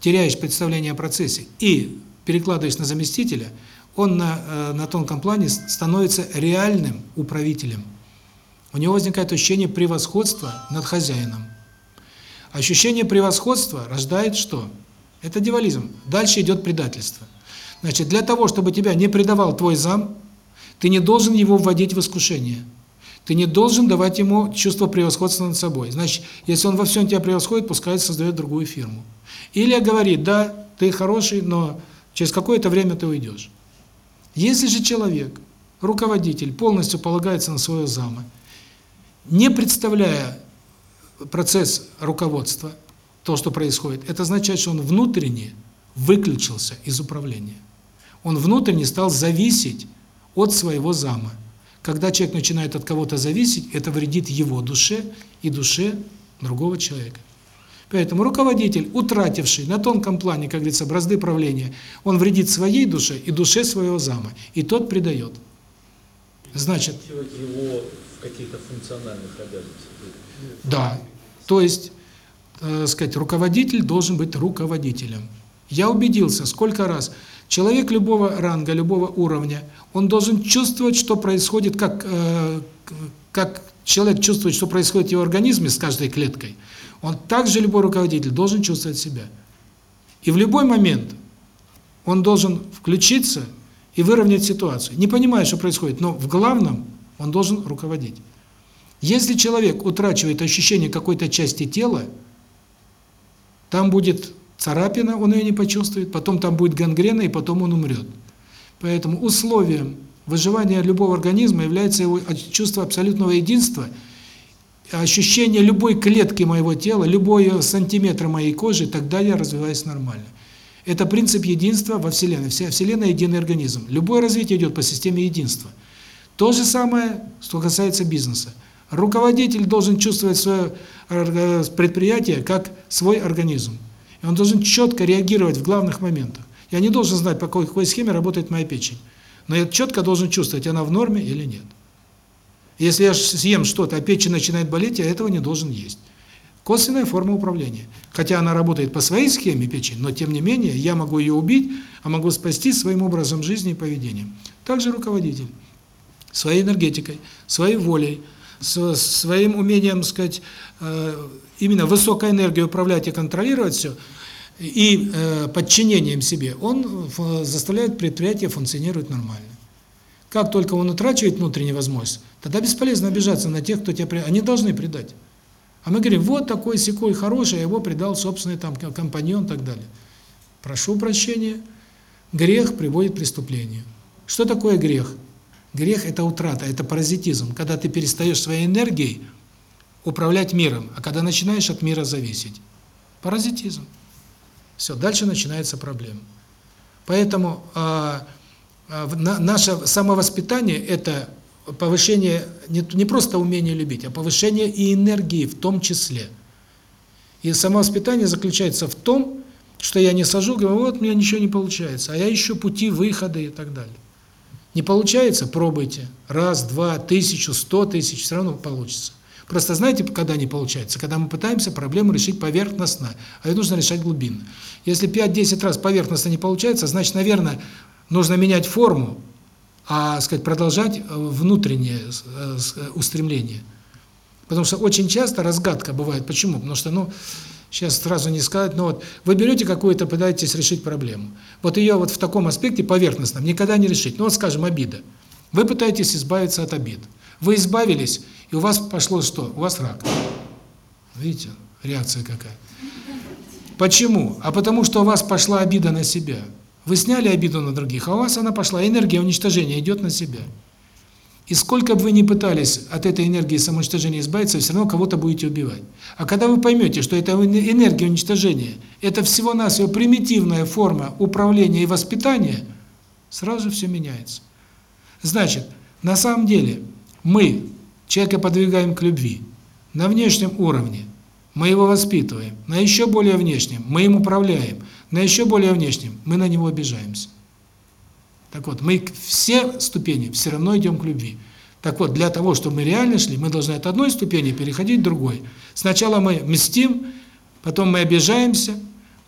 теряешь представление о процессе и перекладываешь на заместителя – он на, э, на тонком плане становится реальным управителем. У него возникает ощущение превосходства над хозяином. Ощущение превосходства рождает что? Это дьяволизм. Дальше идет предательство. Значит, для того, чтобы тебя не предавал твой зам, ты не должен его вводить в искушение. Ты не должен давать ему чувство превосходства над собой. Значит, если он во всем тебя превосходит, пускай создает другую фирму. Или говорит, да, ты хороший, но через какое-то время ты уйдешь. Если же человек, руководитель, полностью полагается на своего зама, не представляя процесс руководства, то, что происходит, это означает, что он внутренне выключился из управления. Он внутренне стал зависеть от своего зама. Когда человек начинает от кого-то зависеть, это вредит его душе и душе другого человека. Поэтому руководитель, утративший на тонком плане, как говорится, бразды правления, он вредит своей душе и душе своего зама, и тот предает. Значит, его в каких-то функциональных обязанностях. да, то есть, э, сказать, руководитель должен быть руководителем. Я убедился, сколько раз, человек любого ранга, любого уровня, он должен чувствовать, что происходит, как, э, как человек чувствует, что происходит в его организме с каждой клеткой, он также, любой руководитель, должен чувствовать себя. И в любой момент он должен включиться и выровнять ситуацию. Не понимая, что происходит, но в главном он должен руководить. Если человек утрачивает ощущение какой-то части тела, там будет царапина, он ее не почувствует, потом там будет гангрена, и потом он умрет. Поэтому условием выживания любого организма является его чувство абсолютного единства, ощущение любой клетки моего тела, любой сантиметра моей кожи, тогда я развиваюсь нормально. Это принцип единства во Вселенной. Вся Вселенная – единый организм. Любое развитие идет по системе единства. То же самое, что касается бизнеса. Руководитель должен чувствовать свое предприятие как свой организм. И он должен четко реагировать в главных моментах. Я не должен знать, по какой, какой схеме работает моя печень. Но я четко должен чувствовать, она в норме или нет. Если я съем что-то, а печень начинает болеть, я этого не должен есть. Косвенная форма управления. Хотя она работает по своей схеме печень, но тем не менее я могу ее убить, а могу спасти своим образом жизни и поведением. Также руководитель. Своей энергетикой, своей волей, своим умением, сказать, именно высокой энергией управлять и контролировать все, и подчинением себе, он заставляет предприятие функционировать нормально. Как только он утрачивает внутреннюю возможность, тогда бесполезно обижаться на тех, кто тебя предает. Они должны предать. А мы говорим, вот такой секой хороший, а его предал собственный там компаньон и так далее. Прошу прощения, грех приводит к преступлению. Что такое грех? Грех – это утрата, это паразитизм, когда ты перестаешь своей энергией управлять миром, а когда начинаешь от мира зависеть. Паразитизм. Все, дальше начинается проблема. Поэтому э, наше самовоспитание – это повышение не, не просто умения любить, а повышение и энергии в том числе. И самовоспитание заключается в том, что я не сажу, говорю, вот у меня ничего не получается, а я ищу пути выхода и так далее. Не получается? Пробуйте. Раз, два, тысячу, сто тысяч, все равно получится. Просто знаете, когда не получается? Когда мы пытаемся проблему решить поверхностно, а ее нужно решать глубинно. Если 5-10 раз поверхностно не получается, значит, наверное, нужно менять форму, а, сказать, продолжать внутреннее устремление. Потому что очень часто разгадка бывает. Почему? Потому что, ну, сейчас сразу не сказать, но вот вы берете какую-то, пытаетесь решить проблему. Вот ее вот в таком аспекте поверхностном никогда не решить. Ну вот, скажем, обида. Вы пытаетесь избавиться от обид. Вы избавились, и у вас пошло что? У вас рак. Видите, реакция какая. Почему? А потому что у вас пошла обида на себя. Вы сняли обиду на других, а у вас она пошла, энергия уничтожения идет на себя. И сколько бы вы ни пытались от этой энергии самоуничтожения избавиться, все равно кого-то будете убивать. А когда вы поймете, что эта энергия уничтожения – это всего-навсего примитивная форма управления и воспитания, сразу все меняется. Значит, на самом деле мы человека подвигаем к любви на внешнем уровне, мы его воспитываем, на еще более внешнем мы им управляем, на еще более внешнем мы на него обижаемся. Так вот, мы все ступени все равно идем к любви. Так вот, для того, чтобы мы реально шли, мы должны от одной ступени переходить к другой. Сначала мы мстим, потом мы обижаемся,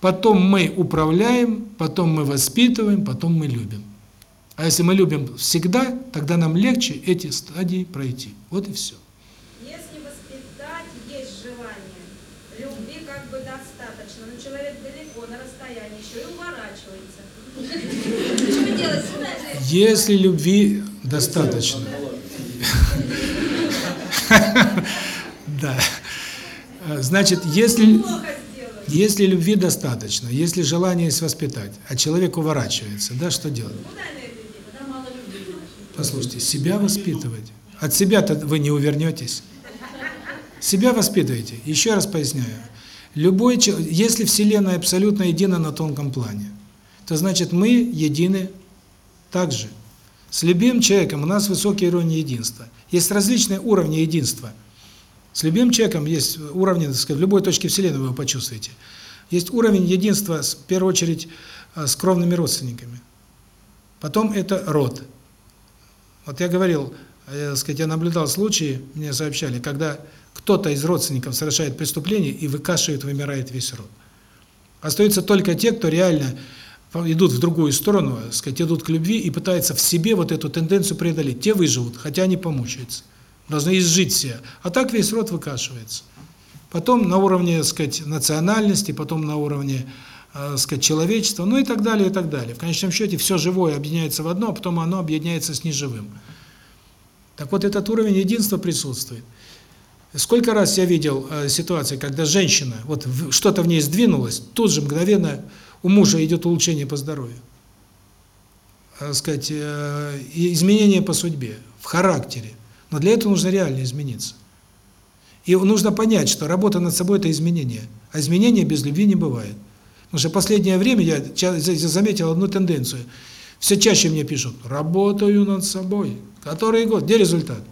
потом мы управляем, потом мы воспитываем, потом мы любим. А если мы любим всегда, тогда нам легче эти стадии пройти. Вот и все. Если воспитать есть желание, любви как бы достаточно, но человек далеко, на расстоянии, еще и уворачивается. Что делать? Если любви достаточно. Да. Значит, если если любви достаточно, если желание есть воспитать, а человек уворачивается, да, что делать? Послушайте, себя воспитывать. От себя-то вы не увернетесь. Себя воспитывайте. Еще раз поясняю. Любой человек, если Вселенная абсолютно едина на тонком плане, то значит мы едины также. С любимым человеком у нас высокий уровень единства. Есть различные уровни единства. С любимым человеком есть уровни, так сказать, в любой точке Вселенной вы его почувствуете. Есть уровень единства, в первую очередь, э, с кровными родственниками. Потом это род. Вот я говорил, э, так сказать, я наблюдал случаи, мне сообщали, когда кто-то из родственников совершает преступление и выкашивает, вымирает весь род. Остаются только те, кто реально идут в другую сторону, так сказать, идут к любви и пытаются в себе вот эту тенденцию преодолеть. Те выживут, хотя они помучаются. Должны изжить себя. А так весь род выкашивается. Потом на уровне, сказать, национальности, потом на уровне, э, сказать, человечества, ну и так далее, и так далее. В конечном счете все живое объединяется в одно, а потом оно объединяется с неживым. Так вот этот уровень единства присутствует. Сколько раз я видел э, ситуации, когда женщина, вот что-то в ней сдвинулось, тут же мгновенно у мужа идет улучшение по здоровью. Э, сказать, э, и изменения по судьбе, в характере. Но для этого нужно реально измениться. И нужно понять, что работа над собой – это изменение. А изменения без любви не бывает. Потому что в последнее время я заметил одну тенденцию. Все чаще мне пишут «работаю над собой». Который год? Где результат?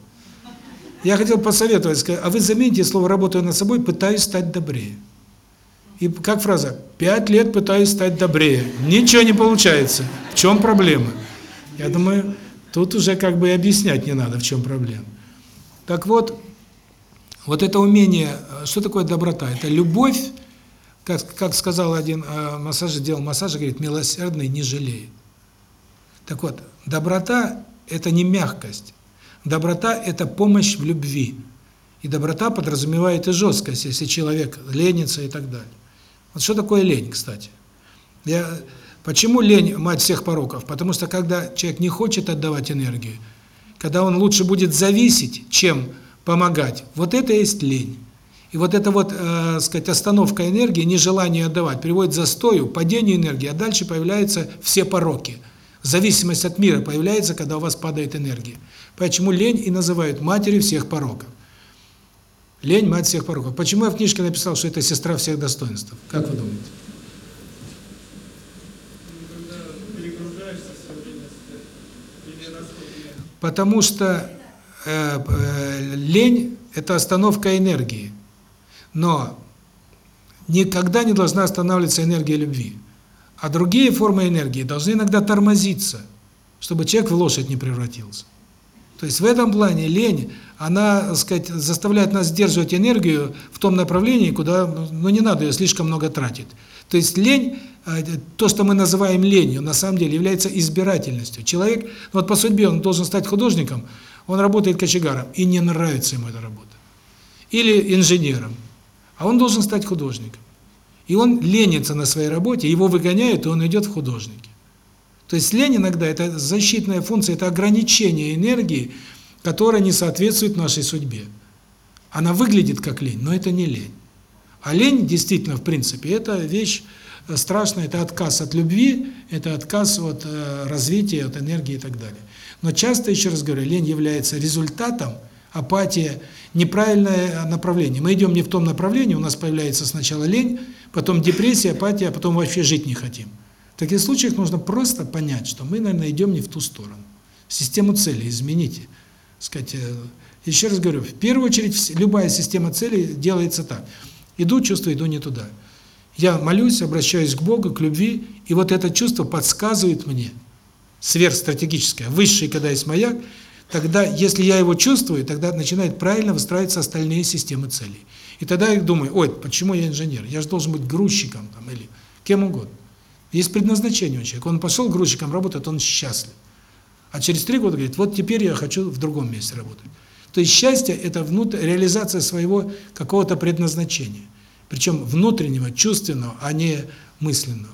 Я хотел посоветовать, сказать, а вы замените слово «работаю над собой», «пытаюсь стать добрее». И как фраза «пять лет пытаюсь стать добрее». Ничего не получается. В чем проблема? Я думаю, тут уже как бы и объяснять не надо, в чем проблема. Так вот, вот это умение, э, что такое доброта? Это любовь, как, как сказал один э, делал массаж, говорит, милосердный не жалеет. Так вот, доброта – это не мягкость. Доброта – это помощь в любви. И доброта подразумевает и жесткость, если человек ленится и так далее. Вот что такое лень, кстати? Я, почему лень – мать всех пороков? Потому что когда человек не хочет отдавать энергию, когда он лучше будет зависеть, чем помогать, вот это есть лень. И вот эта вот, э, сказать, остановка энергии, нежелание отдавать, приводит к застою, падению энергии, а дальше появляются все пороки. Зависимость от мира появляется, когда у вас падает энергия. Почему лень и называют матерью всех пороков? Лень – мать всех пороков. Почему я в книжке написал, что это сестра всех достоинств? Как вы думаете? Потому что э, э, лень – это остановка энергии. Но никогда не должна останавливаться энергия любви. А другие формы энергии должны иногда тормозиться, чтобы человек в лошадь не превратился. То есть в этом плане лень, она, так сказать, заставляет нас сдерживать энергию в том направлении, куда, ну, не надо ее слишком много тратить. То есть лень, э, то, что мы называем ленью, на самом деле является избирательностью. Человек, вот по судьбе он должен стать художником, он работает кочегаром, и не нравится ему эта работа. Или инженером, а он должен стать художником. И он ленится на своей работе, его выгоняют, и он идет в художники. То есть лень иногда – это защитная функция, это ограничение энергии, которая не соответствует нашей судьбе. Она выглядит как лень, но это не лень. А лень действительно, в принципе, это вещь э, страшная, это отказ от любви, это отказ от э, развития, от энергии и так далее. Но часто, еще раз говорю, лень является результатом, апатия, неправильное направление. Мы идем не в том направлении, у нас появляется сначала лень, потом депрессия, апатия, а потом вообще жить не хотим. В таких случаях нужно просто понять, что мы, наверное, идем не в ту сторону. Систему целей измените. Сказать, э, еще раз говорю, в первую очередь любая система целей делается так. Иду, чувствую, иду не туда. Я молюсь, обращаюсь к Богу, к любви, и вот это чувство подсказывает мне, сверхстратегическое, высшее, когда есть маяк, тогда, если я его чувствую, тогда начинает правильно выстраиваться остальные системы целей. И тогда я думаю, ой, почему я инженер? Я же должен быть грузчиком там, или кем угодно. Есть предназначение у человека. Он пошел грузчиком работать, он счастлив. А через три года говорит, вот теперь я хочу в другом месте работать. То есть счастье – это внутр... реализация своего какого-то предназначения. Причем внутреннего, чувственного, а не мысленного.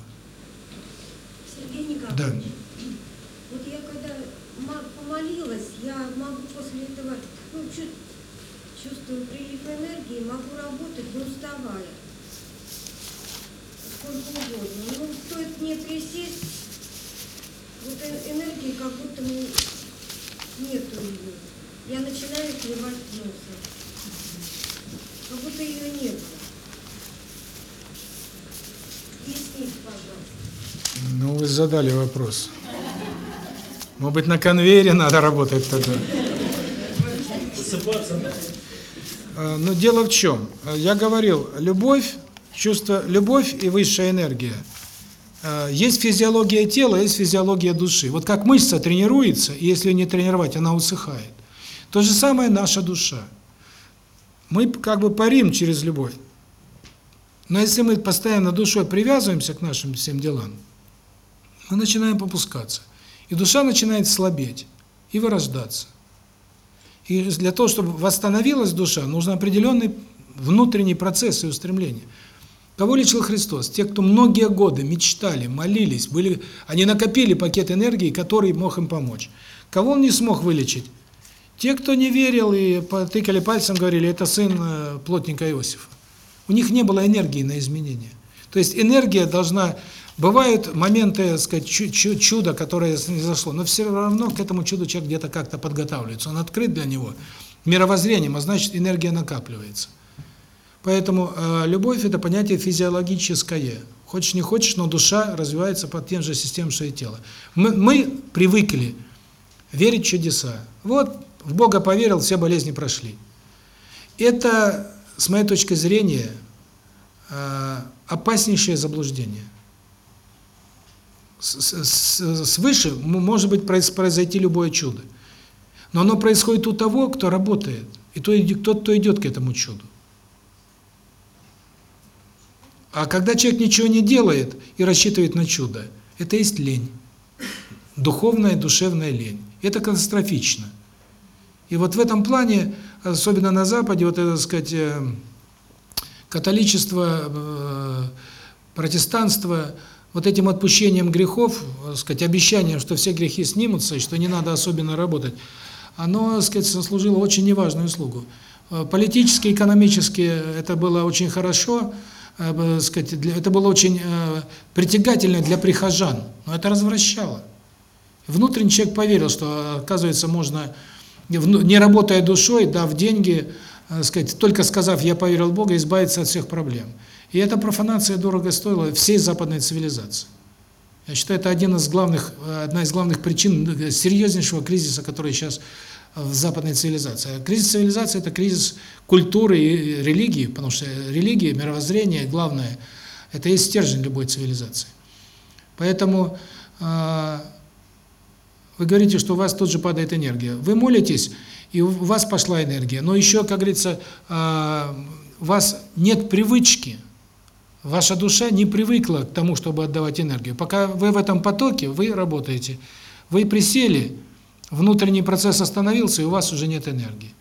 Сергей Николаевич, Да. вот я когда помолилась, я могу после этого, ну, чувствую прилив энергии, могу работать, не уставая. Сколько угодно. Ну, стоит мне присесть, вот энергии как будто ну, нету ее. Я начинаю сливать носом. Как будто ее нет. Объясните, пожалуйста. Ну, вы задали вопрос. Может быть, на конвейере надо работать тогда. Засыпаться надо. Э, Но дело в чем? Я говорил, любовь, чувство, любовь и высшая энергия. Э, Есть физиология тела, есть физиология души. Вот как мышца тренируется, и если ее не тренировать, она усыхает. То же самое наша душа. Мы как бы парим через любовь. Но если мы постоянно душой привязываемся к нашим всем делам, мы начинаем попускаться. И душа начинает слабеть и вырождаться. И для того, чтобы восстановилась душа, нужен определенный внутренний процесс и устремление. Кого лечил Христос? Те, кто многие годы мечтали, молились, были, они накопили пакет энергии, который мог им помочь. Кого он не смог вылечить? Те, кто не верил и потыкали пальцем, говорили, это сын э, плотника Иосифа. У них не было энергии на изменения. То есть энергия должна... Бывают моменты, так сказать, чу- чу- чуда, которое не зашло, но все равно к этому чуду человек где-то как-то подготавливается. Он открыт для него мировоззрением, а значит энергия накапливается. Поэтому э, любовь – это понятие физиологическое. Хочешь не хочешь, но душа развивается под тем же системам, что и тело. Мы, мы привыкли верить в чудеса. Вот в Бога поверил, все болезни прошли. Это, с моей точки зрения, э, опаснейшее заблуждение. С- с- Свыше может быть произ- произойти любое чудо. Но оно происходит у того, кто работает, и то- и тот, кто идет к этому чуду. А когда человек ничего не делает и рассчитывает на чудо, это есть лень. Духовная, душевная лень. Это катастрофично. И вот в этом плане, особенно на Западе, вот это, так сказать, э, католичество, э, протестанство, вот этим отпущением грехов, так сказать, обещанием, что все грехи снимутся, и что не надо особенно работать, оно, так сказать, сослужило очень неважную услугу. Э, Политически, экономически это было очень хорошо, э, сказать, для- это было очень э, притягательно для прихожан, но это развращало. Внутренний человек поверил, что, оказывается, можно, не работая душой, дав деньги, э, сказать, только сказав «я поверил в Бога», избавиться от всех проблем. И эта профанация дорого стоила всей западной цивилизации. Я считаю, это один из главных, э, одна из главных причин э, серьезнейшего кризиса, который сейчас в западной цивилизации. А Кризис цивилизации – это кризис культуры и религии, потому что религия, мировоззрение, главное, это есть стержень любой цивилизации. Поэтому э, вы говорите, что у вас тут же падает энергия. Вы молитесь, и у вас пошла энергия, но еще, как говорится, э, у вас нет привычки, ваша душа не привыкла к тому, чтобы отдавать энергию. Пока вы в этом потоке, вы работаете. Вы присели, внутренний процесс остановился, и у вас уже нет энергии.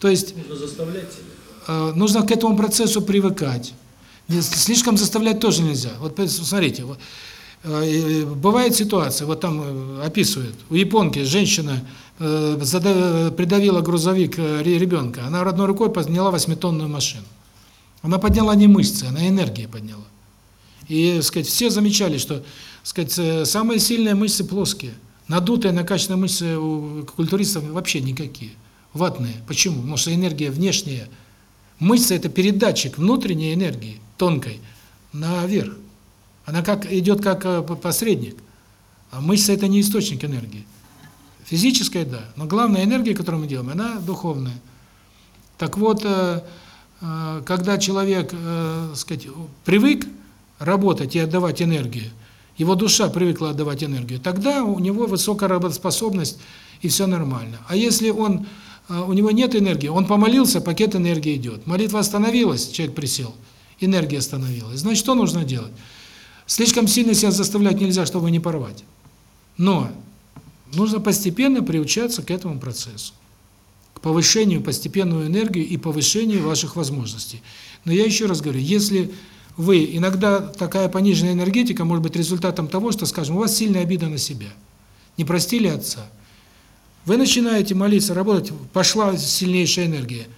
То есть Нужно заставлять себя. э, нужно к этому процессу привыкать. Слишком заставлять тоже нельзя. Вот пос- смотрите, вот, э, бывает ситуация, вот там э, описывают, у японки женщина придавила грузовик ре- ребенка, она одной рукой подняла восьмитонную машину. Она подняла не мышцы, она энергии подняла. И, сказать, все замечали, что, сказать, самые сильные мышцы плоские, надутые, накачанные мышцы у культуристов вообще никакие, ватные. Почему? Потому что энергия внешняя. Мышца – это передатчик внутренней энергии, тонкой, наверх. Она как идет как э, посредник. А мышца – это не источник энергии. Физическая – да, но главная энергия, которую мы делаем, она духовная. Так вот, э, э, когда человек, сказать, привык работать и отдавать энергию, его душа привыкла отдавать энергию, тогда у него высокая работоспособность и все нормально. А если он э, у него нет энергии, он помолился, пакет энергии идет. Молитва остановилась, человек присел, энергия остановилась. Значит, что нужно делать? Слишком сильно себя заставлять нельзя, чтобы не порвать. Но нужно постепенно приучаться к этому процессу к повышению, постепенную энергию и повышению ваших возможностей. Но я еще раз говорю, если вы, иногда такая пониженная энергетика может быть результатом того, что, скажем, у вас сильная обида на себя, не простили отца, вы начинаете молиться, работать, пошла сильнейшая энергия,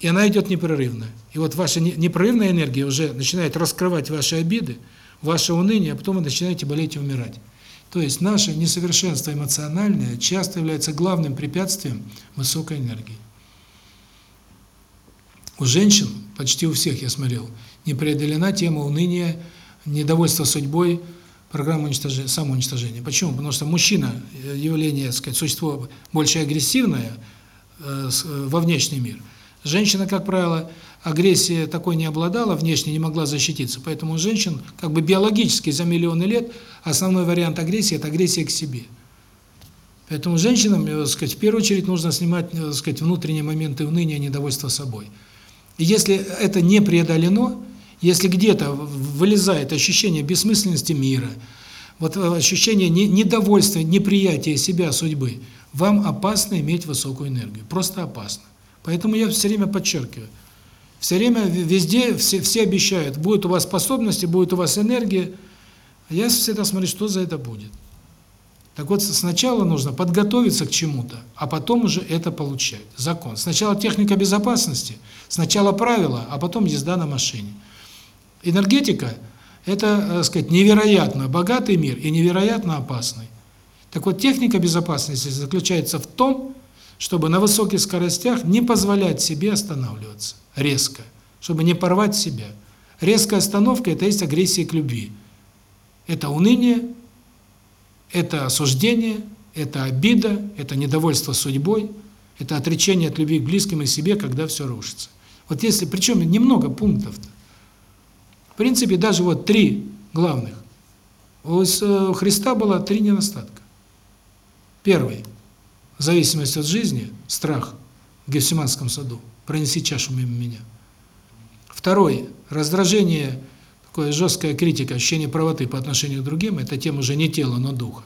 и она идет непрерывно. И вот ваша не- непрерывная энергия уже начинает раскрывать ваши обиды, ваше уныние, а потом вы начинаете болеть и умирать. То есть наше несовершенство эмоциональное часто является главным препятствием высокой энергии. У женщин, почти у всех я смотрел, не преодолена тема уныния, недовольства судьбой, программа уничтожения, самоуничтожения. Почему? Потому что мужчина, э, явление, так сказать, существо больше агрессивное э, э, во внешний мир. Женщина, как правило, агрессия такой не обладала, внешне не могла защититься. Поэтому женщин, как бы биологически за миллионы лет, основной вариант агрессии – это агрессия к себе. Поэтому женщинам, так сказать, в первую очередь нужно снимать, так сказать, внутренние моменты уныния, недовольства собой. И если это не преодолено, если где-то вылезает ощущение бессмысленности мира, вот э, ощущение не- недовольства, неприятия себя, судьбы, вам опасно иметь высокую энергию. Просто опасно. Поэтому я все время подчеркиваю. Все время везде все, все обещают, будет у вас способности, будет у вас энергия. Я всегда смотрю, что за это будет. Так вот, сначала нужно подготовиться к чему-то, а потом уже это получать. Закон. Сначала техника безопасности, сначала правила, а потом езда на машине. Энергетика – это, так сказать, невероятно богатый мир и невероятно опасный. Так вот, техника безопасности заключается в том, чтобы на высоких скоростях не позволять себе останавливаться резко, чтобы не порвать себя. Резкая остановка – это есть агрессия к любви. Это уныние, это осуждение, это обида, это недовольство судьбой, это отречение от любви к близким и себе, когда все рушится. Вот если, причем немного пунктов-то. Принципе, даже вот три главных. У у Христа было три недостатка. Первый – зависимость от жизни, страх в Гефсиманском саду. Пронеси чашу мимо меня. Второй – раздражение, такое жесткая критика, ощущение правоты по отношению к другим – это тема уже не тела, но духа.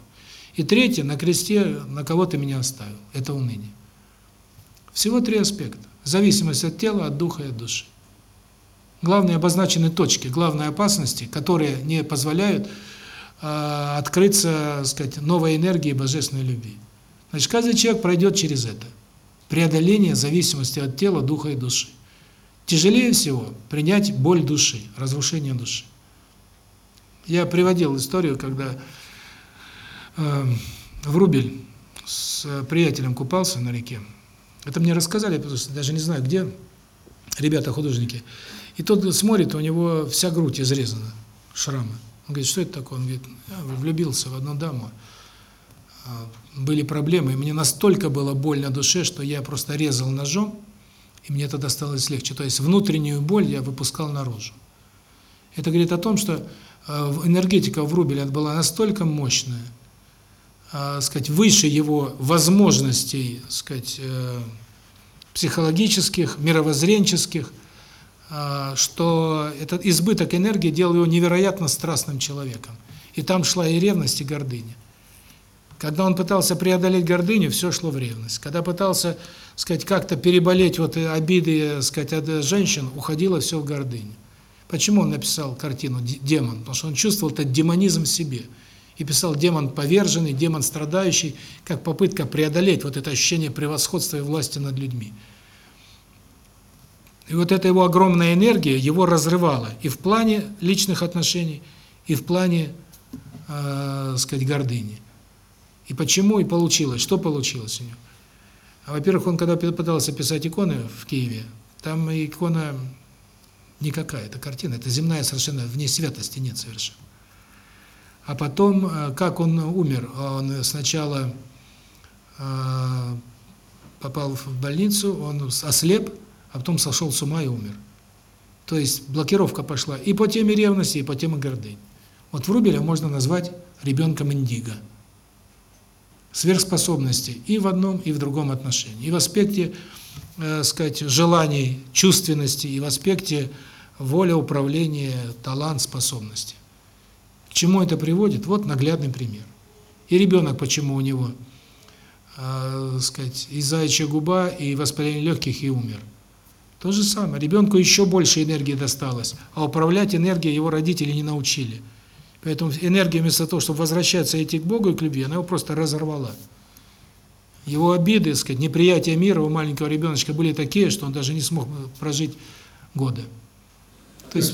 И третье – на кресте на кого ты меня оставил. Это уныние. Всего три аспекта. Зависимость от тела, от духа и от души. Главные обозначены точки, главные опасности, которые не позволяют э, открыться, сказать, новой энергии божественной любви. Значит, каждый человек пройдет через это. Преодоление зависимости от тела, духа и души. Тяжелее всего принять боль души, разрушение души. Я приводил историю, когда э, Врубель с приятелем купался на реке. Это мне рассказали, потому даже не знаю где, ребята-художники. И тот смотрит, у него вся грудь изрезана, шрамы. Он говорит, что это такое? Он говорит, я влюбился в одну даму. А, Были проблемы, и мне настолько было больно душе, что я просто резал ножом, и мне тогда стало легче. То есть внутреннюю боль я выпускал наружу. Это говорит о том, что э, энергетика в Рубеле была настолько мощная, э, сказать, выше его возможностей, сказать, э, психологических, мировоззренческих, что этот избыток энергии делал его невероятно страстным человеком. И там шла и ревность, и гордыня. Когда он пытался преодолеть гордыню, все шло в ревность. Когда пытался, сказать, как-то переболеть вот обиды, сказать, от женщин, уходило все в гордыню. Почему он написал картину «Д- «Демон»? Потому что он чувствовал этот демонизм в себе. И писал демон поверженный, демон страдающий, как попытка преодолеть вот это ощущение превосходства и власти над людьми. И вот эта его огромная энергия его разрывала и в плане личных отношений, и в плане, э, сказать, гордыни. И почему и получилось, что получилось у него? Во-первых, он когда пытался писать иконы в Киеве, там икона никакая, это картина, это земная совершенно, в ней святости нет совершенно. А потом, э, как он умер, он сначала э, попал в больницу, он ослеп, а потом сошел с ума и умер. То есть блокировка пошла и по теме ревности, и по теме гордыни. Вот Врубеля можно назвать ребенком индиго. Сверхспособности и в одном, и в другом отношении. И в аспекте, э, сказать, желаний, чувственности, и в аспекте воля, управления, талант, способности. К чему это приводит? Вот наглядный пример. И ребенок, почему у него, э, сказать, и заячья губа, и воспаление легких, и умер. То же самое. Ребенку еще больше энергии досталось, а управлять энергией его родители не научили. Поэтому энергия вместо того, чтобы возвращаться идти к Богу и к любви, она его просто разорвала. Его обиды, сказать, неприятие мира у маленького ребеночка были такие, что он даже не смог прожить года. То есть,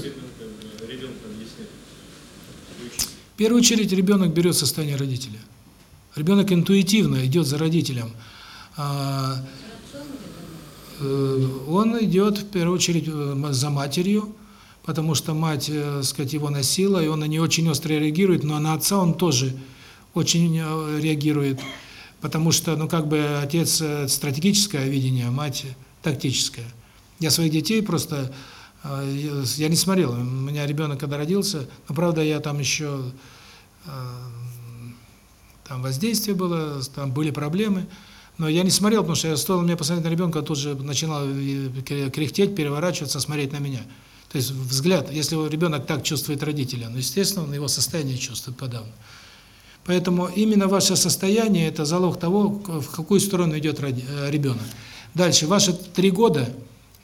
в первую очередь, ребенок берет состояние родителя. Ребенок интуитивно идет за родителем. Э, Он идет, в первую очередь, э, за матерью, потому что мать, э, сказать, его носила, и он на нее очень остро реагирует, но на отца он тоже очень реагирует, потому что, ну, как бы отец стратегическое видение, а мать тактическое. Я своих детей просто, я не смотрел, у меня ребенок когда родился, но, правда, я там еще, там воздействие было, там были проблемы, но я не смотрел, потому что я стоило мне посмотреть на ребенка, тут же начинал э, кряхтеть, переворачиваться, смотреть на меня. То есть взгляд, если ребенок так чувствует родителя, ну, естественно, он его состояние чувствует подавно. Поэтому именно ваше состояние – это залог того, в какую сторону идет э, ребенок. Дальше, ваши три года.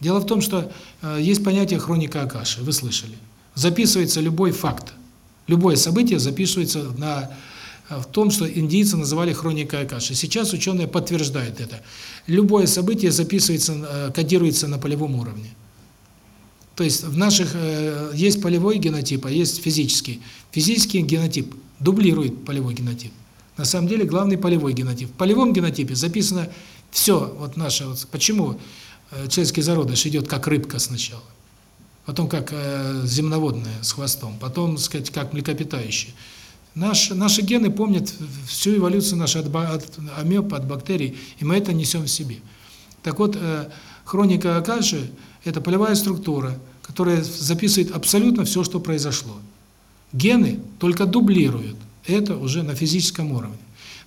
Дело в том, что э, есть понятие хроника Акаши, вы слышали. Записывается любой факт, любое событие записывается на, в том, что индийцы называли хроникой Акаши. Сейчас ученые подтверждают это. Любое событие записывается, э, кодируется на полевом уровне. То есть в наших э, есть полевой генотип, а есть физический. Физический генотип дублирует полевой генотип. На самом деле главный полевой генотип. В полевом генотипе записано все, вот наше, вот, почему э, человеческий зародыш идет как рыбка сначала, потом как э, земноводная с хвостом, потом, сказать, как млекопитающие. Наш, наши гены помнят всю эволюцию нашу от, от амеб, от бактерий, и мы это несем в себе. Так вот, э, хроника Акаши – это полевая структура, которая записывает абсолютно все, что произошло. Гены только дублируют это уже на физическом уровне.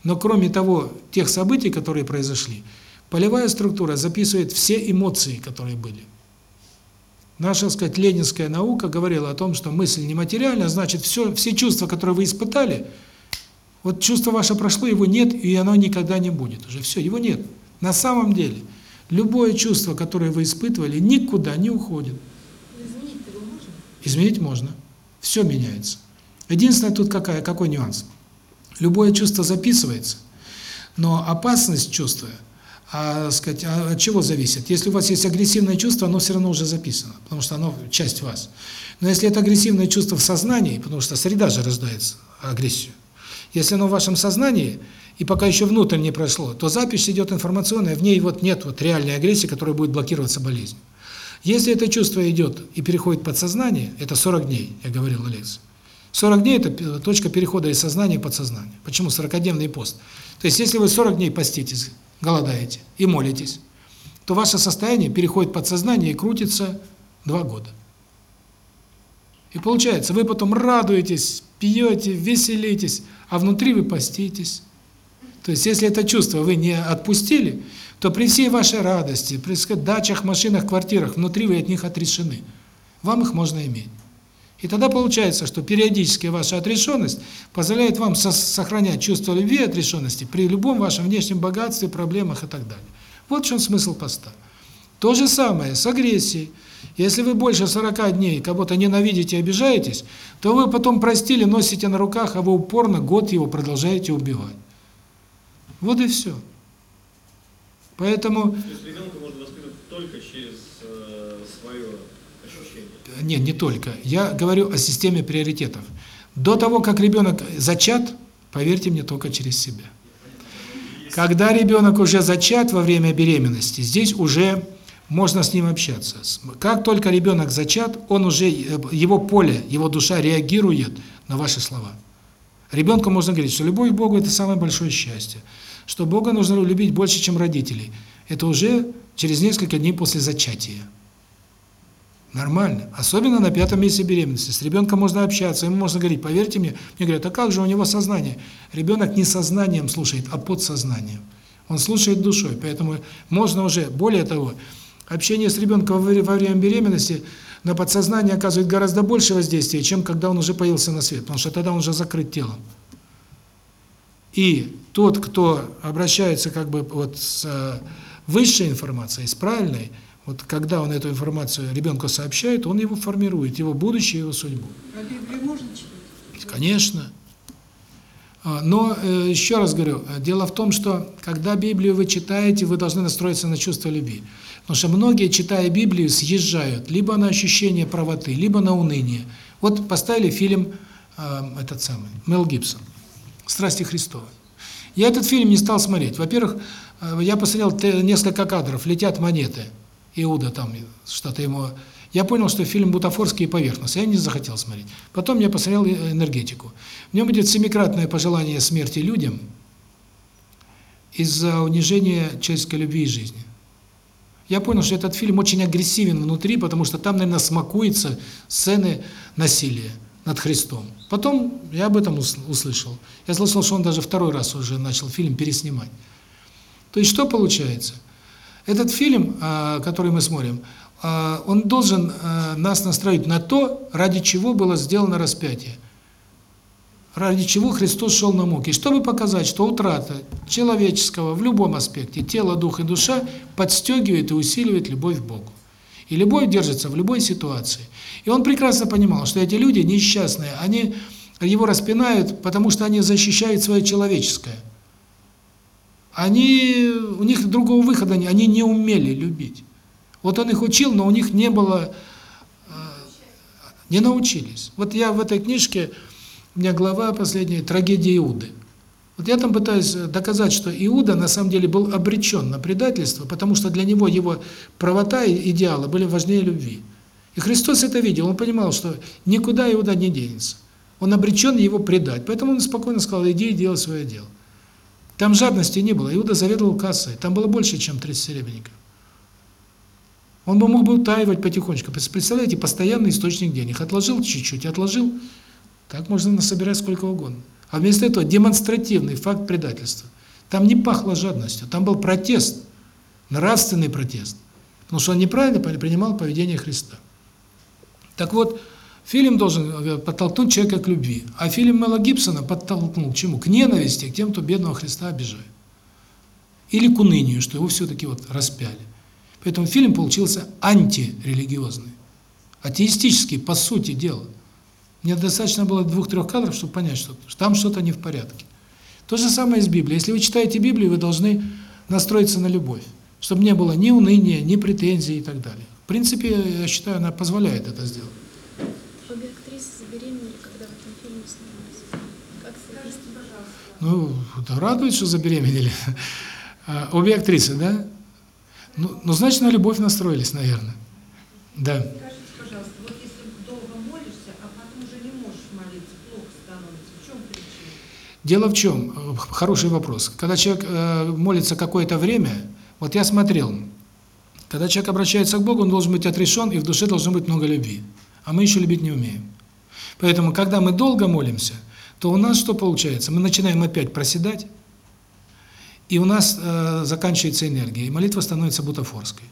Но кроме того, тех событий, которые произошли, полевая структура записывает все эмоции, которые были. Наша, так сказать, ленинская наука говорила о том, что мысль нематериальна, значит, все, все чувства, которые вы испытали, вот чувство ваше прошло, его нет, и оно никогда не будет уже. Все, его нет. На самом деле, любое чувство, которое вы испытывали, никуда не уходит. Изменить его можно? Изменить можно. Все меняется. Единственное тут какая, какой нюанс. Любое чувство записывается, но опасность чувства, а, сказать, а от чего зависит? Если у вас есть агрессивное чувство, оно все равно уже записано, потому что оно часть вас. Но если это агрессивное чувство в сознании, потому что среда же рождается агрессию, если оно в вашем сознании, и пока еще внутрь не прошло, то запись идет информационная, в ней вот нет вот реальной агрессии, которая будет блокироваться болезнью. Если это чувство идет и переходит в подсознание, это 40 дней, я говорил на лекции. 40 дней – это точка перехода из сознания в подсознание. Почему 40-дневный пост? То есть, если вы 40 дней поститесь, голодаете и молитесь, то ваше состояние переходит подсознание и крутится 2 года. И получается, вы потом радуетесь, пьете, веселитесь, а внутри вы поститесь. То есть, если это чувство вы не отпустили, то при всей вашей радости, при дачах, машинах, квартирах, внутри вы от них отрешены. Вам их можно иметь. И тогда получается, что периодически ваша отрешенность позволяет вам со сохранять чувство любви и отрешенности при любом вашем внешнем богатстве, проблемах и так далее. Вот в чем смысл поста. То же самое с агрессией. Если вы больше 40 дней кого-то ненавидите и обижаетесь, то вы потом простили, носите на руках, а вы упорно год его продолжаете убивать. Вот и все. Поэтому... То есть ребенка можно воспитывать только через. Нет, не только. Я говорю о системе приоритетов. До того, как ребенок зачат, поверьте мне, только через себя. Когда ребенок уже зачат во время беременности, здесь уже можно с ним общаться. Как только ребенок зачат, он уже, его поле, его душа реагирует на ваши слова. Ребенку можно говорить, что любовь к Богу – это самое большое счастье, что Бога нужно любить больше, чем родителей. Это уже через несколько дней после зачатия. Нормально. Особенно на пятом месяце беременности. С ребенком можно общаться, ему можно говорить, поверьте мне. Мне говорят, а как же у него сознание? Ребенок не сознанием слушает, а подсознанием. Он слушает душой. Поэтому можно уже, более того, общение с ребенком во время беременности на подсознание оказывает гораздо больше воздействия, чем когда он уже появился на свет, потому что тогда он уже закрыт телом. И тот, кто обращается как бы вот с высшей информацией, с правильной, вот когда он эту информацию ребенку сообщает, он его формирует, его будущее, его судьбу. А Библию можно читать? Конечно. Но еще раз говорю, дело в том, что когда Библию вы читаете, вы должны настроиться на чувство любви. Потому что многие, читая Библию, съезжают либо на ощущение правоты, либо на уныние. Вот поставили фильм этот самый Мел Гибсон «Страсти Христовы». Я этот фильм не стал смотреть. Во-первых, я посмотрел несколько кадров, летят монеты. Иуда там что-то ему... Я понял, что фильм бутафорский и поверхностный, я не захотел смотреть. Потом я посмотрел э, энергетику. В нем идет семикратное пожелание смерти людям из-за унижения человеческой любви и жизни. Я понял, что этот фильм очень агрессивен внутри, потому что там, наверное, смакуются сцены насилия над Христом. Потом я об этом ус- услышал. Я слышал, что он даже второй раз уже начал фильм переснимать. То есть что получается? Этот фильм, а, который мы смотрим, а, он должен а, нас настроить на то, ради чего было сделано распятие. Ради чего Христос шел на муки. Чтобы показать, что утрата человеческого в любом аспекте, тело, дух и душа, подстегивает и усиливает любовь к Богу. И любовь держится в любой ситуации. И он прекрасно понимал, что эти люди несчастные, они его распинают, потому что они защищают свое человеческое. Они, у них другого выхода нет, они не умели любить. Вот он их учил, но у них не было, э, не научились. Вот я в этой книжке, у меня глава последняя «Трагедия Иуды». Вот я там пытаюсь доказать, что Иуда на самом деле был обречен на предательство, потому что для него его правота и идеалы были важнее любви. И Христос это видел, он понимал, что никуда Иуда не денется. Он обречен его предать, поэтому он спокойно сказал, иди и делай свое дело. Там жадности не было, Иуда заведовал кассой, там было больше, чем 30 серебряников. Он бы мог бы утаивать потихонечку. Представляете, постоянный источник денег. Отложил чуть-чуть, отложил. Так можно насобирать сколько угодно. А вместо этого демонстративный факт предательства. Там не пахло жадностью, там был протест, нравственный протест. Потому что он неправильно принимал поведение Христа. Так вот, фильм должен э, подтолкнуть человека к любви. А фильм Мела Гибсона подтолкнул к чему? К ненависти, к тем, кто бедного Христа обижает. Или к унынию, что его все-таки вот распяли. Поэтому фильм получился антирелигиозный, атеистический, по сути дела. Мне достаточно было двух-трех кадров, чтобы понять, что там что-то не в порядке. То же самое с Библией. Если вы читаете Библию, вы должны настроиться на любовь, чтобы не было ни уныния, ни претензий и так далее. В принципе, я считаю, она позволяет это сделать. Забеременели, когда в этом фильме снимались. Как Скажите, пожалуйста. Ну, да, радует, что забеременели. А, Обе актрисы, да? Ну, ну, значит, на любовь настроились, наверное. Да. Скажите, пожалуйста, вот если долго молишься, а потом уже не можешь молиться, плохо становится, в чем причина? Дело в чем? Хороший вопрос. Когда человек э, молится какое-то время, вот я смотрел, когда человек обращается к Богу, он должен быть отрешен, и в душе должно быть много любви. А мы еще любить не умеем. Поэтому, когда мы долго молимся, то у нас что получается? Мы начинаем опять проседать, и у нас э, заканчивается энергия, и молитва становится бутафорской.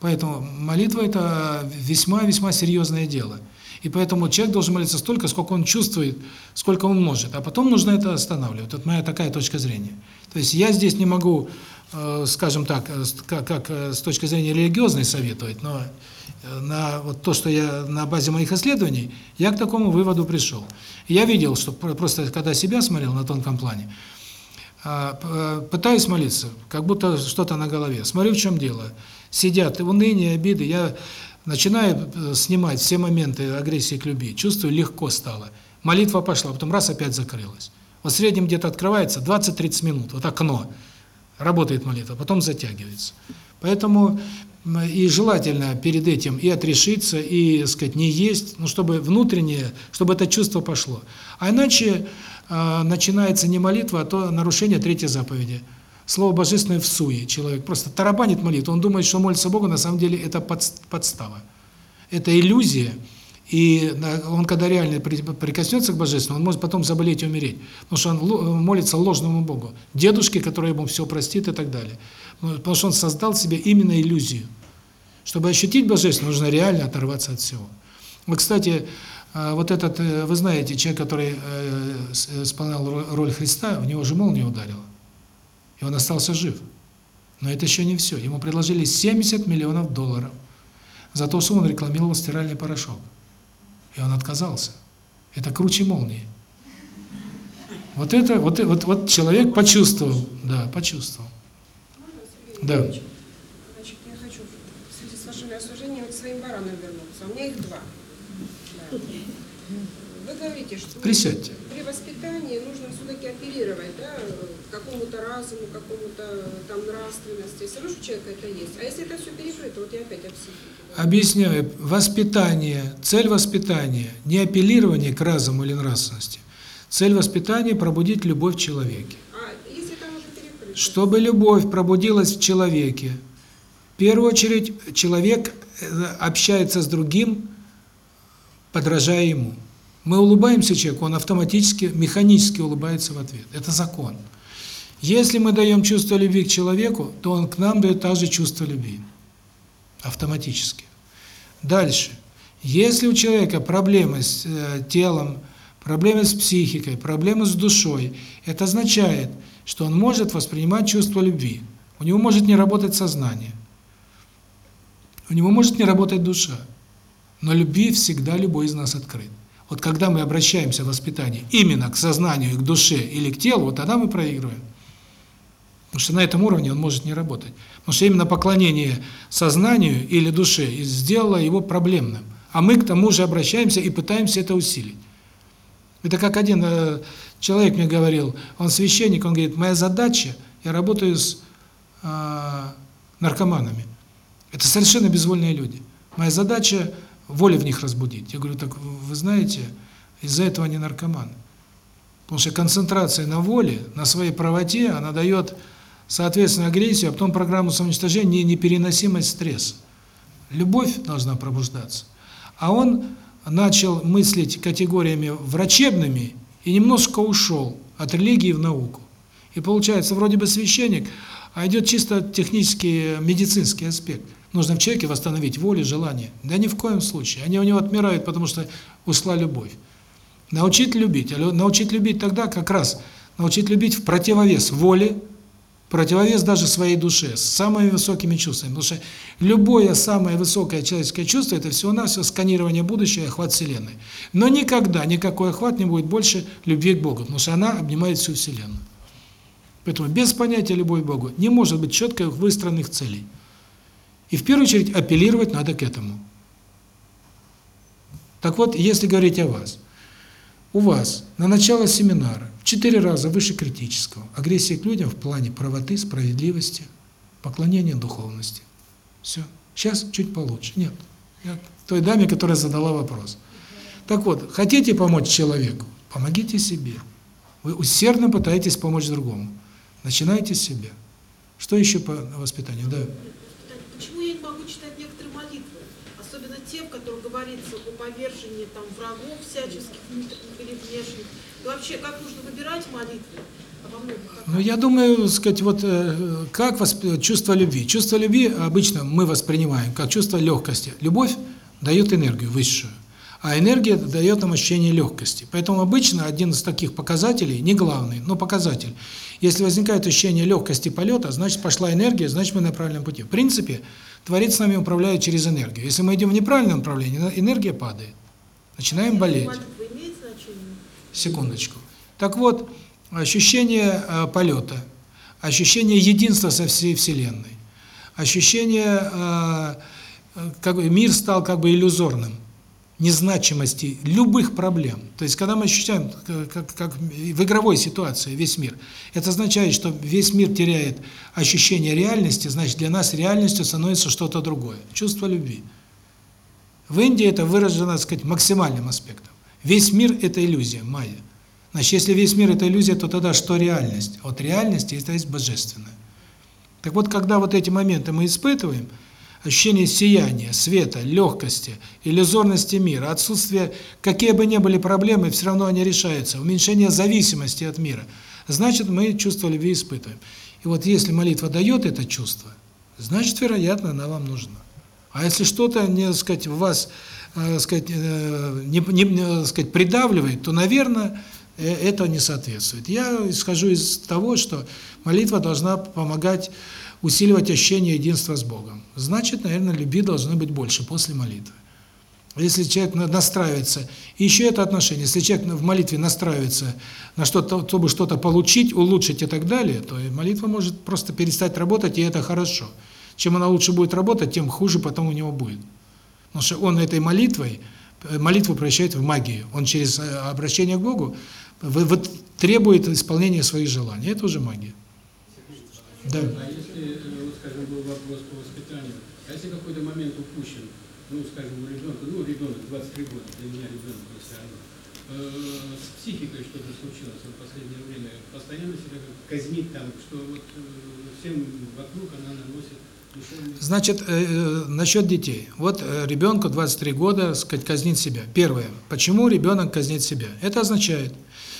Поэтому молитва – это весьма-весьма серьезное дело. И поэтому человек должен молиться столько, сколько он чувствует, сколько он может. А потом нужно это останавливать. Вот моя такая точка зрения. То есть я здесь не могу, э, скажем так, э, как, как э, с точки зрения религиозной советовать, но на вот то, что я на базе моих исследований, я к такому выводу пришел. Я видел, что про- просто когда себя смотрел на тонком плане, а, э, пытаюсь молиться, как будто что-то на голове. Смотрю, в чем дело. Сидят уныние, обиды. Я начинаю э, снимать все моменты агрессии к любви. Чувствую, легко стало. Молитва пошла, потом раз опять закрылась. Вот в среднем где-то открывается 20-30 минут, вот окно. Работает молитва, потом затягивается. Поэтому и желательно перед этим и отрешиться, и, так сказать, не есть, ну, чтобы внутреннее, чтобы это чувство пошло. А иначе э, начинается не молитва, а то нарушение третьей заповеди. Слово божественное в суе. Человек просто тарабанит молитву, он думает, что молится Богу, на самом деле это подс- подстава. Это иллюзия, и он, когда реально при- прикоснется к Божественному, он может потом заболеть и умереть. Потому что он молится ложному Богу. Дедушке, который ему все простит и так далее. Потому что он создал себе именно иллюзию. Чтобы ощутить Божественное, нужно реально оторваться от всего. Вот, кстати, а, вот этот, э, вы знаете, человек, который э, с- исполнял ро- роль Христа, в него же молния ударила. И он остался жив. Но это еще не все. Ему предложили 70 миллионов долларов за то, что он рекламировал стиральный порошок. И он отказался. Это круче молнии. Вот это, вот, вот, вот человек почувствовал, да, почувствовал. Да. Значит, я хочу в связи с вашими своим баранам вернуться. У меня их два. Да. Вы говорите, что... Присядьте. при воспитании нужно все-таки апеллировать, да, к какому-то разуму, к какому-то там нравственности. Все равно, что у человека это есть. А если это все перекрыто, вот я опять о психике. говорю. Объясняю. Воспитание, цель воспитания – не апеллирование к разуму или нравственности. Цель воспитания – пробудить любовь в человеке. А если там уже перекрыто? Чтобы любовь пробудилась в человеке, в первую очередь человек общается с другим, подражая ему. Мы улыбаемся человеку, он автоматически, механически улыбается в ответ. Это закон. Если мы даем чувство любви к человеку, то он к нам дает также чувство любви. Автоматически. Дальше. Если у человека проблемы с э, телом, проблемы с психикой, проблемы с душой, это означает, что он может воспринимать чувство любви. У него может не работать сознание. У него может не работать душа. Но любви всегда любой из нас открыт. Вот когда мы обращаемся в воспитании именно к сознанию, к душе или к телу, вот тогда мы проигрываем. Потому что на этом уровне он может не работать. Потому что именно поклонение сознанию или душе и сделало его проблемным. А мы к тому же обращаемся и пытаемся это усилить. Это как один э, человек мне говорил, он священник, он говорит, моя задача, я работаю с э, наркоманами. Это совершенно безвольные люди. Моя задача волю в них разбудить. Я говорю, так вы знаете, из-за этого они наркоманы. Потому что концентрация на воле, на своей правоте, она дает, соответственно, агрессию, а потом программу самоуничтожения, непереносимость стресса. Любовь должна пробуждаться. А он начал мыслить категориями врачебными и немножко ушел от религии в науку. И получается, вроде бы священник, а идет чисто технический медицинский аспект. Нужно в человеке восстановить волю, желание. Да ни в коем случае. Они у него отмирают, потому что ушла любовь. Научить любить. А научить любить тогда как раз научить любить в противовес воле, противовес даже своей душе, с самыми высокими чувствами. Потому что любое самое высокое человеческое чувство – это всего-навсего сканирование будущего и охват Вселенной. Но никогда никакой охват не будет больше любви к Богу, потому что она обнимает всю Вселенную. Поэтому без понятия любовь к Богу не может быть четко выстроенных целей. И в первую очередь апеллировать надо к этому. Так вот, если говорить о вас, у вас на начало семинара в четыре раза выше критического агрессия к людям в плане правоты, справедливости, поклонения духовности. Все. Сейчас чуть получше. Нет. Я той даме, которая задала вопрос. Так вот, хотите помочь человеку? Помогите себе. Вы усердно пытаетесь помочь другому. Начинайте с себя. Что еще по воспитанию? Да. Почему я не могу читать некоторые молитвы? Те, в которых говорится о повержении там врагов всяческих внутренних или внешних. И вообще, как нужно выбирать молитвы? А? Ну, я думаю, сказать, вот э, как восп... чувство любви. Чувство любви обычно мы воспринимаем как чувство легкости. Любовь дает энергию высшую, а энергия дает нам ощущение легкости. Поэтому обычно один из таких показателей, не главный, но показатель. Если возникает ощущение легкости полета, значит пошла энергия, значит мы на правильном пути. В принципе, Творец с нами управляет через энергию. Если мы идем в неправильном направлении, энергия падает. Начинаем болеть. Секундочку. Так вот, ощущение э, полета, ощущение единства со всей Вселенной, ощущение, э, э, как бы мир стал как бы иллюзорным, незначимости любых проблем. То есть, когда мы ощущаем, как, как в игровой ситуации весь мир, это означает, что весь мир теряет ощущение реальности, значит, для нас реальностью становится что-то другое. Чувство любви. В Индии это выражено, так сказать, максимальным аспектом. Весь мир – это иллюзия, майя. Значит, если весь мир – это иллюзия, то тогда что реальность? Вот реальность – это есть божественное. Так вот, когда вот эти моменты мы испытываем, ощущение сияния, света, легкости, иллюзорности мира, отсутствие, какие бы ни были проблемы, все равно они решаются, уменьшение зависимости от мира, значит, мы чувство любви испытываем. И вот если молитва дает это чувство, значит, вероятно, она вам нужна. А если что-то, не сказать, в вас, э, сказать, э, не, не, сказать, придавливает, то, наверное, э, это не соответствует. Я исхожу из того, что молитва должна помогать усиливать ощущение единства с Богом. Значит, наверное, любви должно быть больше после молитвы. Если человек настраивается, и еще это отношение, если человек в молитве настраивается на что-то, чтобы что-то получить, улучшить и так далее, то молитва может просто перестать работать, и это хорошо. Чем она лучше будет работать, тем хуже потом у него будет. Потому что он этой молитвой, молитву превращает в магию. Он через обращение к Богу вот требует исполнения своих желаний. Это уже магия. Да. А если, э, вот, скажем, был вопрос по воспитанию, а если какой-то момент упущен, ну, скажем, у ребенка, ну, ребенок 23 года, для меня ребенок все равно, э, с психикой что-то случилось в последнее время, постоянно себя как казнить там, что вот э, всем вокруг она наносит. Значит, э, э, насчет детей. Вот э, ребенку 23 года, сказать, казнит себя. Первое. Почему ребенок казнит себя? Это означает,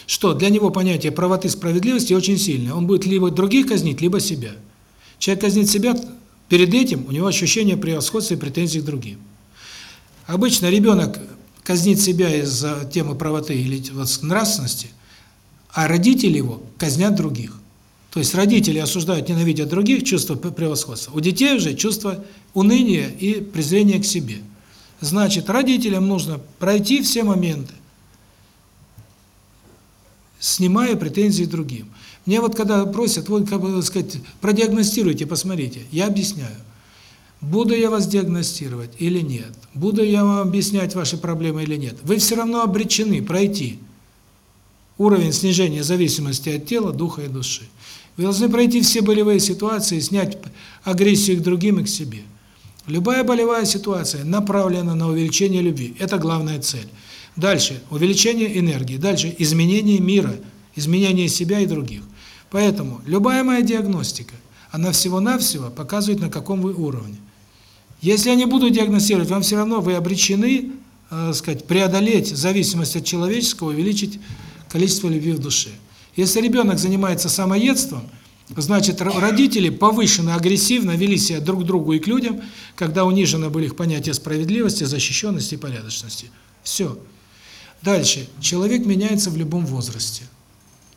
что для него понятие правоты справедливости очень сильное. Он будет либо других казнить, либо себя. Человек казнит себя, перед этим у него ощущение превосходства и претензий к другим. Обычно ребенок казнит себя из-за темы правоты или вот нравственности, а родители его казнят других. То есть родители осуждают, ненавидят других, чувство превосходства. У детей уже чувство уныния и презрения к себе. Значит, родителям нужно пройти все моменты, снимая претензии другим. Мне вот когда просят, вот как бы сказать, продиагностируйте, посмотрите, я объясняю. Буду я вас диагностировать или нет? Буду я вам объяснять ваши проблемы или нет? Вы все равно обречены пройти уровень снижения зависимости от тела, духа и души. Вы должны пройти все болевые ситуации, снять агрессию к другим и к себе. Любая болевая ситуация направлена на увеличение любви. Это главная цель. Дальше – увеличение энергии. Дальше – изменение мира, изменение себя и других. Поэтому любая моя диагностика, она всего-навсего показывает, на каком вы уровне. Если я не буду диагностировать, вам все равно вы обречены, э, сказать, преодолеть зависимость от человеческого, увеличить количество любви в душе. Если ребенок занимается самоедством, значит, родители повышенно агрессивно вели себя друг к другу и к людям, когда унижены были их понятия справедливости, защищенности и порядочности. Все. Дальше. Человек меняется в любом возрасте.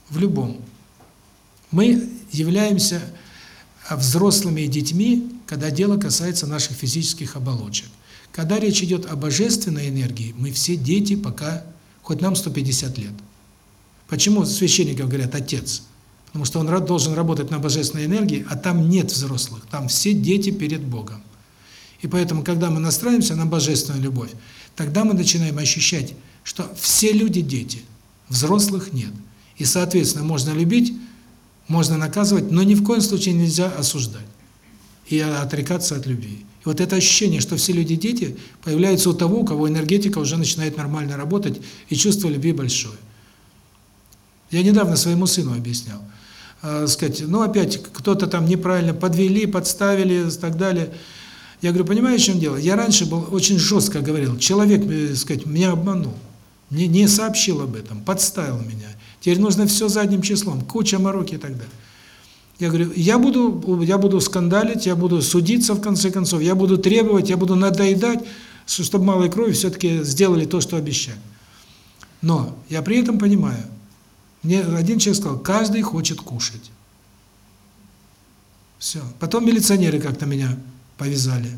В любом. Мы являемся взрослыми и детьми, когда дело касается наших физических оболочек. Когда речь идет о божественной энергии, мы все дети, пока хоть нам 150 лет. Почему священников говорят «отец»? Потому что он должен работать на божественной энергии, а там нет взрослых, там все дети перед Богом. И поэтому, когда мы настраиваемся на божественную любовь, тогда мы начинаем ощущать, что все люди – дети, взрослых нет. И, соответственно, можно любить, можно наказывать, но ни в коем случае нельзя осуждать и отрекаться от любви. И вот это ощущение, что все люди дети, появляется у того, у кого энергетика уже начинает нормально работать, и чувство любви большое. Я недавно своему сыну объяснял. Э, сказать, ну опять кто-то там неправильно подвели, подставили и так далее. Я говорю, понимаешь, в чем дело? Я раньше был очень жестко говорил, человек, э, сказать, меня обманул, не, не сообщил об этом, подставил меня. Теперь нужно все задним числом, куча мороки и так далее. Я говорю, я буду, я буду скандалить, я буду судиться в конце концов, я буду требовать, я буду надоедать, чтобы малой крови все-таки сделали то, что обещали. Но я при этом понимаю, мне один человек сказал, каждый хочет кушать. Все. Потом милиционеры как-то меня повязали.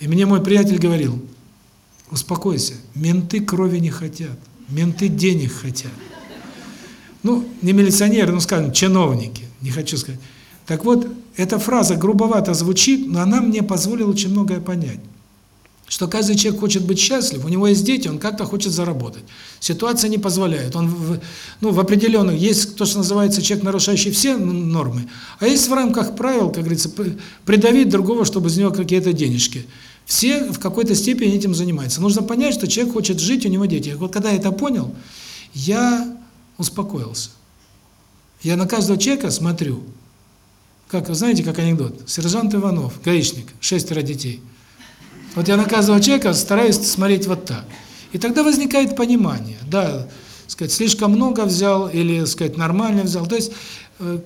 И мне мой приятель говорил, успокойся, менты крови не хотят, менты денег хотят. Ну, не милиционеры, ну, скажем, чиновники, не хочу сказать. Так вот, эта фраза грубовато звучит, но она мне позволила очень многое понять что каждый человек хочет быть счастлив, у него есть дети, он как-то хочет заработать. Ситуация не позволяет. Он в, ну, в определенных, есть то, что называется человек, нарушающий все нормы, а есть в рамках правил, как говорится, придавить другого, чтобы из него какие-то денежки. Все в какой-то степени этим занимаются. Нужно понять, что человек хочет жить, у него дети. Вот когда я это понял, я успокоился. Я на каждого человека смотрю, как, знаете, как анекдот, сержант Иванов, гаишник, шестеро детей – вот я на каждого человека стараюсь смотреть вот так. И тогда возникает понимание, да, сказать, слишком много взял или, сказать, нормально взял. То есть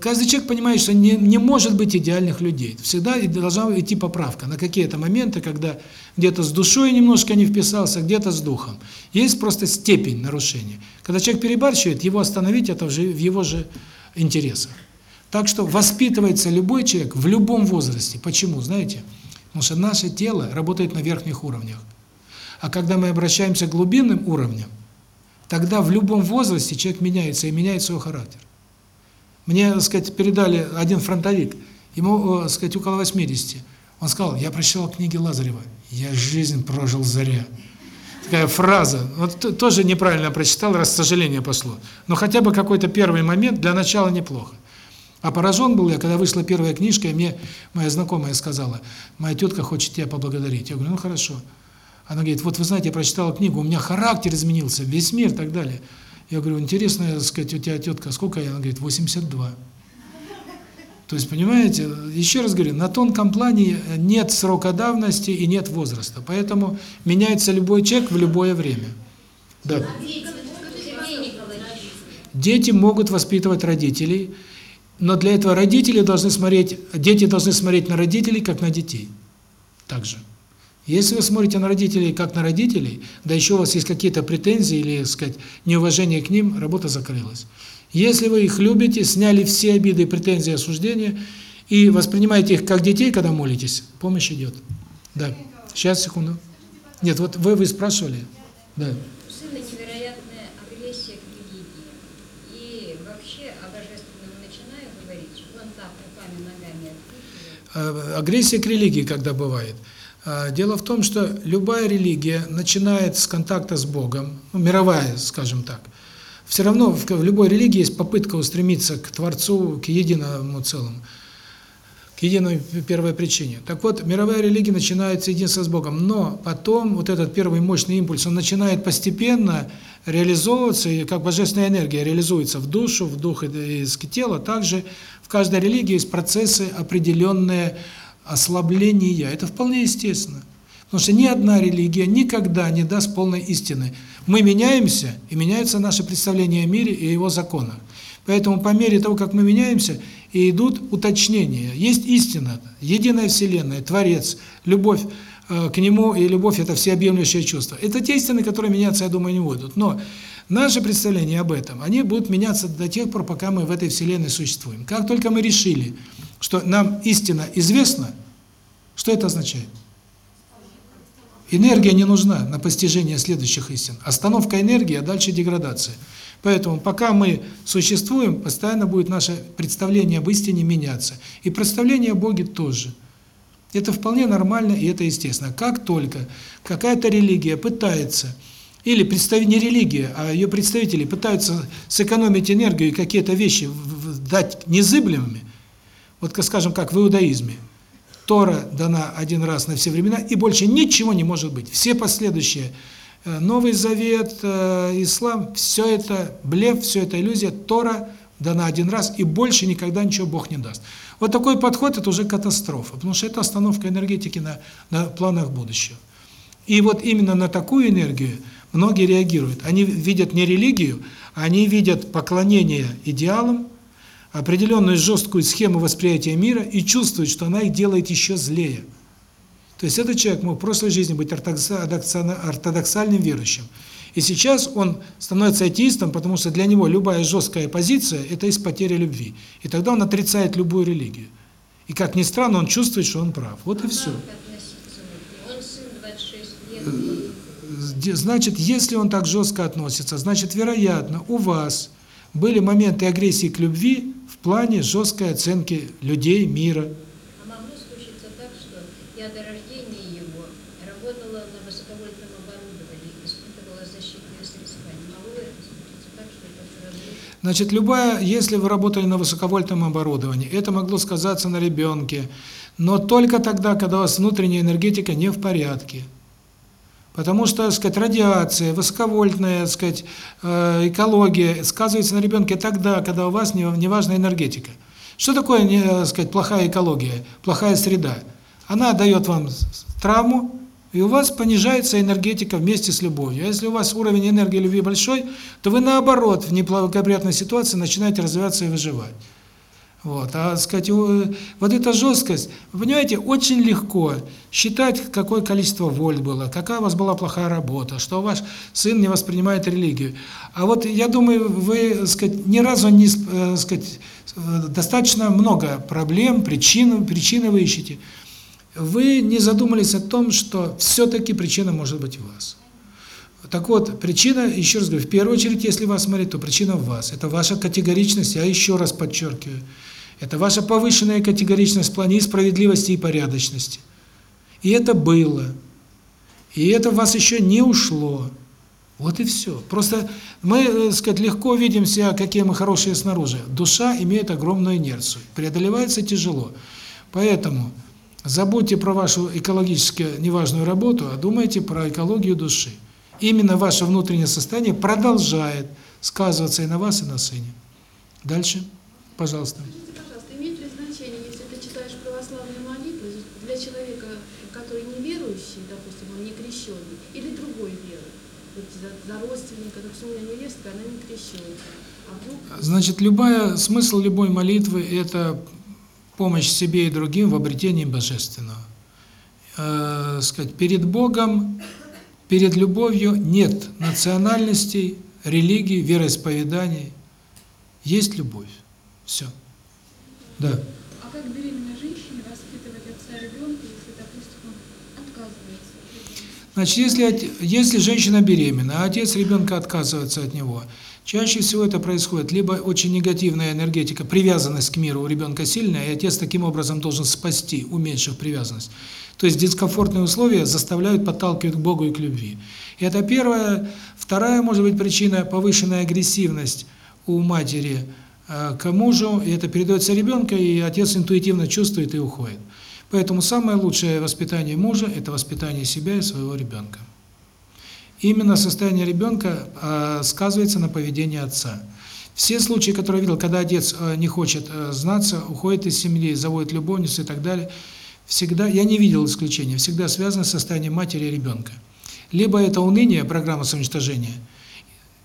каждый человек понимает, что не, не может быть идеальных людей. Всегда должна идти поправка на какие-то моменты, когда где-то с душой немножко не вписался, где-то с духом. Есть просто степень нарушения. Когда человек перебарщивает, его остановить это в его же интересах. Так что воспитывается любой человек в любом возрасте. Почему? Знаете? Потому что наше тело работает на верхних уровнях. А когда мы обращаемся к глубинным уровням, тогда в любом возрасте человек меняется и меняет свой характер. Мне, так сказать, передали один фронтовик, ему, так сказать, около 80. Он сказал, я прочитал книги Лазарева, я жизнь прожил заря. такая фраза. Вот тоже неправильно прочитал, раз сожаление пошло. Но хотя бы какой-то первый момент для начала неплохо. А поражен был я, когда вышла первая книжка, и мне моя знакомая сказала, моя тетка хочет тебя поблагодарить. Я говорю, ну хорошо. Она говорит, вот вы знаете, я прочитала книгу, у меня характер изменился, весь мир и так далее. Я говорю, интересно, так сказать, у тебя тетка сколько? Она говорит, 82. То есть, понимаете, еще раз говорю, на тонком плане нет срока давности и нет возраста. Поэтому меняется любой человек в любое время. Да. Дети могут воспитывать родителей, но для этого родители должны смотреть, дети должны смотреть на родителей, как на детей. Также. Если вы смотрите на родителей, как на родителей, да еще у вас есть какие-то претензии или, так сказать, неуважение к ним, работа закрылась. Если вы их любите, сняли все обиды, претензии, осуждения и воспринимаете их как детей, когда молитесь, помощь идет. Да. Сейчас, секунду. Нет, вот вы, вы спрашивали. Да. Отпихивает. Э, Агрессия к религии, когда бывает. А, Дело в том, что любая религия начинает с контакта с Богом, ну, мировая, скажем так. Все равно в любой религии есть попытка устремиться к Творцу, к единому целому, к единой первой причине. Так вот, мировая религия начинается единство с Богом, но потом вот этот первый мощный импульс, он начинает постепенно реализовываться, и как божественная энергия реализуется в душу, в дух и из тела, также в каждой религии есть процессы определенные ослабления. Это вполне естественно. Потому что ни одна религия никогда не даст полной истины. Мы меняемся, и меняется наше представление о мире и его законах. Поэтому по мере того, как мы меняемся, и идут уточнения. Есть истина, единая Вселенная, Творец, любовь э, к Нему, и любовь – это всеобъемлющее чувство. Это те истины, которые меняться, я думаю, не будут. Но наши представления об этом, они будут меняться до тех пор, пока мы в этой Вселенной существуем. Как только мы решили, что нам истина известна, что это означает? Энергия не нужна на постижение следующих истин. Остановка энергии, а дальше деградация. Поэтому пока мы существуем, постоянно будет наше представление об истине меняться. И представление о Боге тоже. Это вполне нормально и это естественно. Как только какая-то религия пытается, или представитель не религия, а ее представители пытаются сэкономить энергию и какие-то вещи дать незыблемыми, вот, скажем, как в иудаизме, Тора дана один раз на все времена, и больше ничего не может быть. Все последующие, э, Новый Завет, э, Ислам, все это блеф, все это иллюзия, Тора дана один раз, и больше никогда ничего Бог не даст. Вот такой подход – это уже катастрофа, потому что это остановка энергетики на, на планах будущего. И вот именно на такую энергию многие реагируют. Они видят не религию, они видят поклонение идеалам, определенную жесткую схему восприятия мира и чувствуют, что она их делает еще злее. То есть этот человек мог в прошлой жизни быть ортодокса- ортодокса- ортодоксальным верующим. И сейчас он становится атеистом, потому что для него любая жесткая позиция – это из потери любви. И тогда он отрицает любую религию. И как ни странно, он чувствует, что он прав. Вот и все. Сын 26 лет. Де- Значит, если он так жестко относится, значит, вероятно, у вас были моменты агрессии к любви в плане жесткой оценки людей, мира. А могло случиться так, что я до рождения его работала на высоковольтном оборудовании, испытывала защитные средства. Не могло это случиться так, что это все? Значит, любая, если вы работали на высоковольтном оборудовании, это могло сказаться на ребенке, но только тогда, когда у вас внутренняя энергетика не в порядке. Потому что, так сказать, радиация, высоковольтная, так сказать, э, экология сказывается на ребенке тогда, когда у вас не- неважная энергетика. Что такое, так сказать, плохая экология, плохая среда? Она дает вам травму, и у вас понижается энергетика вместе с любовью. А если у вас уровень энергии любви большой, то вы наоборот в неблагоприятной ситуации начинаете развиваться и выживать. Вот, а, сказать, у- вот эта жесткость, вы понимаете, очень легко считать, какое количество вольт было, какая у вас была плохая работа, что ваш сын не воспринимает религию. А вот я думаю, вы, сказать, ни разу не, э, сказать, э, достаточно много проблем, причин, причины вы ищете. Вы не задумались о том, что все-таки причина может быть в вас. Так вот, причина, еще раз говорю, в первую очередь, если вас смотреть, то причина в вас. Это ваша категоричность, я еще раз подчеркиваю. Это ваша повышенная категоричность в плане справедливости и порядочности. И это было. И это в вас еще не ушло. Вот и все. Просто мы, э, так сказать, легко видим себя, какие мы хорошие снаружи. Душа имеет огромную инерцию. Преодолевается тяжело. Поэтому забудьте про вашу экологически неважную работу, а думайте про экологию души. Именно ваше внутреннее состояние продолжает сказываться и на вас, и на сыне. Дальше, пожалуйста. Пожалуйста, имеет ли значение, если ты читаешь православные молитвы для человека, который неверующий, допустим, он не крещенный, или другой веры? За родственника, допустим, у меня невестка, она не крещенная. А вдруг Значит, любая смысл любой молитвы – это помощь себе и другим в обретении божественного. Э, сказать, перед Богом, перед любовью нет национальностей, религий, вероисповеданий. Есть любовь. Все. Да. А как беременной женщине воспитывать отца ребенка, если, допустим, он отказывается? Значит, если, если женщина беременна, а отец ребенка отказывается от него, чаще всего это происходит либо очень негативная энергетика, привязанность к миру у ребенка сильная, и отец таким образом должен спасти, уменьшив привязанность. То есть дискомфортные условия заставляют, подталкивают к Богу и к любви. И это первая. Вторая, может быть, причина – повышенная агрессивность у матери э, к мужу, и это передается ребенку, и отец интуитивно чувствует и уходит. Поэтому самое лучшее воспитание мужа – это воспитание себя и своего ребенка. Именно состояние ребенка э, сказывается на поведении отца. Все случаи, которые я видел, когда отец э, не хочет э, знаться, уходит из семьи, заводит любовницу и так далее, всегда, я не видел исключения, всегда связано с состоянием матери и ребенка. Либо это уныние, программа самоуничтожения,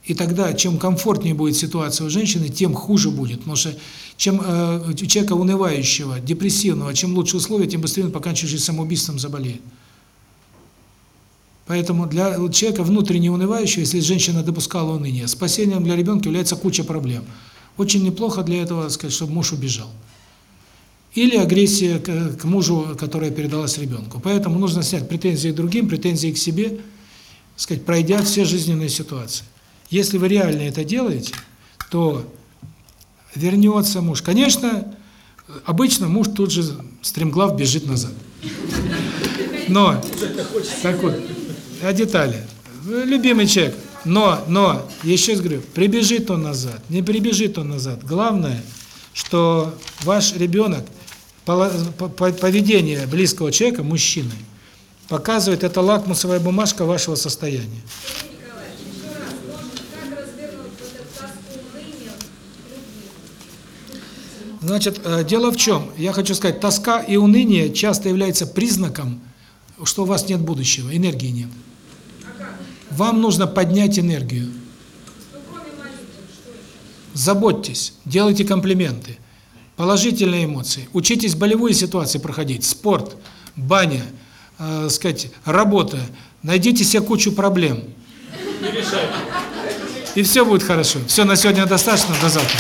и тогда, чем комфортнее будет ситуация у женщины, тем хуже будет. Потому что чем э, у человека унывающего, депрессивного, чем лучше условия, тем быстрее он покончит жизнь самоубийством, заболеет. Поэтому для человека внутренне унывающего, если женщина допускала уныние, спасением для ребенка является куча проблем. Очень неплохо для этого, сказать, чтобы муж убежал. Или агрессия к, к мужу, которая передалась ребенку. Поэтому нужно снять претензии к другим, претензии к себе, сказать, пройдя все жизненные ситуации. Если вы реально это делаете, то вернется муж. Конечно, обычно муж тут же стремглав бежит назад. Но, так вот, о детали. Любимый человек. Но, но, еще раз говорю, прибежит он назад, не прибежит он назад. Главное, что ваш ребенок, поведение близкого человека, мужчины, показывает, это лакмусовая бумажка вашего состояния. Как развернуть вот эту тоску, уныние, Значит, э, дело в чем? Я хочу сказать, тоска и уныние часто являются признаком, что у вас нет будущего, энергии нет. Вам нужно поднять энергию. Заботьтесь, делайте комплименты, положительные эмоции. Учитесь болевые ситуации проходить, спорт, баня, э, сказать, работа. Найдите себе кучу проблем. И все будет хорошо. Все, на сегодня достаточно. До завтра.